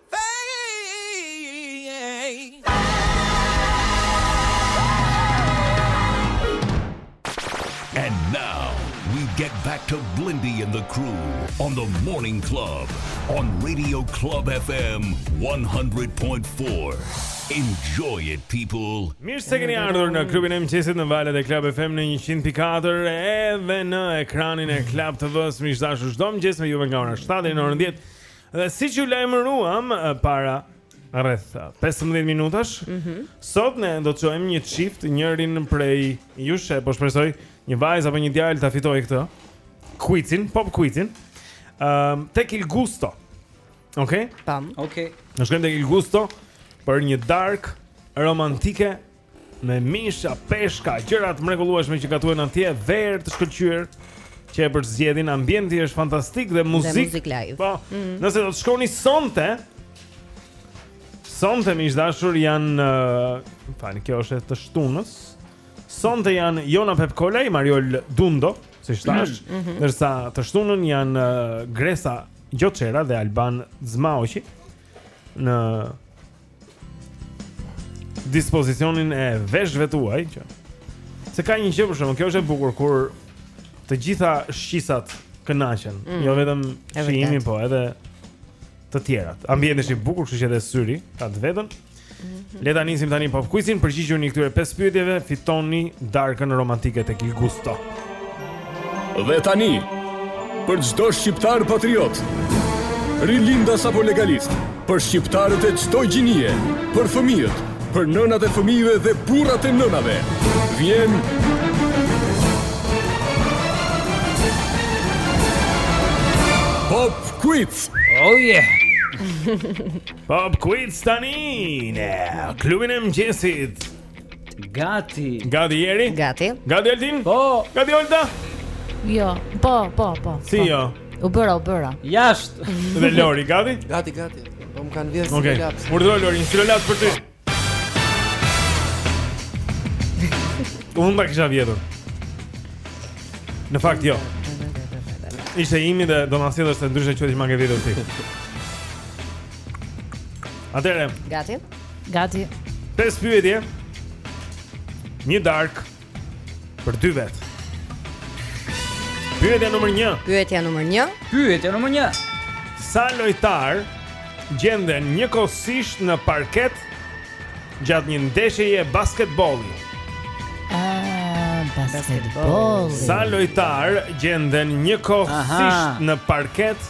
Speaker 1: Mirë se keni ardhur në klubin e mëngjesit në valët e Club FM në 100.4 edhe në ekranin e Club TV-së. Miq të dashur, çdo mëngjes me ju nga ora 7 deri në orën 10. Dhe siç ju lajmëruam para rreth 15 minutash,
Speaker 9: mm -hmm.
Speaker 1: sot ne do të çojmë një çift njërin prej jush, po shpresoj një vajzë apo një djalë ta fitojë këtë. Quizin, pop quizin. Ëm ehm, um, tek il gusto. Okej?
Speaker 9: Okay? Tam.
Speaker 2: Okej. Okay.
Speaker 1: Ne shkojmë tek il gusto për një darkë romantike Me misha, peshka, gjëra të mrekullueshme që gatuhen atje, verë të shkëlqyer që e përzgjedhin, ambienti është fantastik dhe muzikë.
Speaker 9: Dhe muzikë live.
Speaker 1: Po.
Speaker 9: Mm -hmm.
Speaker 1: Nëse do të shkoni sonte, sonte miq të dashur janë, uh, tani kjo është të shtunës. Sonte janë Jona Pepkolaj Mariol Dundo, siç thashë,
Speaker 9: mm -hmm.
Speaker 1: ndërsa të shtunën janë uh, Gresa Gjoçera dhe Alban Zmaoqi në dispozicionin e veshëve tuaj se ka një gjë për shembull, kjo është e bukur, kur të gjitha shqisat kënaqen,
Speaker 9: mm.
Speaker 1: jo vetëm
Speaker 9: shijimi,
Speaker 1: po edhe të tjerat. Ambienti është i bukur, kështu që edhe syri ka të vetën.
Speaker 9: Mhm.
Speaker 1: Le ta nisim tani pop quizin, përgjigjuni këtyre pesë pyetjeve, fitoni darkën romantike tek Il Gusto.
Speaker 6: Dhe tani, për çdo shqiptar patriot, rilindas apo legalist, për shqiptarët e çdo gjinie, për fëmijët, për nënat e fëmijëve dhe burrat e nënave, vjen Pop Quiz.
Speaker 2: Oh yeah.
Speaker 1: Pop Quiz tani në klubin e mëngjesit.
Speaker 2: Gati.
Speaker 1: Gati Jeri?
Speaker 9: Gati.
Speaker 1: Gati Altin?
Speaker 2: Po.
Speaker 1: Gati Olta?
Speaker 4: Jo. Po, po, po.
Speaker 1: Si
Speaker 4: po.
Speaker 1: jo?
Speaker 4: U bëra, u bëra.
Speaker 2: Jashtë.
Speaker 1: Dhe Lori, gati?
Speaker 11: Gati, gati. Po më kanë vjedhë
Speaker 1: okay.
Speaker 11: stilolapsin. Ok,
Speaker 1: urdhëro Lori, stilolaps për ty. Unë nuk e kisha vjedhur. Në fakt, jo. Ishte imi dhe do në asilë është të ndryshë e që të që ma ke vjedhur ti. Atëherë.
Speaker 9: Gati.
Speaker 4: Gati.
Speaker 1: Pesë pyetje. Një darkë për dy vetë. Pyetja numër 1.
Speaker 9: Pyetja numër 1.
Speaker 2: Pyetja numër 1.
Speaker 1: Sa lojtarë gjenden njëkohësisht në parket gjatë një ndeshjeje basketbolli?
Speaker 4: Ah, basketbolli.
Speaker 1: Sa lojtarë gjenden njëkohësisht në parket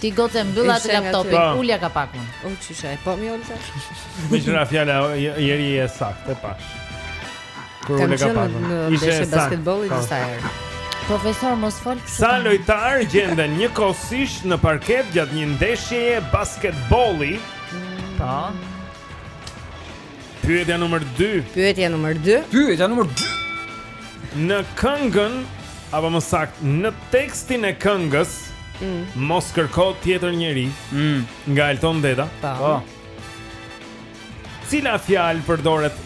Speaker 4: Ti goce mbylle atë laptopin,
Speaker 1: po.
Speaker 4: ulja kapakun.
Speaker 9: U çisha, po mi ulta.
Speaker 1: Me qira fjala ieri e saktë, e pashë. Kur ulë
Speaker 9: kapakun.
Speaker 1: Ishte
Speaker 9: basketbolli disa po. herë.
Speaker 4: Profesor mos fol kështu.
Speaker 1: Sa lojtarë gjenden njëkohësisht në parket gjatë një ndeshjeje basketbolli?
Speaker 4: Po.
Speaker 1: Pyetja numër 2
Speaker 9: Pyetja numër 2
Speaker 2: Pyetja numër 2
Speaker 1: Në këngën Apo më saktë Në tekstin e këngës
Speaker 9: mm.
Speaker 1: Mos kërko tjetër njeri
Speaker 2: mm.
Speaker 1: Nga Elton Deda
Speaker 9: Po. po.
Speaker 1: Cila fjalë përdoret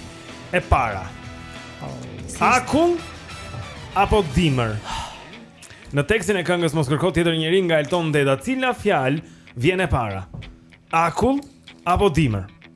Speaker 1: e para oh, si Akull Apo dimër Në tekstin e këngës Mos kërko tjetër njeri Nga Elton Deda Cila fjalë vjen e para Akull Apo dimër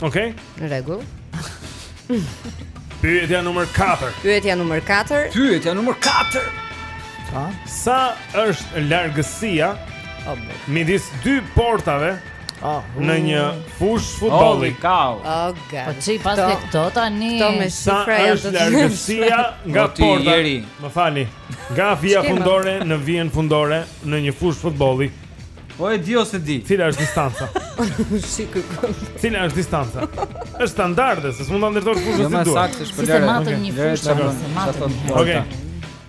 Speaker 9: Okej. Në rregull.
Speaker 1: Pyetja numër 4.
Speaker 9: Pyetja numër 4.
Speaker 2: Pyetja numër 4.
Speaker 1: Sa? Sa është largësia
Speaker 9: oh,
Speaker 1: midis dy portave
Speaker 9: oh,
Speaker 1: në një
Speaker 2: fushë
Speaker 1: futbolli?
Speaker 2: Oh, kau.
Speaker 9: Oh, god.
Speaker 4: Po ç'i paske këto tani?
Speaker 9: Këto me shifra janë të
Speaker 1: Sa është
Speaker 2: largësia nga
Speaker 1: porta? Më falni. Nga vija fundore në vijën fundore në një fushë futbolli?
Speaker 2: Po e di o s'e di.
Speaker 8: Cila është distanca?
Speaker 9: Si ky kënd.
Speaker 8: Cila është distanca? Është standarde, se s'mund ta ndërtosh fushën
Speaker 2: jo,
Speaker 8: si duhet.
Speaker 2: Jo, më saktë është për lere.
Speaker 4: Si
Speaker 2: të
Speaker 4: matën
Speaker 2: një
Speaker 4: fushë,
Speaker 2: të
Speaker 4: matën një.
Speaker 8: Okej.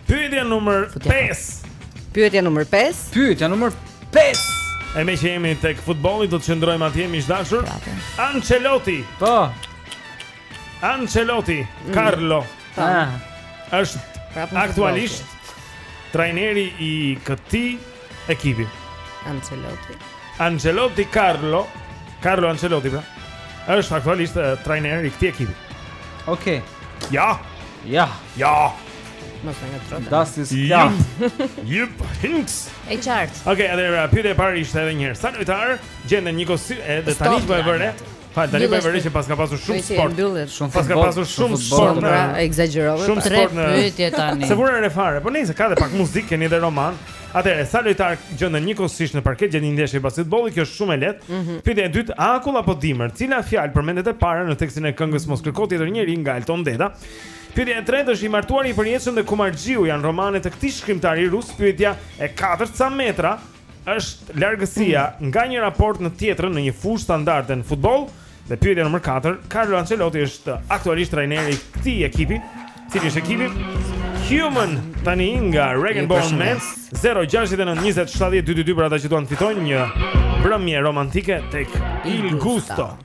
Speaker 8: Pyetja numër 5.
Speaker 9: Pyetja numër 5.
Speaker 2: Pyetja numër 5.
Speaker 8: E meqë jemi tek futbolli, do të qëndrojmë atje miq të dashur. Ancelotti.
Speaker 2: Po.
Speaker 8: Ancelotti, mm. Carlo. Po.
Speaker 2: Ah.
Speaker 8: Është aktualisht trajneri i këtij ekipi.
Speaker 9: Ancelotti.
Speaker 8: Ancelotti Carlo, Carlo Ancelotti pra. Është aktualisht eh, trajneri i këtij ekipi.
Speaker 2: Okej. Okay.
Speaker 8: Ja.
Speaker 2: Ja.
Speaker 8: Ja.
Speaker 9: Mos më
Speaker 2: ngatërro. Dastis ja.
Speaker 8: Jupp Heynckes.
Speaker 4: E qartë.
Speaker 8: Okej, okay, atëherë pyetja e parë ishte edhe një herë. Sa lojtarë gjenden njëkohës edhe tani po e
Speaker 4: bëre?
Speaker 8: Fal tani po e
Speaker 4: vërej
Speaker 8: që paska pasur shumë sport.
Speaker 9: Mbyllet
Speaker 2: shumë
Speaker 8: fort.
Speaker 2: Paska
Speaker 8: pasur
Speaker 2: shumë
Speaker 8: sport.
Speaker 9: Pra, ekzagjerove.
Speaker 8: Shumë
Speaker 4: tre pyetje tani.
Speaker 8: S'e vura re fare, po nejse ka dhe pak muzikë, keni dhe roman. Atëherë, sa lojtarë gjenden njëkohësisht në parket gjatë një ndeshje basketbolli, kjo është shumë e lehtë.
Speaker 9: Mm -hmm.
Speaker 8: Pyetja e dytë, akull apo dimër? Cila fjalë përmendet e para në tekstin e këngës Mos kërko tjetër njeri nga Elton Deda? Pyetja e tretë është i martuari i përjetshëm dhe Kumarxhiu janë romane të këtij shkrimtari rus. Pyetja e katërt, sa metra është largësia nga njëra portë në tjetrën në një fushë standarde në futboll. Dhe pyetja nr. 4, Carlo Ancelotti është aktualisht trajneri i këtij ekipi, cili është ekipi Human tani nga Rag'n'Bone Man 069 20 70 222 për ata që duan të fitojnë një mbrëmje romantike tek Il Gusto.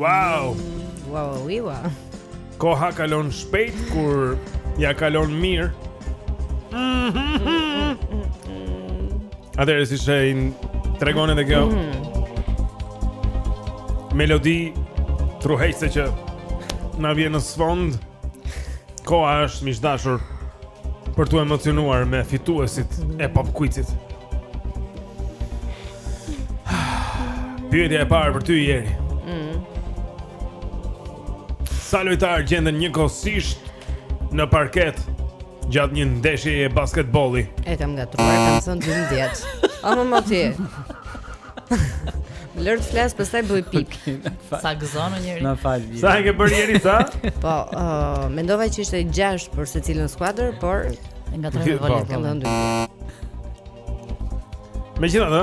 Speaker 1: Wow.
Speaker 9: Wow, wow.
Speaker 1: Koha kalon shpejt kur ia kalon mirë. Atëherë siç e tregon edhe kjo melodi truhejse që na vjen në sfond. Koha është miq të dashur për t'u emocionuar me fituesit e pop quizit. Pyetja e parë për ty Jeri. Sa lojtarë gjenden njëkohësisht në parket gjatë një ndeshjeje basketbolli?
Speaker 9: E kam gatuar, kam thënë 12. O më moti. Lër të flasë, pastaj bëj pikë.
Speaker 4: Sa gëzon njeri.
Speaker 2: Na fal.
Speaker 1: Sa e ke bërë Jeri sa?
Speaker 9: Po, uh, mendova që ishte 6 për secilën skuadër, por
Speaker 4: nga
Speaker 1: tre volet
Speaker 9: po. kam thënë 12.
Speaker 1: Megjithatë,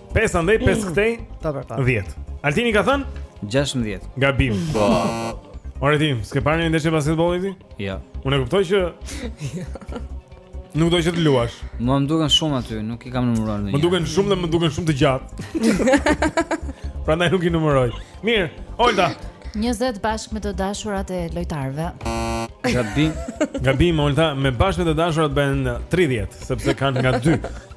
Speaker 1: 5 andej 5 këtej.
Speaker 9: Po po po.
Speaker 1: 10. Altini ka thënë?
Speaker 2: 16.
Speaker 1: Gabim.
Speaker 2: Po.
Speaker 1: Ore ti, s'ke parë një ndeshje basketbolli ti?
Speaker 2: Jo.
Speaker 1: Unë e kuptoj që Nuk do që të luash.
Speaker 2: Mua më duken shumë aty, nuk i kam numëruar ndonjëherë.
Speaker 1: Më duken shumë dhe më duken shumë të gjatë. Prandaj nuk i numëroj. Mirë, Olta.
Speaker 4: 20 bashkë me të dashurat e lojtarëve.
Speaker 2: Gabim.
Speaker 1: Gabim Olta, me bashkë me të dashurat bën 30, sepse kanë nga 2.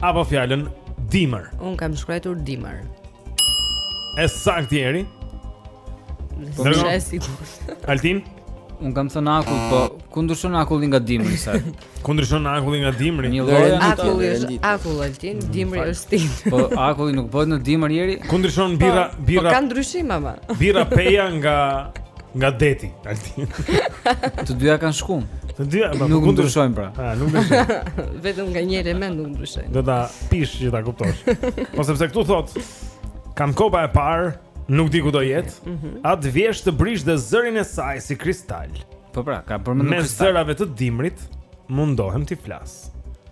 Speaker 1: apo fjalën dimër.
Speaker 9: Unë kam shkruar dimër.
Speaker 1: E saktë Jeri.
Speaker 9: Po më shaj sigurt.
Speaker 1: Altin?
Speaker 2: Unë kam thënë akull, po ku ndryshon akulli nga dimri sa?
Speaker 1: Ku ndryshon akulli nga dimri?
Speaker 2: Një lloj
Speaker 9: akulli është akull Altin, mm, dimri është stinë.
Speaker 2: Po akulli nuk bëhet në dimër Jeri?
Speaker 1: Ku ndryshon birra,
Speaker 9: po,
Speaker 1: birra?
Speaker 9: Po ka ndryshim ama.
Speaker 1: Birra Peja nga Nga deti, Altin.
Speaker 2: Të dyja kanë shkumë.
Speaker 1: Të dyja, po
Speaker 2: nuk ndryshojnë pra.
Speaker 1: Ha, nuk ndryshojnë.
Speaker 9: Vetëm nga një element nuk ndryshojnë.
Speaker 1: Do ta pish që ta kuptosh. Po sepse këtu thotë, kam që pa e parë, nuk di ku do jetë.
Speaker 9: Mm -hmm.
Speaker 1: Atë vjeshtë të brishtë dhe zërin e saj si kristal.
Speaker 2: Po pra, ka përmendur kristal.
Speaker 1: Mes erave të dimrit mundohem t'i flas.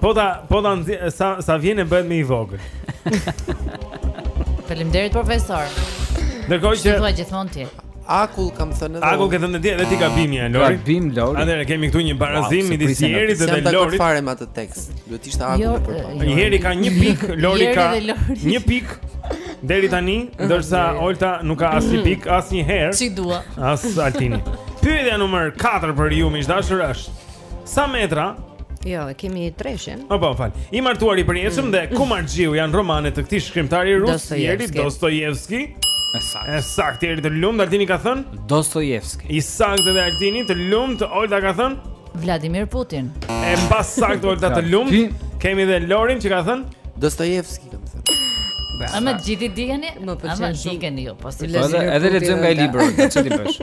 Speaker 9: Po
Speaker 1: ta, po ta nxe, sa sa vjen e bëhet më i vogël.
Speaker 4: Faleminderit profesor.
Speaker 1: Ndërkohë
Speaker 4: që thua gjithmonë ti.
Speaker 11: Akull kam thënë edhe.
Speaker 1: Akull ke thënë ti edhe ti gabim je Lori.
Speaker 2: Gabim Lori.
Speaker 1: Atëherë kemi këtu një barazim midis
Speaker 2: wow,
Speaker 1: Jerit dhe Lorit.
Speaker 11: Jam fare me atë tekst. Duhet të
Speaker 4: ishte
Speaker 11: akull jo, për to.
Speaker 4: Eh,
Speaker 1: Jeri ka një pikë, Lori ka një pikë. Deri tani, ndërsa Olta nuk ka asnjë pikë asnjëherë.
Speaker 4: S'i dua.
Speaker 1: As Altini. Pyetja numër 4 për ju miq të dashur është. Sa metra?
Speaker 9: Jo, e kemi treshin.
Speaker 1: Po, po, fal. I martuari i përjetshëm mm. dhe Kumarxhiu janë romane të këtij shkrimtari rus, Jeri Dostojevski.
Speaker 2: E saktë.
Speaker 1: E saktë, Jeri të lumtë, Altini ka thënë?
Speaker 2: Dostojevski.
Speaker 1: I saktë dhe Altini të lumtë, Olta ka thënë?
Speaker 4: Vladimir Putin.
Speaker 1: E pasaktë Olta të lumtë. Kemi dhe Lorin që ka thënë?
Speaker 11: Dostojevski, kam thënë.
Speaker 4: A më gjithë dijeni?
Speaker 9: Më pëlqen shumë.
Speaker 4: Më dijeni ju, po si.
Speaker 2: Edhe lexojmë nga një libër, çfarë t'i bësh?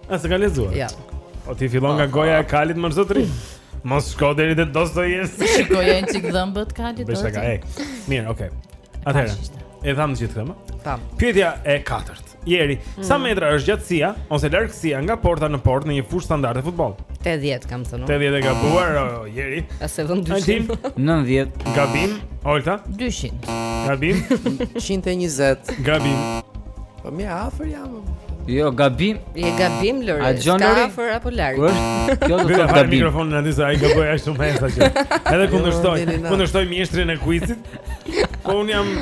Speaker 1: A se ka lezuar?
Speaker 9: Ja.
Speaker 1: O ti fillon nga goja e kalit më zotri. Mos shko deri te Dostojevski.
Speaker 4: Shikoja një çik dhëmbët kalit.
Speaker 1: Bëj shaka. Mirë, okay. Atëherë. E dhamë gjithë këmë.
Speaker 9: Tam.
Speaker 1: Pyetja e katërt. Jeri,
Speaker 9: mm.
Speaker 1: sa metra është gjatësia ose largësia nga porta në portë në një fushë standarde futboll?
Speaker 9: 80 kam thënë.
Speaker 1: 80 e gabuar,
Speaker 9: ah. oh, Jeri.
Speaker 1: Altin?
Speaker 9: 200?
Speaker 2: 90.
Speaker 1: Gabim, Olta?
Speaker 4: 200.
Speaker 1: Gabim?
Speaker 11: 120.
Speaker 1: Gabim.
Speaker 11: Po më afër jam.
Speaker 2: Jo, gabim.
Speaker 9: Je gabim Lori.
Speaker 2: A
Speaker 9: dëgjon
Speaker 2: Lori?
Speaker 9: Afër apo larg?
Speaker 2: Kur është? Kjo do të thotë gabim.
Speaker 1: Mikrofonin aty sa ai gaboi ashtu më sa që. Edhe kundërshtoj,
Speaker 11: jo,
Speaker 1: kundërshtoj mjeshtrin e quizit. Po un jam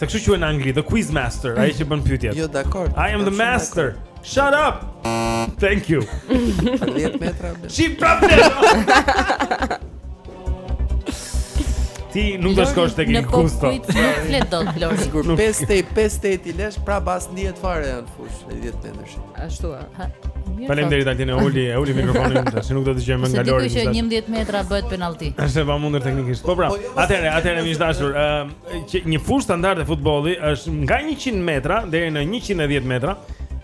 Speaker 1: Se kështu quhen në Angli, the quiz master, ai që bën pyetjet
Speaker 11: Jo, dakord
Speaker 1: I am the master, shut up Thank you
Speaker 11: 10 metra
Speaker 1: Qi prapë Ti nuk do shkosh tek një gusto.
Speaker 4: Nuk flet dot Lori.
Speaker 11: Sigur 58 58 i lesh pra bas ndihet fare në fush 10 metrash.
Speaker 9: Ashtu a.
Speaker 1: Faleminderit Altin e uli, e uli mikrofonin tash, nuk do të dëgjojmë nga Lori.
Speaker 4: Sigurisht që 11 metra bëhet penallti.
Speaker 1: Është e pamundur teknikisht. Po pra, atëre, atëre mi dashur, ë një fush standarde futbolli është nga 100 metra deri në 110 metra.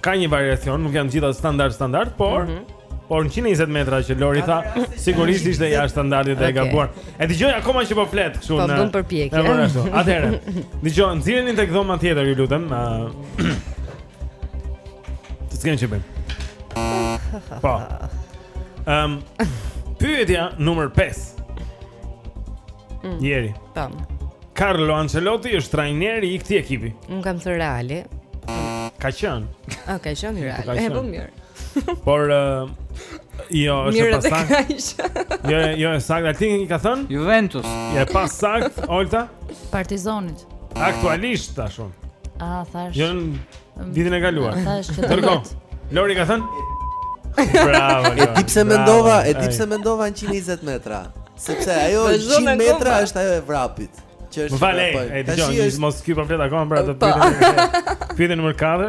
Speaker 1: Ka një variacion, nuk janë gjitha standard standard, por mm -hmm. Por në 120 metra që Lori tha, sigurisht ishte jashtë standardit dhe e gabuar. E dëgjoj akoma që po flet kështu
Speaker 9: po
Speaker 1: në. Po bën përpjekje. Po Atëherë, dëgjoj, nxirreni tek dhoma tjetër, ju lutem. S'kemi ç'bëjmë. Po. Ehm, pyetja numër 5.
Speaker 9: Mm.
Speaker 1: Jeri.
Speaker 9: Tam.
Speaker 1: Carlo Ancelotti është trajneri i këtij ekipi.
Speaker 9: Un kam thënë Reali.
Speaker 1: Ka qenë.
Speaker 9: Ah, ka qenë Reali. Po mirë.
Speaker 1: Por uh, jo, është e pasaktë. Jo, jo, është saktë. Altini ka thënë?
Speaker 2: Juventus.
Speaker 1: Je pasaktë, Olta.
Speaker 4: Partizanit.
Speaker 1: Aktualisht tash.
Speaker 4: Ah, thash.
Speaker 1: Jo, ditën e kaluar.
Speaker 4: Thash që. Dërgo.
Speaker 1: Lori ka thënë? Bravo.
Speaker 11: E di pse mendova, e di pse mendova 120 metra. Sepse ajo 100 metra është ajo e vrapit.
Speaker 1: Më fal, e di
Speaker 11: që
Speaker 1: mos kjo po flet akoma,
Speaker 9: prapë
Speaker 1: te pyetja numër 4.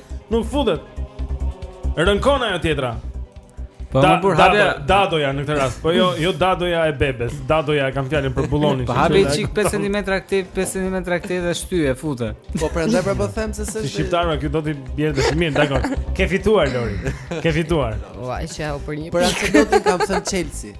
Speaker 9: Nuk
Speaker 1: futet. Rënkon ajo tjetra.
Speaker 2: Po më bur hapja
Speaker 1: dadoja në këtë rast. Po jo, jo dadoja e bebes. Dadoja e kam fjalën për bullonin.
Speaker 2: Po hapi çik 5 cm këthe, 5 cm këthe dhe shty e fute.
Speaker 11: Po prandaj pra po them se s'është.
Speaker 1: Si shqiptarë këtu do ti bjerë të mirë, dakor. Ke fituar Lori. Ke fituar.
Speaker 9: Ua, çau për një.
Speaker 11: Për atë
Speaker 4: do të
Speaker 1: kam thënë Chelsea.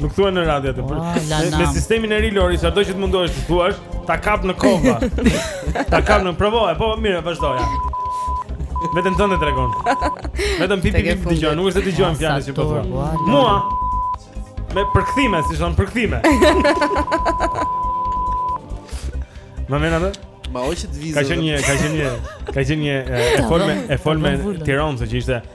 Speaker 1: Nuk thua në radio atë për.
Speaker 4: Ah,
Speaker 1: me sistemin e ri Lori, sa do që të mundohesh të thuash, ta kap në kohë. Ta kap në provoja, po mirë, vazhdoja. Vetëm tonë tregon. Vetëm pipi pipi
Speaker 9: të
Speaker 1: dëgjoj, nuk është se dëgjojmë fjalën që po thua. Mua me përkthime, si thon përkthime. Ma vjen atë?
Speaker 11: Ma hoqet vizën.
Speaker 1: Ka qenë një, ka qenë një, ka qenë një e folme, e folme Tironse që ishte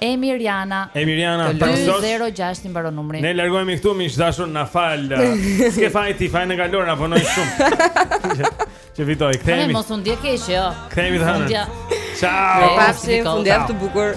Speaker 1: Emirjana. Emirjana, të
Speaker 9: lus.
Speaker 4: 206 i mbaron numri.
Speaker 1: Ne largohemi këtu miq të dashur na fal. S'ke faj ti, fajin e ka Lori na vonoi shumë. Që fitoj. Kthehemi.
Speaker 4: Ne mos u ndje keq, jo.
Speaker 1: Kthehemi të hënën. Ciao.
Speaker 9: Mirupafshim fundjavë të bukur.